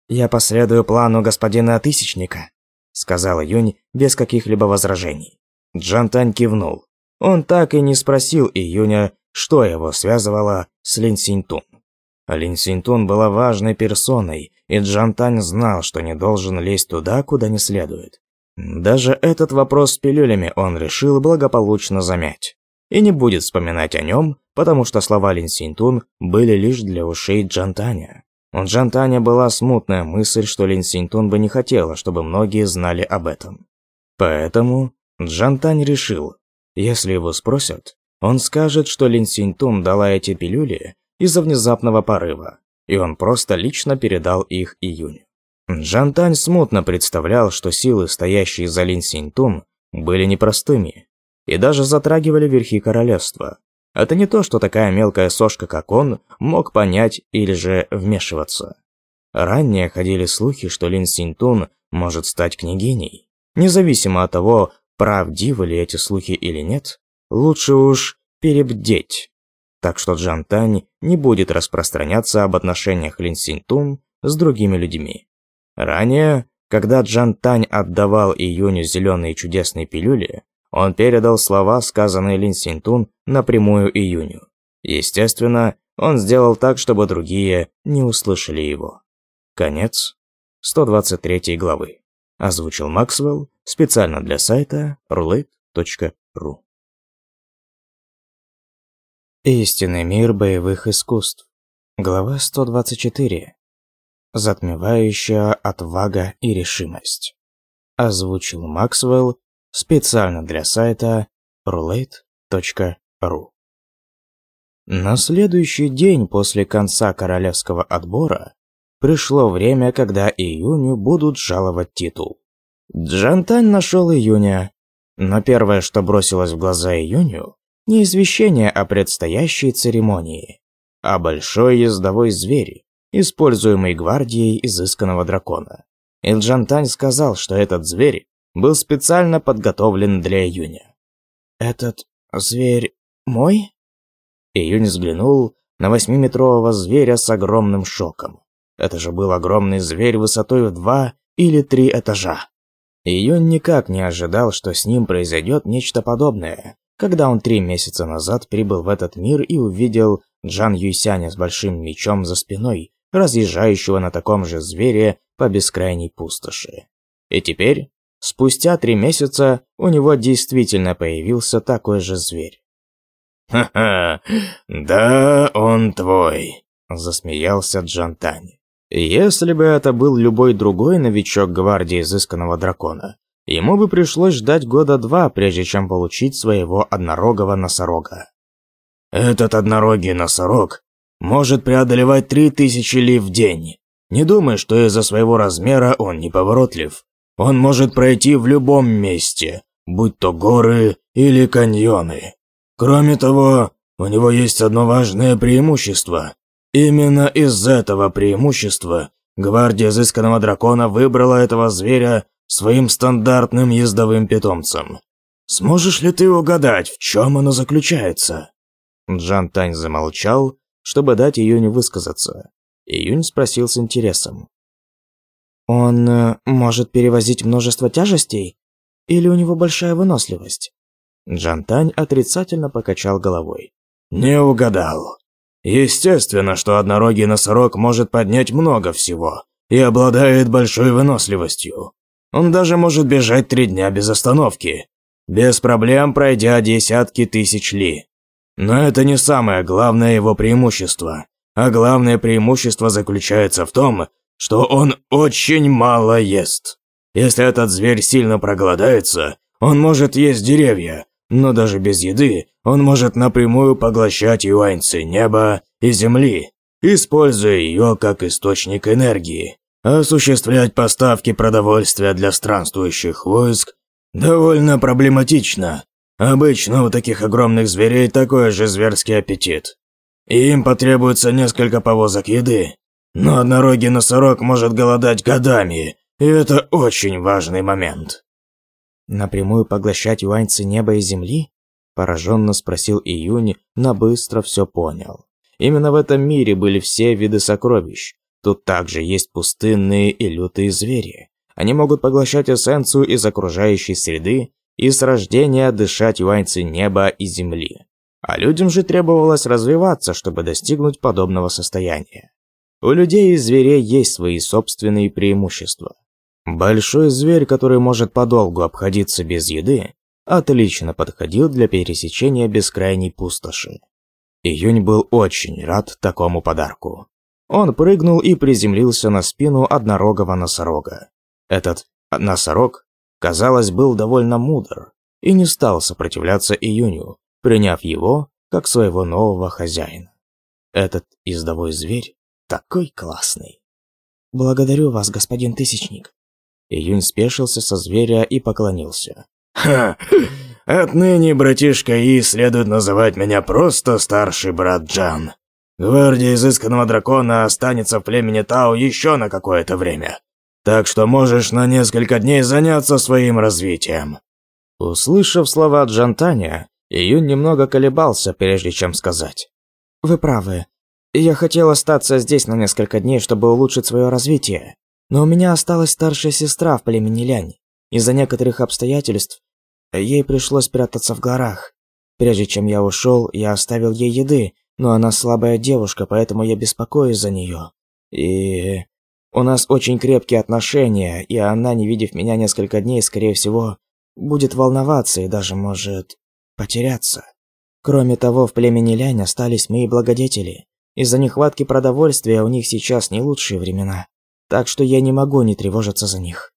«Я последую плану господина Тысячника», — сказала Юнь без каких-либо возражений. Джантань кивнул. Он так и не спросил Июня, что его связывало с Лин Синтун. Лин Синтун была важной персоной, и Джантань знал, что не должен лезть туда, куда не следует. Даже этот вопрос с пилюлями он решил благополучно замять. И не будет вспоминать о нем, потому что слова Лин Синтун были лишь для ушей Джантаня. У Джантаня была смутная мысль, что Лин Синтун бы не хотела, чтобы многие знали об этом. Поэтому Джантань решил, если его спросят, он скажет, что Лин Синьтун дала эти пилюли из-за внезапного порыва, и он просто лично передал их Июню. Жантань смутно представлял, что силы, стоящие за Лин Синьтун, были непростыми и даже затрагивали верхи королевства. Это не то, что такая мелкая сошка, как он, мог понять или же вмешиваться. Ранее ходили слухи, что Лин Синьтун может стать княгиней. Независимо от того, правдивы ли эти слухи или нет, лучше уж перебдеть. Так что Джан Тань не будет распространяться об отношениях Лин Синтун с другими людьми. Ранее, когда Джан Тань отдавал Июню зеленые чудесные пилюли, он передал слова, сказанные Лин Синтун, напрямую Июню. Естественно, он сделал так, чтобы другие не услышали его. Конец 123 главы. Озвучил Максвелл специально для сайта roulette.ru. Истинный мир боевых искусств. Глава 124. Затмевающая отвага и решимость. Озвучил Максвелл специально для сайта roulette.ru. На следующий день после конца королевского отбора пришло время, когда июню будут жаловать титул. Джантань нашел июня, но первое, что бросилось в глаза июню, не извещение о предстоящей церемонии, а большой ездовой зверь, используемый гвардией изысканного дракона. Элджантань сказал, что этот зверь был специально подготовлен для Июня. «Этот зверь мой?» Июнь взглянул на восьмиметрового зверя с огромным шоком. Это же был огромный зверь высотой в два или три этажа. Июнь никак не ожидал, что с ним произойдет нечто подобное, когда он три месяца назад прибыл в этот мир и увидел Джан Юйсяня с большим мечом за спиной, разъезжающего на таком же звере по бескрайней пустоши. И теперь, спустя три месяца, у него действительно появился такой же зверь. «Ха-ха, да он твой», – засмеялся Джантань. Если бы это был любой другой новичок гвардии изысканного дракона, Ему бы пришлось ждать года два, прежде чем получить своего однорогого носорога. Этот однорогий носорог может преодолевать 3000 ли в день. Не думай, что из-за своего размера он неповоротлив. Он может пройти в любом месте, будь то горы или каньоны. Кроме того, у него есть одно важное преимущество. Именно из этого преимущества Гвардия Изысканного Дракона выбрала этого зверя своим стандартным ездовым питомцем. Сможешь ли ты угадать, в чем оно заключается?» Джан Тань замолчал, чтобы дать Июнь высказаться. Июнь спросил с интересом. «Он э, может перевозить множество тяжестей? Или у него большая выносливость?» Джан Тань отрицательно покачал головой. «Не угадал. Естественно, что однорогий носорог может поднять много всего и обладает большой выносливостью. Он даже может бежать три дня без остановки, без проблем пройдя десятки тысяч ли. Но это не самое главное его преимущество. А главное преимущество заключается в том, что он очень мало ест. Если этот зверь сильно проголодается, он может есть деревья, но даже без еды он может напрямую поглощать юаньцы неба и земли, используя ее как источник энергии осуществлять поставки продовольствия для странствующих войск довольно проблематично. Обычно у таких огромных зверей такой же зверский аппетит. И им потребуется несколько повозок еды. Но однорогий носорог может голодать годами, и это очень важный момент. Напрямую поглощать юаньцы неба и земли? Пораженно спросил Июни, но быстро все понял. Именно в этом мире были все виды сокровищ, Тут также есть пустынные и лютые звери. Они могут поглощать эссенцию из окружающей среды и с рождения дышать юаньцы неба и земли. А людям же требовалось развиваться, чтобы достигнуть подобного состояния. У людей и зверей есть свои собственные преимущества. Большой зверь, который может подолгу обходиться без еды, отлично подходил для пересечения бескрайней пустоши. Июнь был очень рад такому подарку. Он прыгнул и приземлился на спину однорогого носорога. Этот носорог, казалось, был довольно мудр и не стал сопротивляться июню, приняв его как своего нового хозяина. Этот издовой зверь такой классный. «Благодарю вас, господин Тысячник». Июнь спешился со зверя и поклонился. «Ха! Отныне, братишка И, следует называть меня просто старший брат Джан. Гвардия Изысканного Дракона останется в племени Тау еще на какое-то время. Так что можешь на несколько дней заняться своим развитием». Услышав слова Джантания, Июнь немного колебался, прежде чем сказать. «Вы правы. Я хотел остаться здесь на несколько дней, чтобы улучшить свое развитие. Но у меня осталась старшая сестра в племени Лянь. Из-за некоторых обстоятельств ей пришлось прятаться в горах. Прежде чем я ушел, я оставил ей еды, но она слабая девушка, поэтому я беспокоюсь за нее. И... У нас очень крепкие отношения, и она, не видев меня несколько дней, скорее всего, будет волноваться и даже может потеряться. Кроме того, в племени Лянь остались мои благодетели. Из-за нехватки продовольствия у них сейчас не лучшие времена, так что я не могу не тревожиться за них.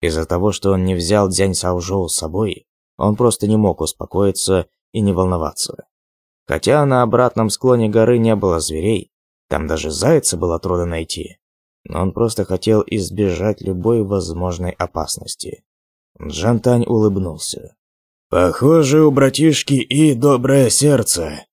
Из-за того, что он не взял Дзянь Саужоу с собой, он просто не мог успокоиться и не волноваться. Хотя на обратном склоне горы не было зверей, там даже зайца было трудно найти. Но он просто хотел избежать любой возможной опасности. Джантань улыбнулся. «Похоже, у братишки и доброе сердце.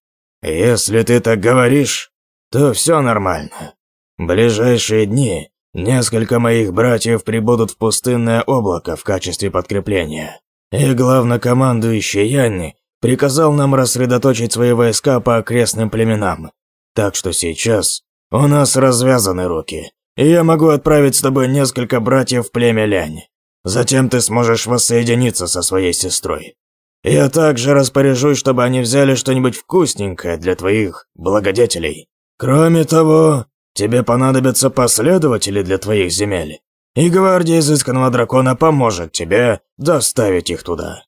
Если ты так говоришь, то все нормально. В ближайшие дни несколько моих братьев прибудут в пустынное облако в качестве подкрепления. И главнокомандующий Янни приказал нам рассредоточить свои войска по окрестным племенам. Так что сейчас у нас развязаны руки, и я могу отправить с тобой несколько братьев в племя Лянь. Затем ты сможешь воссоединиться со своей сестрой. Я также распоряжусь, чтобы они взяли что-нибудь вкусненькое для твоих благодетелей. Кроме того, тебе понадобятся последователи для твоих земель, и гвардия изысканного дракона поможет тебе доставить их туда.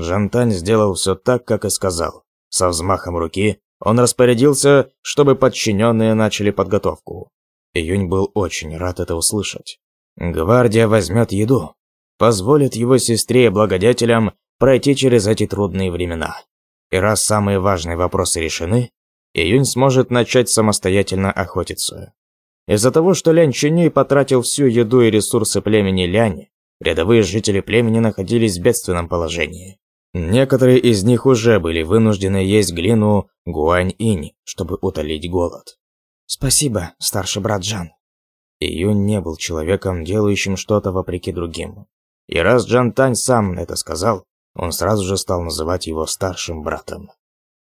Джантань сделал все так, как и сказал. Со взмахом руки он распорядился, чтобы подчиненные начали подготовку. Июнь был очень рад это услышать. Гвардия возьмет еду, позволит его сестре и благодетелям пройти через эти трудные времена. И раз самые важные вопросы решены, Июнь сможет начать самостоятельно охотиться. Из-за того, что Лянь Чинюй потратил всю еду и ресурсы племени Лянь, рядовые жители племени находились в бедственном положении. Некоторые из них уже были вынуждены есть глину гуань-инь, чтобы утолить голод. «Спасибо, старший брат Джан». Июнь не был человеком, делающим что-то вопреки другим. И раз Джан Тань сам это сказал, он сразу же стал называть его старшим братом.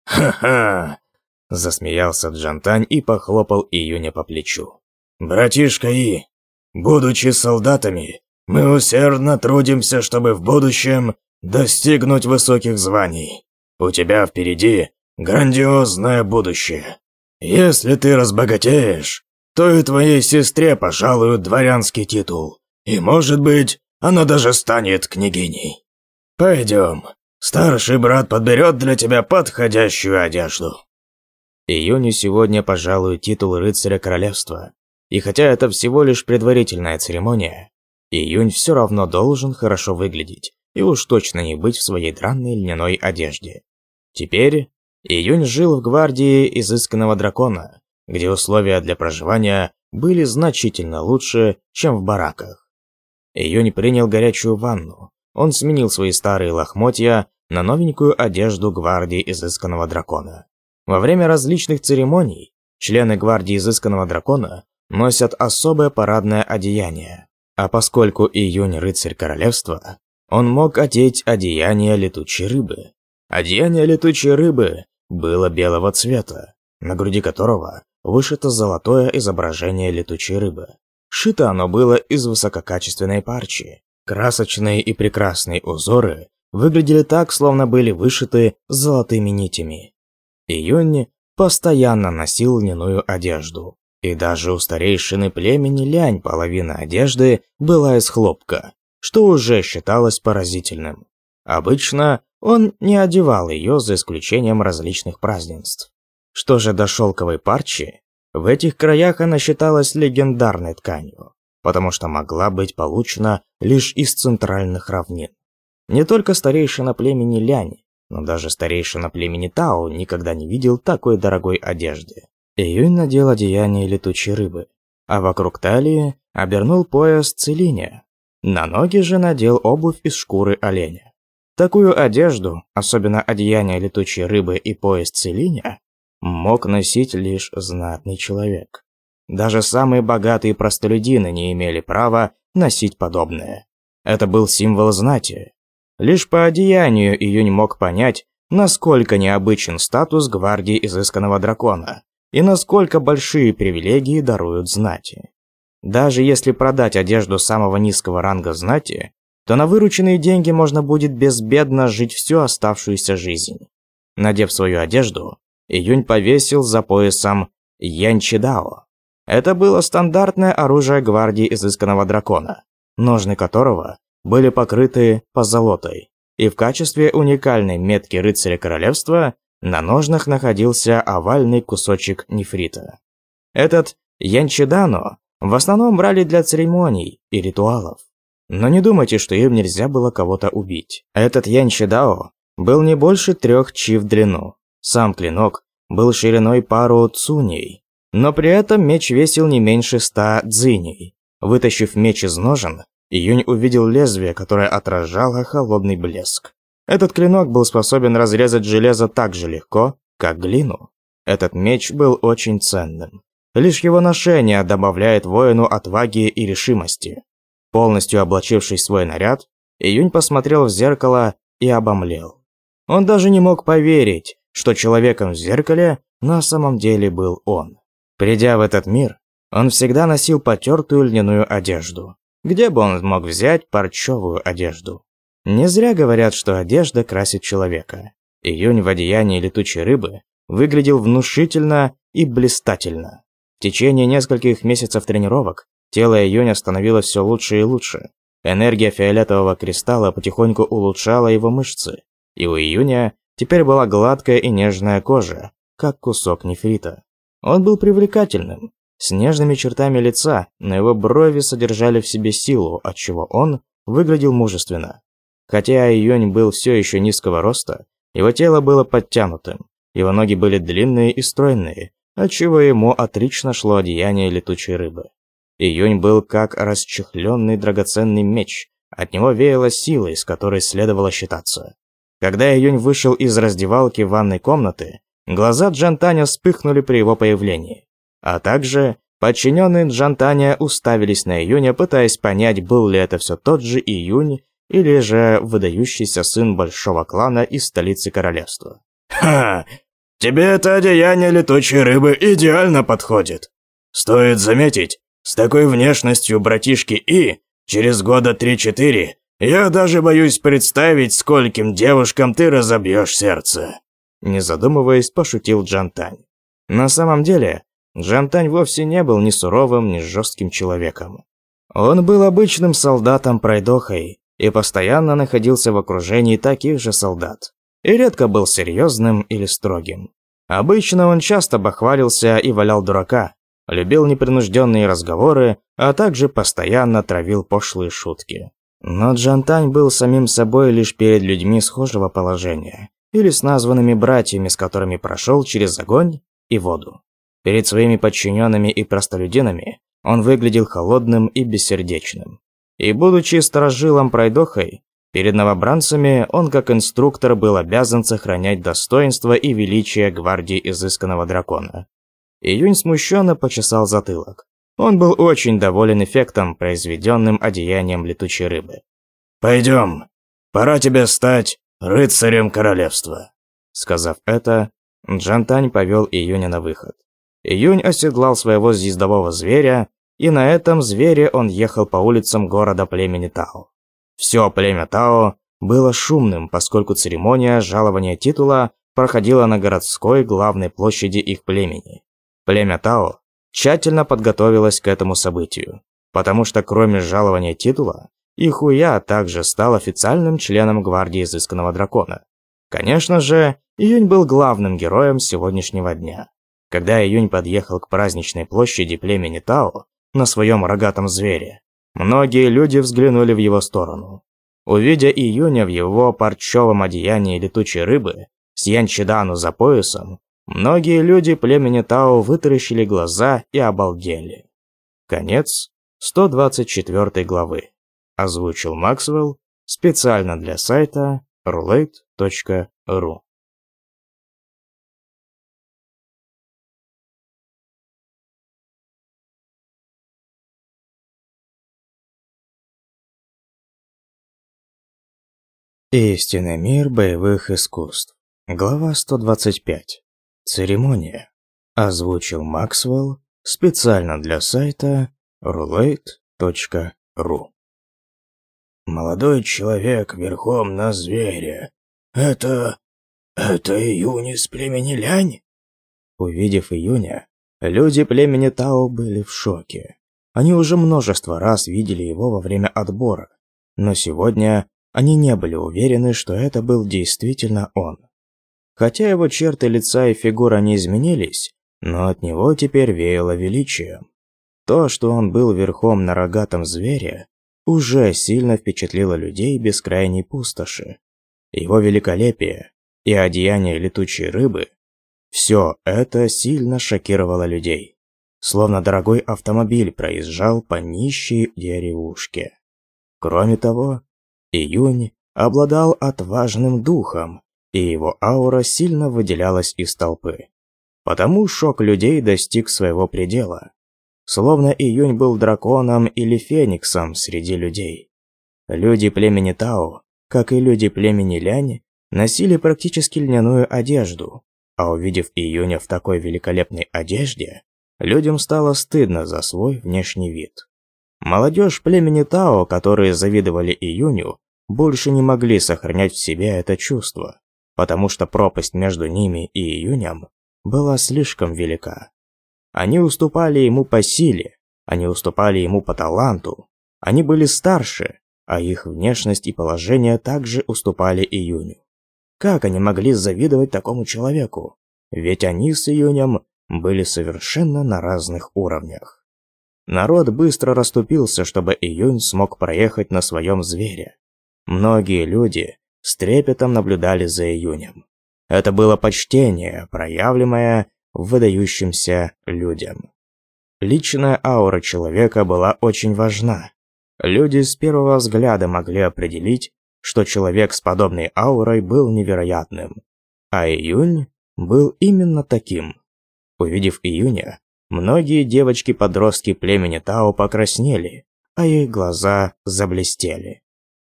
«Ха-ха!» – засмеялся Джан Тань и похлопал Июня по плечу. «Братишка И, будучи солдатами, мы усердно трудимся, чтобы в будущем достигнуть высоких званий. У тебя впереди грандиозное будущее. Если ты разбогатеешь, то и твоей сестре пожалуют дворянский титул. И, может быть, она даже станет княгиней. Пойдем, старший брат подберет для тебя подходящую одежду». Июню сегодня пожалуй титул рыцаря королевства. И хотя это всего лишь предварительная церемония, июнь все равно должен хорошо выглядеть и уж точно не быть в своей дранной льняной одежде. Теперь Июнь жил в гвардии изысканного дракона, где условия для проживания были значительно лучше, чем в бараках. Июнь принял горячую ванну. Он сменил свои старые лохмотья на новенькую одежду гвардии изысканного дракона. Во время различных церемоний члены гвардии изысканного дракона носят особое парадное одеяние. А поскольку Июнь рыцарь королевства, он мог одеть одеяние летучей рыбы. Одеяние летучей рыбы было белого цвета, на груди которого вышито золотое изображение летучей рыбы. Шито оно было из высококачественной парчи. Красочные и прекрасные узоры выглядели так, словно были вышиты золотыми нитями. И постоянно носил льняную одежду. И даже у старейшины племени Лянь половина одежды была из хлопка что уже считалось поразительным. Обычно он не одевал ее за исключением различных празднеств. Что же до шелковой парчи, в этих краях она считалась легендарной тканью, потому что могла быть получена лишь из центральных равнин. Не только старейшина племени Ляни, но даже старейшина племени Тао никогда не видел такой дорогой одежды. Июнь надел одеяние летучей рыбы, а вокруг талии обернул пояс целиния, на ноги же надел обувь из шкуры оленя. Такую одежду, особенно одеяние летучей рыбы и пояс целиня, мог носить лишь знатный человек. Даже самые богатые простолюдины не имели права носить подобное. Это был символ знати. Лишь по одеянию Июнь мог понять, насколько необычен статус гвардии изысканного дракона и насколько большие привилегии даруют знати. Даже если продать одежду самого низкого ранга знати, то на вырученные деньги можно будет безбедно жить всю оставшуюся жизнь. Надев свою одежду, Июнь повесил за поясом Янчидао. Это было стандартное оружие гвардии изысканного дракона, ножны которого были покрыты позолотой, и в качестве уникальной метки рыцаря королевства на ножнах находился овальный кусочек нефрита. Этот Янчидано в основном брали для церемоний и ритуалов. Но не думайте, что им нельзя было кого-то убить. Этот Янчидао был не больше трех чи в длину. Сам клинок был шириной пару цуней, но при этом меч весил не меньше ста дзиней. Вытащив меч из ножен, Июнь увидел лезвие, которое отражало холодный блеск. Этот клинок был способен разрезать железо так же легко, как глину. Этот меч был очень ценным. Лишь его ношение добавляет воину отваги и решимости. Полностью облачившись свой наряд, Июнь посмотрел в зеркало и обомлел. Он даже не мог поверить, что человеком в зеркале на самом деле был он. Придя в этот мир, он всегда носил потертую льняную одежду. Где бы он мог взять парчевую одежду? Не зря говорят, что одежда красит человека. Июнь в одеянии летучей рыбы выглядел внушительно и блистательно. В течение нескольких месяцев тренировок тело Июня становилось все лучше и лучше. Энергия фиолетового кристалла потихоньку улучшала его мышцы, и у Июня теперь была гладкая и нежная кожа, как кусок нефрита. Он был привлекательным, с нежными чертами лица, но его брови содержали в себе силу, отчего он выглядел мужественно. Хотя Июнь был все еще низкого роста, его тело было подтянутым, его ноги были длинные и стройные, отчего ему отлично шло одеяние летучей рыбы. Июнь был как расчехленный драгоценный меч, от него веяло силой, с которой следовало считаться. Когда Июнь вышел из раздевалки ванной комнаты, глаза Джантаня вспыхнули при его появлении. А также подчиненные Джантаня уставились на Июня, пытаясь понять, был ли это все тот же Июнь или же выдающийся сын большого клана из столицы королевства. «Ха! Тебе это одеяние летучей рыбы идеально подходит. Стоит заметить, с такой внешностью братишки И, через года 3-4, я даже боюсь представить, скольким девушкам ты разобьешь сердце. Не задумываясь, пошутил Джантань. На самом деле, Джантань вовсе не был ни суровым, ни жестким человеком. Он был обычным солдатом-пройдохой и постоянно находился в окружении таких же солдат и редко был серьезным или строгим. Обычно он часто бахвалился и валял дурака, любил непринужденные разговоры, а также постоянно травил пошлые шутки. Но Джантань был самим собой лишь перед людьми схожего положения или с названными братьями, с которыми прошел через огонь и воду. Перед своими подчиненными и простолюдинами он выглядел холодным и бессердечным. И будучи сторожилом пройдохой, Перед новобранцами он как инструктор был обязан сохранять достоинство и величие гвардии изысканного дракона. Июнь смущенно почесал затылок. Он был очень доволен эффектом, произведенным одеянием летучей рыбы. «Пойдем, пора тебе стать рыцарем королевства». Сказав это, Джантань повел Июня на выход. Июнь оседлал своего звездового зверя, и на этом звере он ехал по улицам города племени Тао. Все племя Тао было шумным, поскольку церемония жалования титула проходила на городской главной площади их племени. Племя Тао тщательно подготовилось к этому событию, потому что кроме жалования титула, Ихуя также стал официальным членом гвардии изысканного дракона. Конечно же, Июнь был главным героем сегодняшнего дня. Когда Июнь подъехал к праздничной площади племени Тао на своем рогатом звере, Многие люди взглянули в его сторону. Увидя Июня в его парчевом одеянии летучей рыбы, с Янчидану за поясом, многие люди племени Тао вытаращили глаза и обалдели. Конец 124 главы. Озвучил Максвелл специально для сайта roulette.ru Истинный мир боевых искусств. Глава 125. Церемония. Озвучил Максвелл специально для сайта roulette.ru. Молодой человек верхом на звере. Это... это июнь из племени Лянь? Увидев июня, люди племени Тао были в шоке. Они уже множество раз видели его во время отбора, но сегодня они не были уверены, что это был действительно он. Хотя его черты лица и фигура не изменились, но от него теперь веяло величием. То, что он был верхом на рогатом звере, уже сильно впечатлило людей бескрайней пустоши. Его великолепие и одеяние летучей рыбы – все это сильно шокировало людей. Словно дорогой автомобиль проезжал по нищей деревушке. Кроме того, Июнь обладал отважным духом, и его аура сильно выделялась из толпы. Потому шок людей достиг своего предела. Словно Июнь был драконом или фениксом среди людей. Люди племени Тао, как и люди племени Лянь, носили практически льняную одежду, а увидев Июня в такой великолепной одежде, людям стало стыдно за свой внешний вид. Молодежь племени Тао, которые завидовали Июню, больше не могли сохранять в себе это чувство, потому что пропасть между ними и июнем была слишком велика. Они уступали ему по силе, они уступали ему по таланту, они были старше, а их внешность и положение также уступали июню. Как они могли завидовать такому человеку? Ведь они с июнем были совершенно на разных уровнях. Народ быстро расступился, чтобы июнь смог проехать на своем звере. Многие люди с трепетом наблюдали за июнем. Это было почтение, проявленное выдающимся людям. Личная аура человека была очень важна. Люди с первого взгляда могли определить, что человек с подобной аурой был невероятным. А июнь был именно таким. Увидев июня, многие девочки-подростки племени Тао покраснели, а их глаза заблестели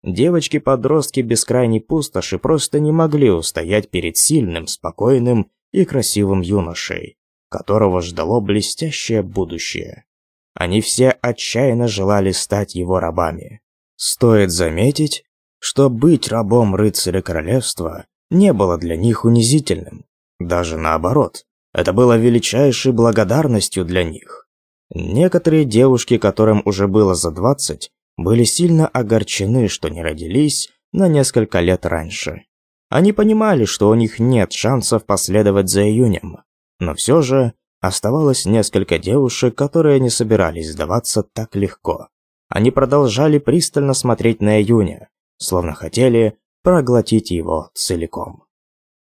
девочки-подростки бескрайней пустоши просто не могли устоять перед сильным, спокойным и красивым юношей, которого ждало блестящее будущее. Они все отчаянно желали стать его рабами. Стоит заметить, что быть рабом рыцаря королевства не было для них унизительным. Даже наоборот, это было величайшей благодарностью для них. Некоторые девушки, которым уже было за 20, были сильно огорчены, что не родились на несколько лет раньше. Они понимали, что у них нет шансов последовать за июнем, но все же оставалось несколько девушек, которые не собирались сдаваться так легко. Они продолжали пристально смотреть на июня, словно хотели проглотить его целиком.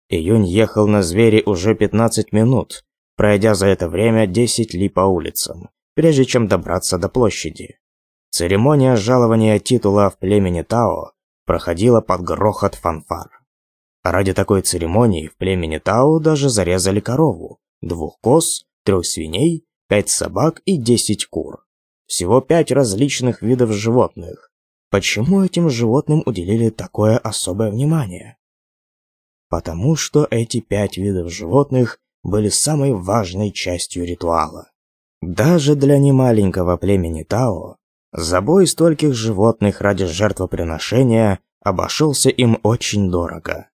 Июнь ехал на звери уже 15 минут, пройдя за это время 10 ли по улицам, прежде чем добраться до площади. Церемония жалования титула в племени Тао проходила под грохот фанфар. Ради такой церемонии в племени Тао даже зарезали корову, двух коз, трех свиней, пять собак и десять кур. Всего пять различных видов животных. Почему этим животным уделили такое особое внимание? Потому что эти пять видов животных были самой важной частью ритуала. Даже для немаленького племени Тао Забой стольких животных ради жертвоприношения обошелся им очень дорого.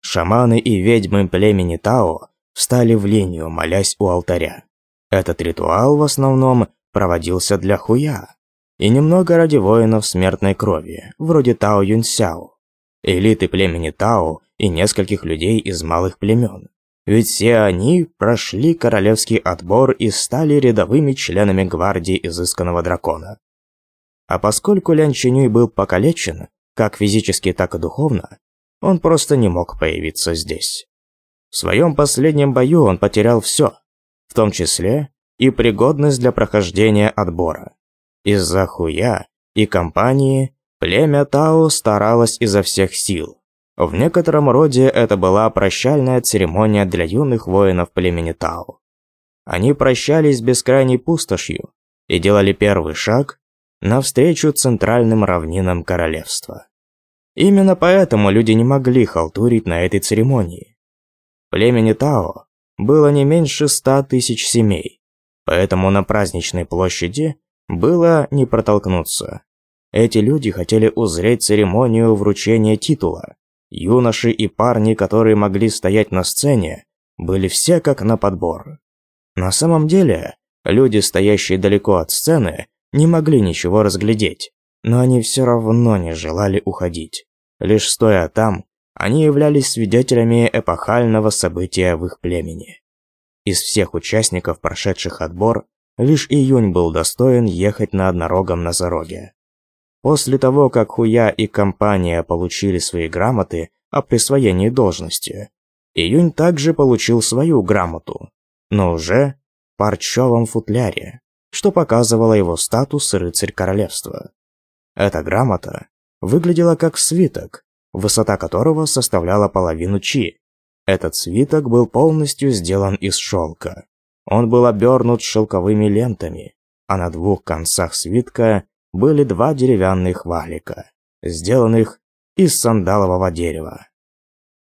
Шаманы и ведьмы племени Тао встали в линию, молясь у алтаря. Этот ритуал в основном проводился для хуя. И немного ради воинов смертной крови, вроде Тао Юньсяо. Элиты племени Тао и нескольких людей из малых племен. Ведь все они прошли королевский отбор и стали рядовыми членами гвардии изысканного дракона. А поскольку Лян Чинюй был покалечен, как физически, так и духовно, он просто не мог появиться здесь. В своем последнем бою он потерял все, в том числе и пригодность для прохождения отбора. Из-за хуя и компании племя Тао старалось изо всех сил. В некотором роде это была прощальная церемония для юных воинов племени Тао. Они прощались с бескрайней пустошью и делали первый шаг навстречу центральным равнинам королевства. Именно поэтому люди не могли халтурить на этой церемонии. Племени Тао было не меньше ста тысяч семей, поэтому на праздничной площади было не протолкнуться. Эти люди хотели узреть церемонию вручения титула. Юноши и парни, которые могли стоять на сцене, были все как на подбор. На самом деле, люди, стоящие далеко от сцены, не могли ничего разглядеть, но они все равно не желали уходить. Лишь стоя там, они являлись свидетелями эпохального события в их племени. Из всех участников, прошедших отбор, лишь Июнь был достоин ехать на однорогом на. После того, как Хуя и компания получили свои грамоты о присвоении должности, Июнь также получил свою грамоту, но уже в парчевом футляре что показывало его статус рыцарь королевства. Эта грамота выглядела как свиток, высота которого составляла половину чи. Этот свиток был полностью сделан из шелка. Он был обернут шелковыми лентами, а на двух концах свитка были два деревянных валика, сделанных из сандалового дерева.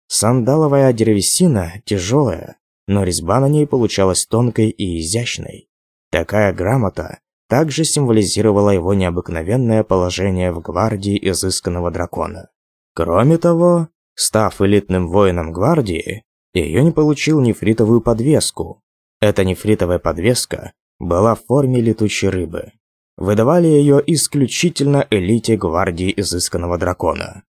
Сандаловая древесина тяжелая, но резьба на ней получалась тонкой и изящной. Такая грамота также символизировала его необыкновенное положение в гвардии изысканного дракона. Кроме того, став элитным воином гвардии, ее не получил нефритовую подвеску. Эта нефритовая подвеска была в форме летучей рыбы. Выдавали ее исключительно элите гвардии изысканного дракона.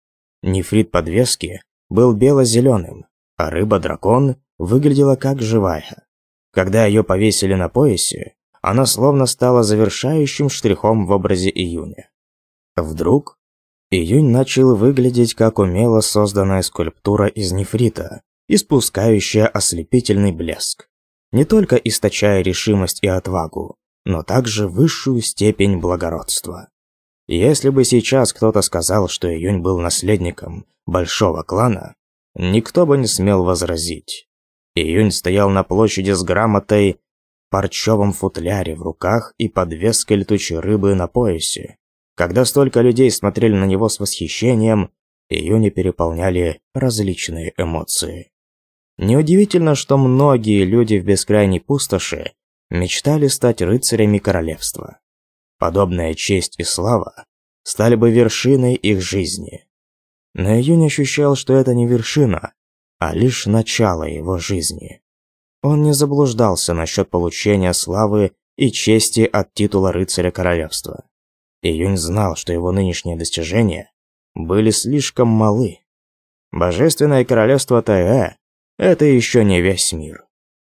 Нефрит подвески был бело-зеленым, а рыба-дракон выглядела как живая. Когда ее повесили на поясе, она словно стала завершающим штрихом в образе июня. Вдруг июнь начал выглядеть как умело созданная скульптура из нефрита, испускающая ослепительный блеск, не только источая решимость и отвагу, но также высшую степень благородства. Если бы сейчас кто-то сказал, что июнь был наследником большого клана, никто бы не смел возразить. Июнь стоял на площади с грамотой парчевом футляре в руках и подвеской летучей рыбы на поясе. Когда столько людей смотрели на него с восхищением, ее не переполняли различные эмоции. Неудивительно, что многие люди в бескрайней пустоши мечтали стать рыцарями королевства. Подобная честь и слава стали бы вершиной их жизни. Но Июнь ощущал, что это не вершина, а лишь начало его жизни. Он не заблуждался насчет получения славы и чести от титула рыцаря королевства. Июнь знал, что его нынешние достижения были слишком малы. Божественное королевство Тайа – это еще не весь мир.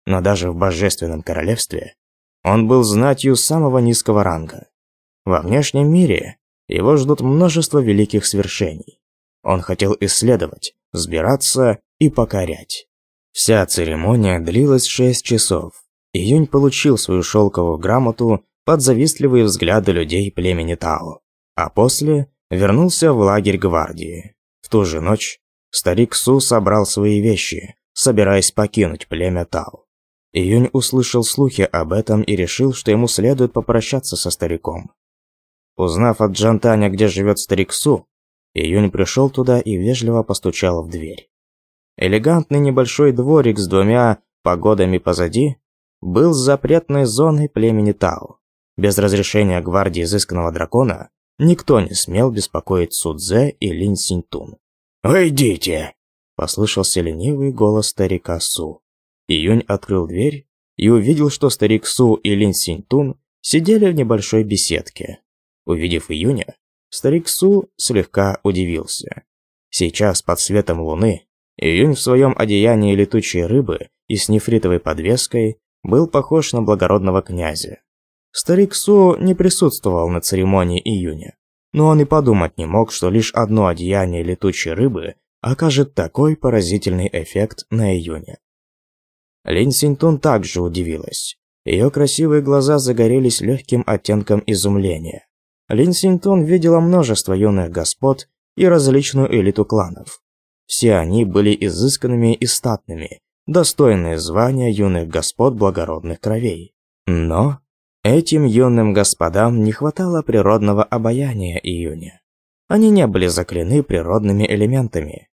Но даже в божественном королевстве он был знатью самого низкого ранга. Во внешнем мире его ждут множество великих свершений. Он хотел исследовать, взбираться и покорять. Вся церемония длилась шесть часов. Июнь получил свою шелковую грамоту под завистливые взгляды людей племени Тао. А после вернулся в лагерь гвардии. В ту же ночь старик Су собрал свои вещи, собираясь покинуть племя Тао. Июнь услышал слухи об этом и решил, что ему следует попрощаться со стариком. Узнав от Джантаня, где живет старик Су, Июнь пришел туда и вежливо постучал в дверь элегантный небольшой дворик с двумя погодами позади был запретной зоной племени Тау. Без разрешения гвардии изысканного дракона никто не смел беспокоить Судзе и Линь Синьтун. «Войдите!» – послышался ленивый голос старика Су. Июнь открыл дверь и увидел, что старик Су и Линь Синьтун сидели в небольшой беседке. Увидев Июня, старик Су слегка удивился. Сейчас под светом луны Июнь в своем одеянии летучей рыбы и с нефритовой подвеской был похож на благородного князя. Старик Су не присутствовал на церемонии июня, но он и подумать не мог, что лишь одно одеяние летучей рыбы окажет такой поразительный эффект на июне. Линь Синтун также удивилась. Ее красивые глаза загорелись легким оттенком изумления. Линь Синтун видела множество юных господ и различную элиту кланов. Все они были изысканными и статными, достойные звания юных господ благородных кровей. Но этим юным господам не хватало природного обаяния июня. Они не были заклены природными элементами.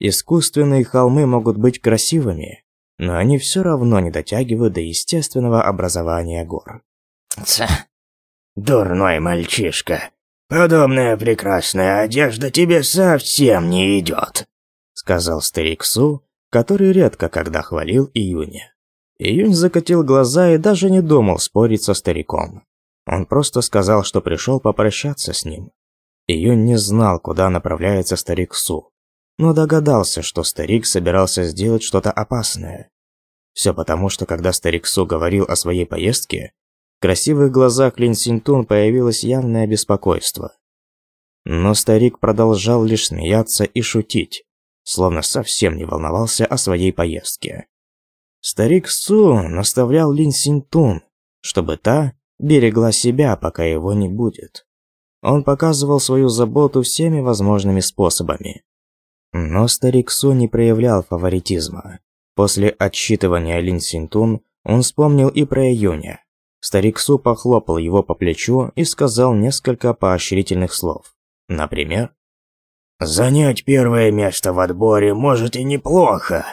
Искусственные холмы могут быть красивыми, но они все равно не дотягивают до естественного образования гор. Ца, дурной мальчишка, подобная прекрасная одежда тебе совсем не идет сказал старик Су, который редко когда хвалил Июня. Июнь закатил глаза и даже не думал спорить со стариком. Он просто сказал, что пришел попрощаться с ним. Июнь не знал, куда направляется старик Су, но догадался, что старик собирался сделать что-то опасное. Все потому, что когда старик Су говорил о своей поездке, в красивых глазах Лин Синтун появилось явное беспокойство. Но старик продолжал лишь смеяться и шутить, словно совсем не волновался о своей поездке. Старик Су наставлял Лин Синтун, чтобы та берегла себя, пока его не будет. Он показывал свою заботу всеми возможными способами. Но старик Су не проявлял фаворитизма. После отсчитывания Лин Синтун он вспомнил и про июня. Старик Су похлопал его по плечу и сказал несколько поощрительных слов. Например, Занять первое место в отборе может и неплохо.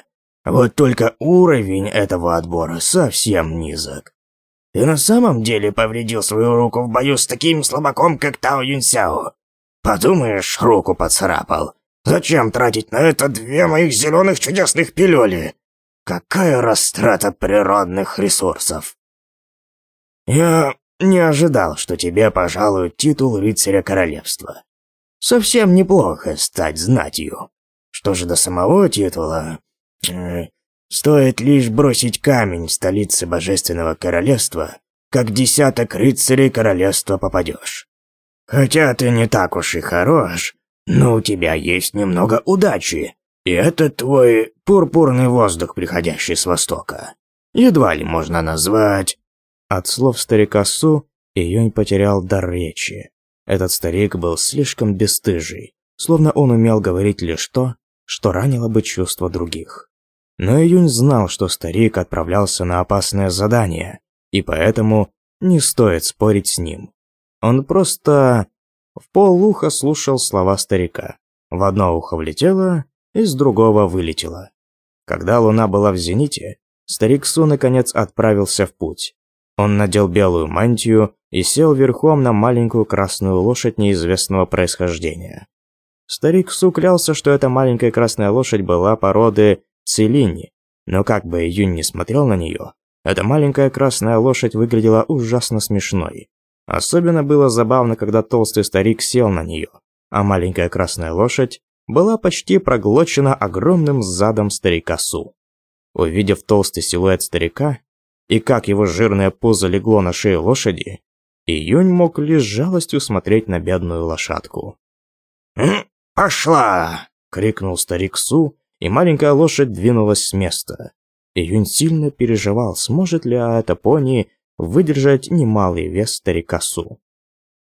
Вот только уровень этого отбора совсем низок. Ты на самом деле повредил свою руку в бою с таким слабаком, как Тао Юнсяо. Подумаешь, руку поцарапал. Зачем тратить на это две моих зеленых чудесных пилюли? Какая растрата природных ресурсов. Я не ожидал, что тебе пожалуют титул рыцаря королевства. Совсем неплохо стать знатью. Что же до самого титула? Э, стоит лишь бросить камень столицы Божественного Королевства, как десяток рыцарей королевства попадешь. Хотя ты не так уж и хорош, но у тебя есть немного удачи, и это твой пурпурный воздух, приходящий с востока. Едва ли можно назвать...» От слов старика Су Июнь потерял дар речи. Этот старик был слишком бесстыжий, словно он умел говорить лишь то, что ранило бы чувства других. Но Июнь знал, что старик отправлялся на опасное задание, и поэтому не стоит спорить с ним. Он просто в полуха слушал слова старика. В одно ухо влетело, из другого вылетело. Когда луна была в зените, старик Су наконец отправился в путь. Он надел белую мантию и сел верхом на маленькую красную лошадь неизвестного происхождения. Старик Су клялся, что эта маленькая красная лошадь была породы Целини, но как бы Июнь не смотрел на нее, эта маленькая красная лошадь выглядела ужасно смешной. Особенно было забавно, когда толстый старик сел на нее, а маленькая красная лошадь была почти проглочена огромным задом старика Су. Увидев толстый силуэт старика, и как его жирная поза легло на шею лошади, Июнь мог лишь жалостью смотреть на бедную лошадку. «Пошла!» — крикнул старик Су, и маленькая лошадь двинулась с места. Июнь сильно переживал, сможет ли эта пони выдержать немалый вес старика Су.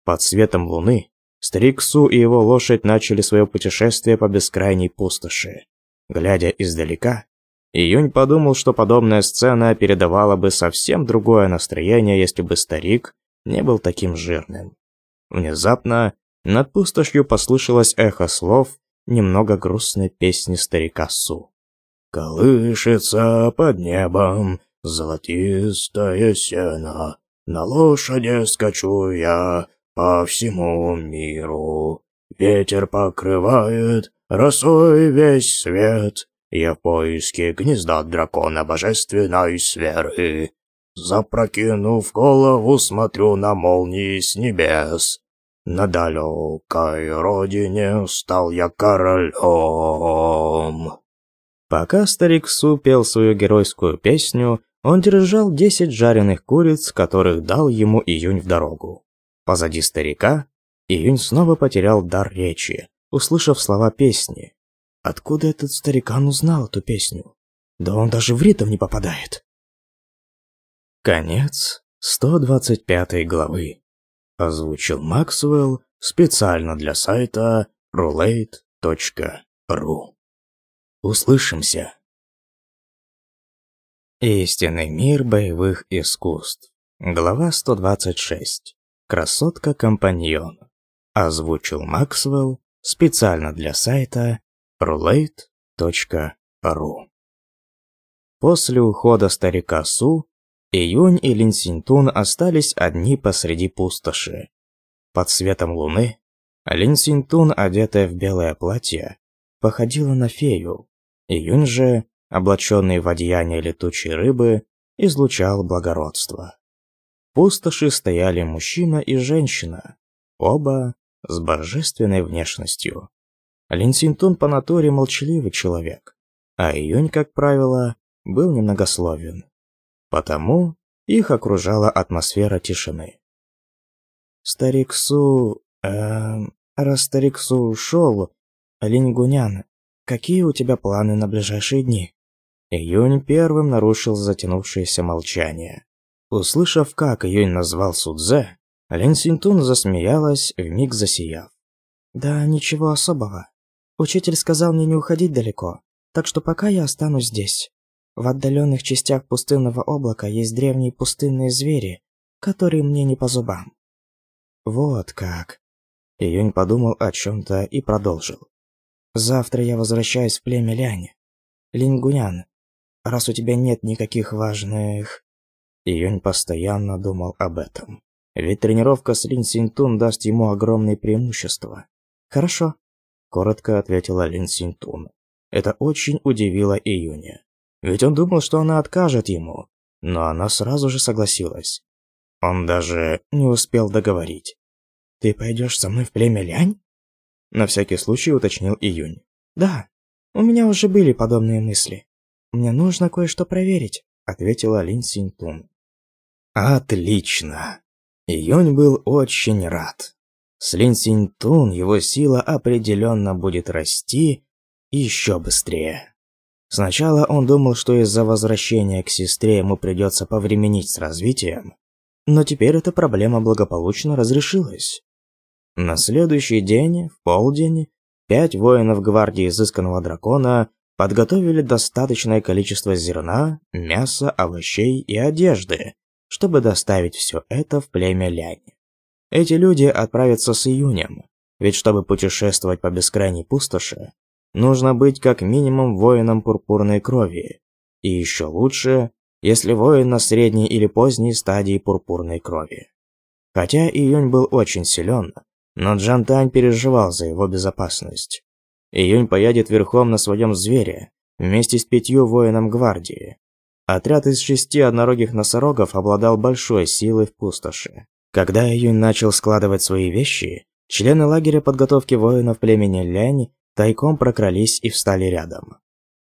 Под светом луны старик Су и его лошадь начали свое путешествие по бескрайней пустоши. Глядя издалека, Июнь подумал, что подобная сцена передавала бы совсем другое настроение, если бы старик не был таким жирным. Внезапно над пустошью послышалось эхо слов немного грустной песни старика Су. «Колышется под небом золотистое сено, на лошади скачу я по всему миру. Ветер покрывает росой весь свет, я в поиске гнезда дракона божественной сферы. Запрокинув голову, смотрю на молнии с небес. На далекой родине стал я королем. Пока старик Су пел свою геройскую песню, он держал десять жареных куриц, которых дал ему Июнь в дорогу. Позади старика Июнь снова потерял дар речи, услышав слова песни, Откуда этот старикан узнал эту песню? Да он даже в ритм не попадает. Конец 125 главы. Озвучил Максвелл специально для сайта roulette.ru. Услышимся. Истинный мир боевых искусств. Глава 126. Красотка-компаньон. Озвучил Максвелл специально для сайта Relate.ru После ухода старика Су, Июнь и Линсинтун остались одни посреди пустоши. Под светом луны Линсинтун, одетая в белое платье, походила на фею. Июнь же, облаченный в одеяние летучей рыбы, излучал благородство. В пустоши стояли мужчина и женщина, оба с божественной внешностью. Линсинтун по натуре молчаливый человек, а Июнь, как правило, был немногословен. Потому их окружала атмосфера тишины. Старик Су... Э, раз старик Су ушел, Линь какие у тебя планы на ближайшие дни? Июнь первым нарушил затянувшееся молчание. Услышав, как Июнь назвал Судзе, Лин засмеялась, вмиг засияв. «Да ничего особого. Учитель сказал мне не уходить далеко, так что пока я останусь здесь. В отдаленных частях пустынного облака есть древние пустынные звери, которые мне не по зубам. Вот как. Июнь подумал о чем-то и продолжил. Завтра я возвращаюсь в племя Лянь. Лингунян, раз у тебя нет никаких важных... Июнь постоянно думал об этом. Ведь тренировка с Линь Синтун даст ему огромные преимущества. Хорошо, коротко ответила Линсинтун. Это очень удивило Июня. Ведь он думал, что она откажет ему, но она сразу же согласилась. Он даже не успел договорить. «Ты пойдешь со мной в племя Лянь?» На всякий случай уточнил Июнь. «Да, у меня уже были подобные мысли. Мне нужно кое-что проверить», ответила Лин Синтун. «Отлично!» Июнь был очень рад. С Линсинтун его сила определенно будет расти еще быстрее. Сначала он думал, что из-за возвращения к сестре ему придется повременить с развитием, но теперь эта проблема благополучно разрешилась. На следующий день, в полдень, пять воинов гвардии изысканного дракона подготовили достаточное количество зерна, мяса, овощей и одежды, чтобы доставить все это в племя Лянь. Эти люди отправятся с июнем, ведь чтобы путешествовать по бескрайней пустоши, нужно быть как минимум воином пурпурной крови, и еще лучше, если воин на средней или поздней стадии пурпурной крови. Хотя июнь был очень силен, но Джантань переживал за его безопасность. Июнь поедет верхом на своем звере, вместе с пятью воином гвардии. Отряд из шести однорогих носорогов обладал большой силой в пустоши. Когда Июнь начал складывать свои вещи, члены лагеря подготовки воинов племени Лянь тайком прокрались и встали рядом.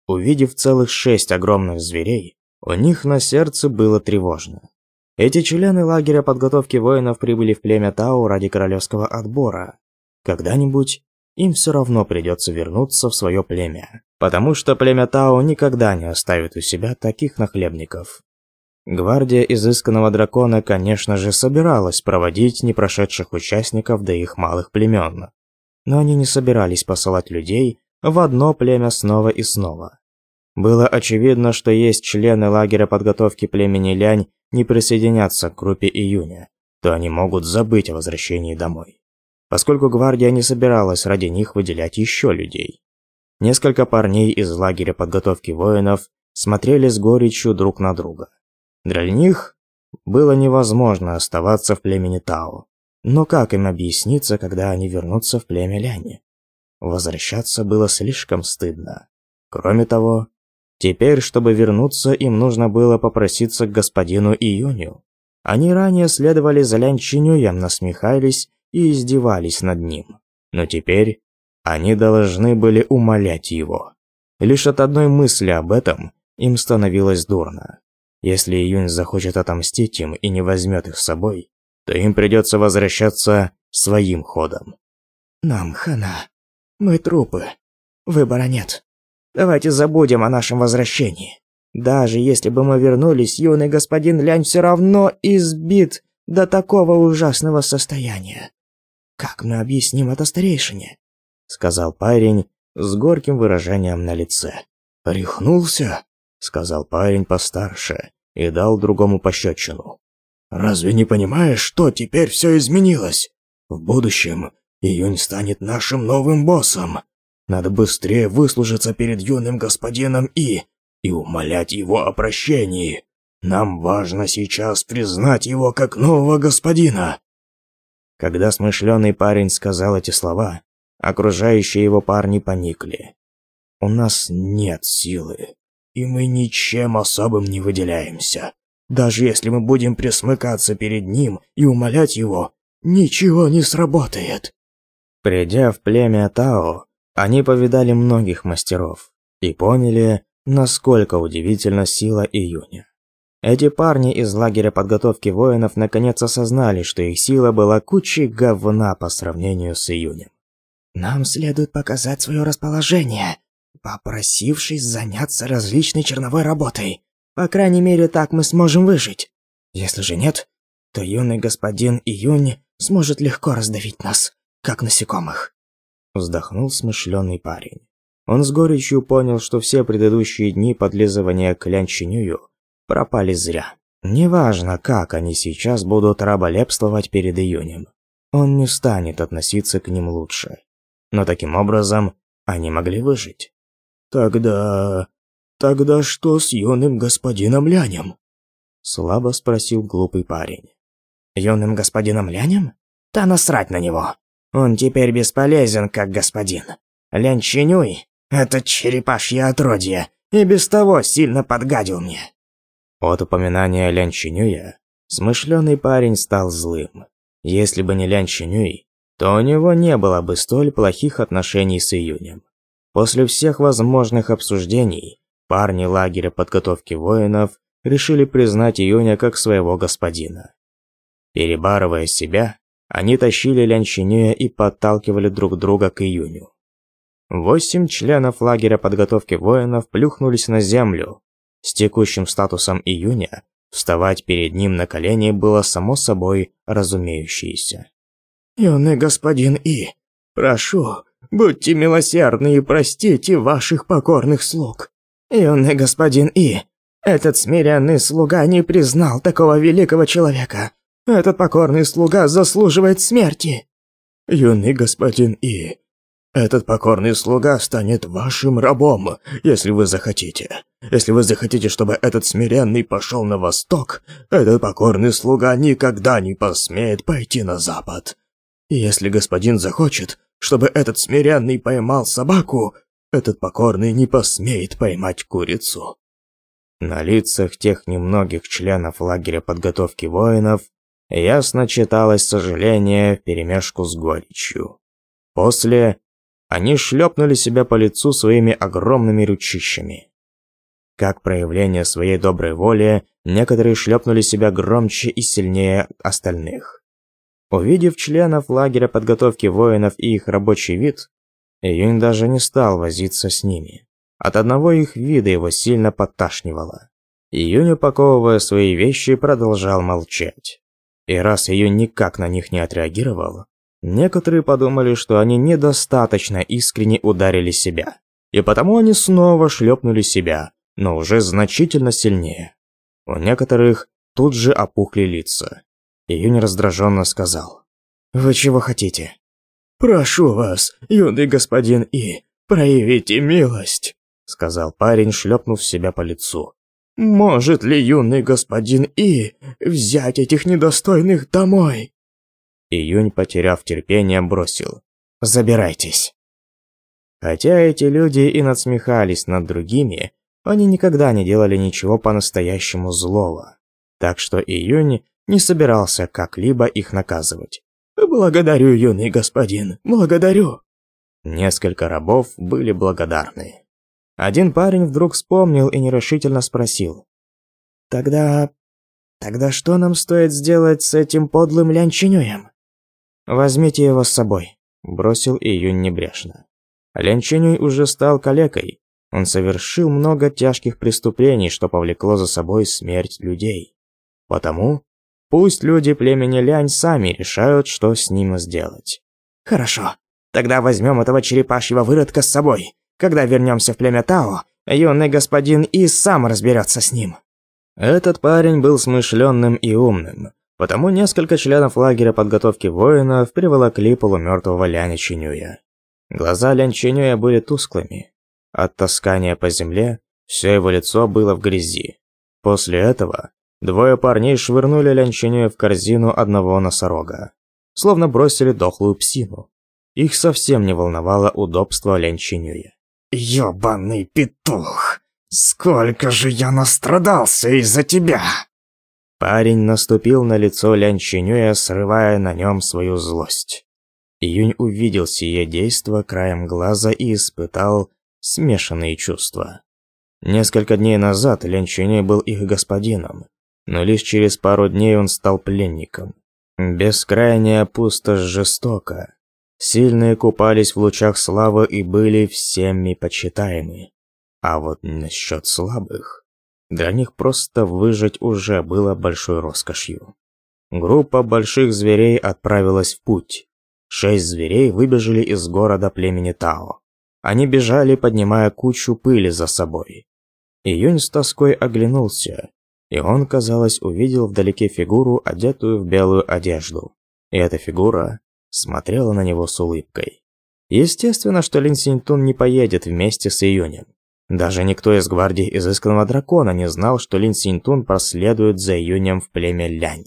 Увидев целых шесть огромных зверей, у них на сердце было тревожно. Эти члены лагеря подготовки воинов прибыли в племя Тау ради королевского отбора. Когда-нибудь им все равно придется вернуться в свое племя, потому что племя Тау никогда не оставит у себя таких нахлебников. Гвардия изысканного дракона, конечно же, собиралась проводить непрошедших участников до их малых племен. Но они не собирались посылать людей в одно племя снова и снова. Было очевидно, что есть члены лагеря подготовки племени Лянь не присоединятся к группе июня, то они могут забыть о возвращении домой. Поскольку гвардия не собиралась ради них выделять еще людей. Несколько парней из лагеря подготовки воинов смотрели с горечью друг на друга. Для них было невозможно оставаться в племени Тао. Но как им объясниться, когда они вернутся в племя Ляни? Возвращаться было слишком стыдно. Кроме того, теперь, чтобы вернуться, им нужно было попроситься к господину Июню. Они ранее следовали за Лянчинюем, насмехались и издевались над ним. Но теперь они должны были умолять его. Лишь от одной мысли об этом им становилось дурно. Если Июнь захочет отомстить им и не возьмет их с собой, то им придется возвращаться своим ходом. Нам хана. Мы трупы. Выбора нет. Давайте забудем о нашем возвращении. Даже если бы мы вернулись, юный господин Лянь все равно избит до такого ужасного состояния. Как мы объясним это старейшине? Сказал парень с горьким выражением на лице. Рехнулся? — сказал парень постарше и дал другому пощечину. «Разве не понимаешь, что теперь все изменилось? В будущем Июнь станет нашим новым боссом. Надо быстрее выслужиться перед юным господином И и умолять его о прощении. Нам важно сейчас признать его как нового господина». Когда смышленый парень сказал эти слова, окружающие его парни поникли. «У нас нет силы», и мы ничем особым не выделяемся. Даже если мы будем присмыкаться перед ним и умолять его, ничего не сработает». Придя в племя Тао, они повидали многих мастеров и поняли, насколько удивительна сила июня. Эти парни из лагеря подготовки воинов наконец осознали, что их сила была кучей говна по сравнению с июнем. «Нам следует показать свое расположение», попросившись заняться различной черновой работой. По крайней мере, так мы сможем выжить. Если же нет, то юный господин Июнь сможет легко раздавить нас, как насекомых. Вздохнул смышленый парень. Он с горечью понял, что все предыдущие дни подлизывания к Лянчинюю пропали зря. Неважно, как они сейчас будут раболепствовать перед Июнем, он не станет относиться к ним лучше. Но таким образом они могли выжить. «Тогда... тогда что с юным господином Лянем?» Слабо спросил глупый парень. «Юным господином Лянем? Да насрать на него. Он теперь бесполезен, как господин. Лянь Чинюй — это черепашье отродье, и без того сильно подгадил мне». От упоминания Лянь Чинюя смышленый парень стал злым. Если бы не Лянь Чинюй, то у него не было бы столь плохих отношений с Июнем. После всех возможных обсуждений, парни лагеря подготовки воинов решили признать Июня как своего господина. Перебарывая себя, они тащили Лянчинюя и подталкивали друг друга к Июню. Восемь членов лагеря подготовки воинов плюхнулись на землю. С текущим статусом Июня вставать перед ним на колени было само собой разумеющееся. «Юный господин И, прошу, Будьте милосердны и простите ваших покорных слуг. Юный господин И, этот смиренный слуга не признал такого великого человека. Этот покорный слуга заслуживает смерти. Юный господин И, этот покорный слуга станет вашим рабом, если вы захотите. Если вы захотите, чтобы этот смиренный пошел на восток, этот покорный слуга никогда не посмеет пойти на запад. Если господин захочет, чтобы этот смиренный поймал собаку, этот покорный не посмеет поймать курицу. На лицах тех немногих членов лагеря подготовки воинов ясно читалось сожаление вперемешку с горечью. После они шлепнули себя по лицу своими огромными ручищами. Как проявление своей доброй воли, некоторые шлепнули себя громче и сильнее остальных. Увидев членов лагеря подготовки воинов и их рабочий вид, Июнь даже не стал возиться с ними. От одного их вида его сильно подташнивало. Июнь, упаковывая свои вещи, продолжал молчать. И раз Июнь никак на них не отреагировал, некоторые подумали, что они недостаточно искренне ударили себя. И потому они снова шлепнули себя, но уже значительно сильнее. У некоторых тут же опухли лица. Июнь раздраженно сказал. «Вы чего хотите?» «Прошу вас, юный господин И, проявите милость», — сказал парень, шлепнув себя по лицу. «Может ли юный господин И взять этих недостойных домой?» Июнь, потеряв терпение, бросил. «Забирайтесь». Хотя эти люди и надсмехались над другими, они никогда не делали ничего по-настоящему злого. Так что Июнь не собирался как-либо их наказывать. «Благодарю, юный господин, благодарю!» Несколько рабов были благодарны. Один парень вдруг вспомнил и нерешительно спросил. «Тогда... тогда что нам стоит сделать с этим подлым лянчинюем?» «Возьмите его с собой», – бросил Июнь небрежно. Лянчинюй уже стал калекой. Он совершил много тяжких преступлений, что повлекло за собой смерть людей. Потому Пусть люди племени Лянь сами решают, что с ним сделать. Хорошо. Тогда возьмем этого черепашьего выродка с собой. Когда вернемся в племя Тао, юный господин и сам разберется с ним. Этот парень был смышленным и умным, потому несколько членов лагеря подготовки воинов приволокли полумертвого Ляня Чинюя. Глаза Лянь Чинюя были тусклыми. От таскания по земле все его лицо было в грязи. После этого Двое парней швырнули Лянчинюя в корзину одного носорога. Словно бросили дохлую псину. Их совсем не волновало удобство Лянчинюя. «Ёбаный петух! Сколько же я настрадался из-за тебя!» Парень наступил на лицо Лянчинюя, срывая на нем свою злость. Июнь увидел сие действо краем глаза и испытал смешанные чувства. Несколько дней назад Лянчинюй был их господином, но лишь через пару дней он стал пленником. Бескрайняя пустошь жестока. Сильные купались в лучах славы и были всеми почитаемы. А вот насчет слабых... Для них просто выжить уже было большой роскошью. Группа больших зверей отправилась в путь. Шесть зверей выбежали из города племени Тао. Они бежали, поднимая кучу пыли за собой. Июнь с тоской оглянулся и он, казалось, увидел вдалеке фигуру, одетую в белую одежду. И эта фигура смотрела на него с улыбкой. Естественно, что Лин Синьтун не поедет вместе с Июнем. Даже никто из гвардии изысканного дракона не знал, что Лин Синьтун проследует за Июнем в племя Лянь.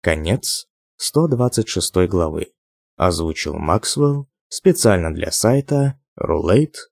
Конец 126 главы. Озвучил Максвелл специально для сайта roulette.ru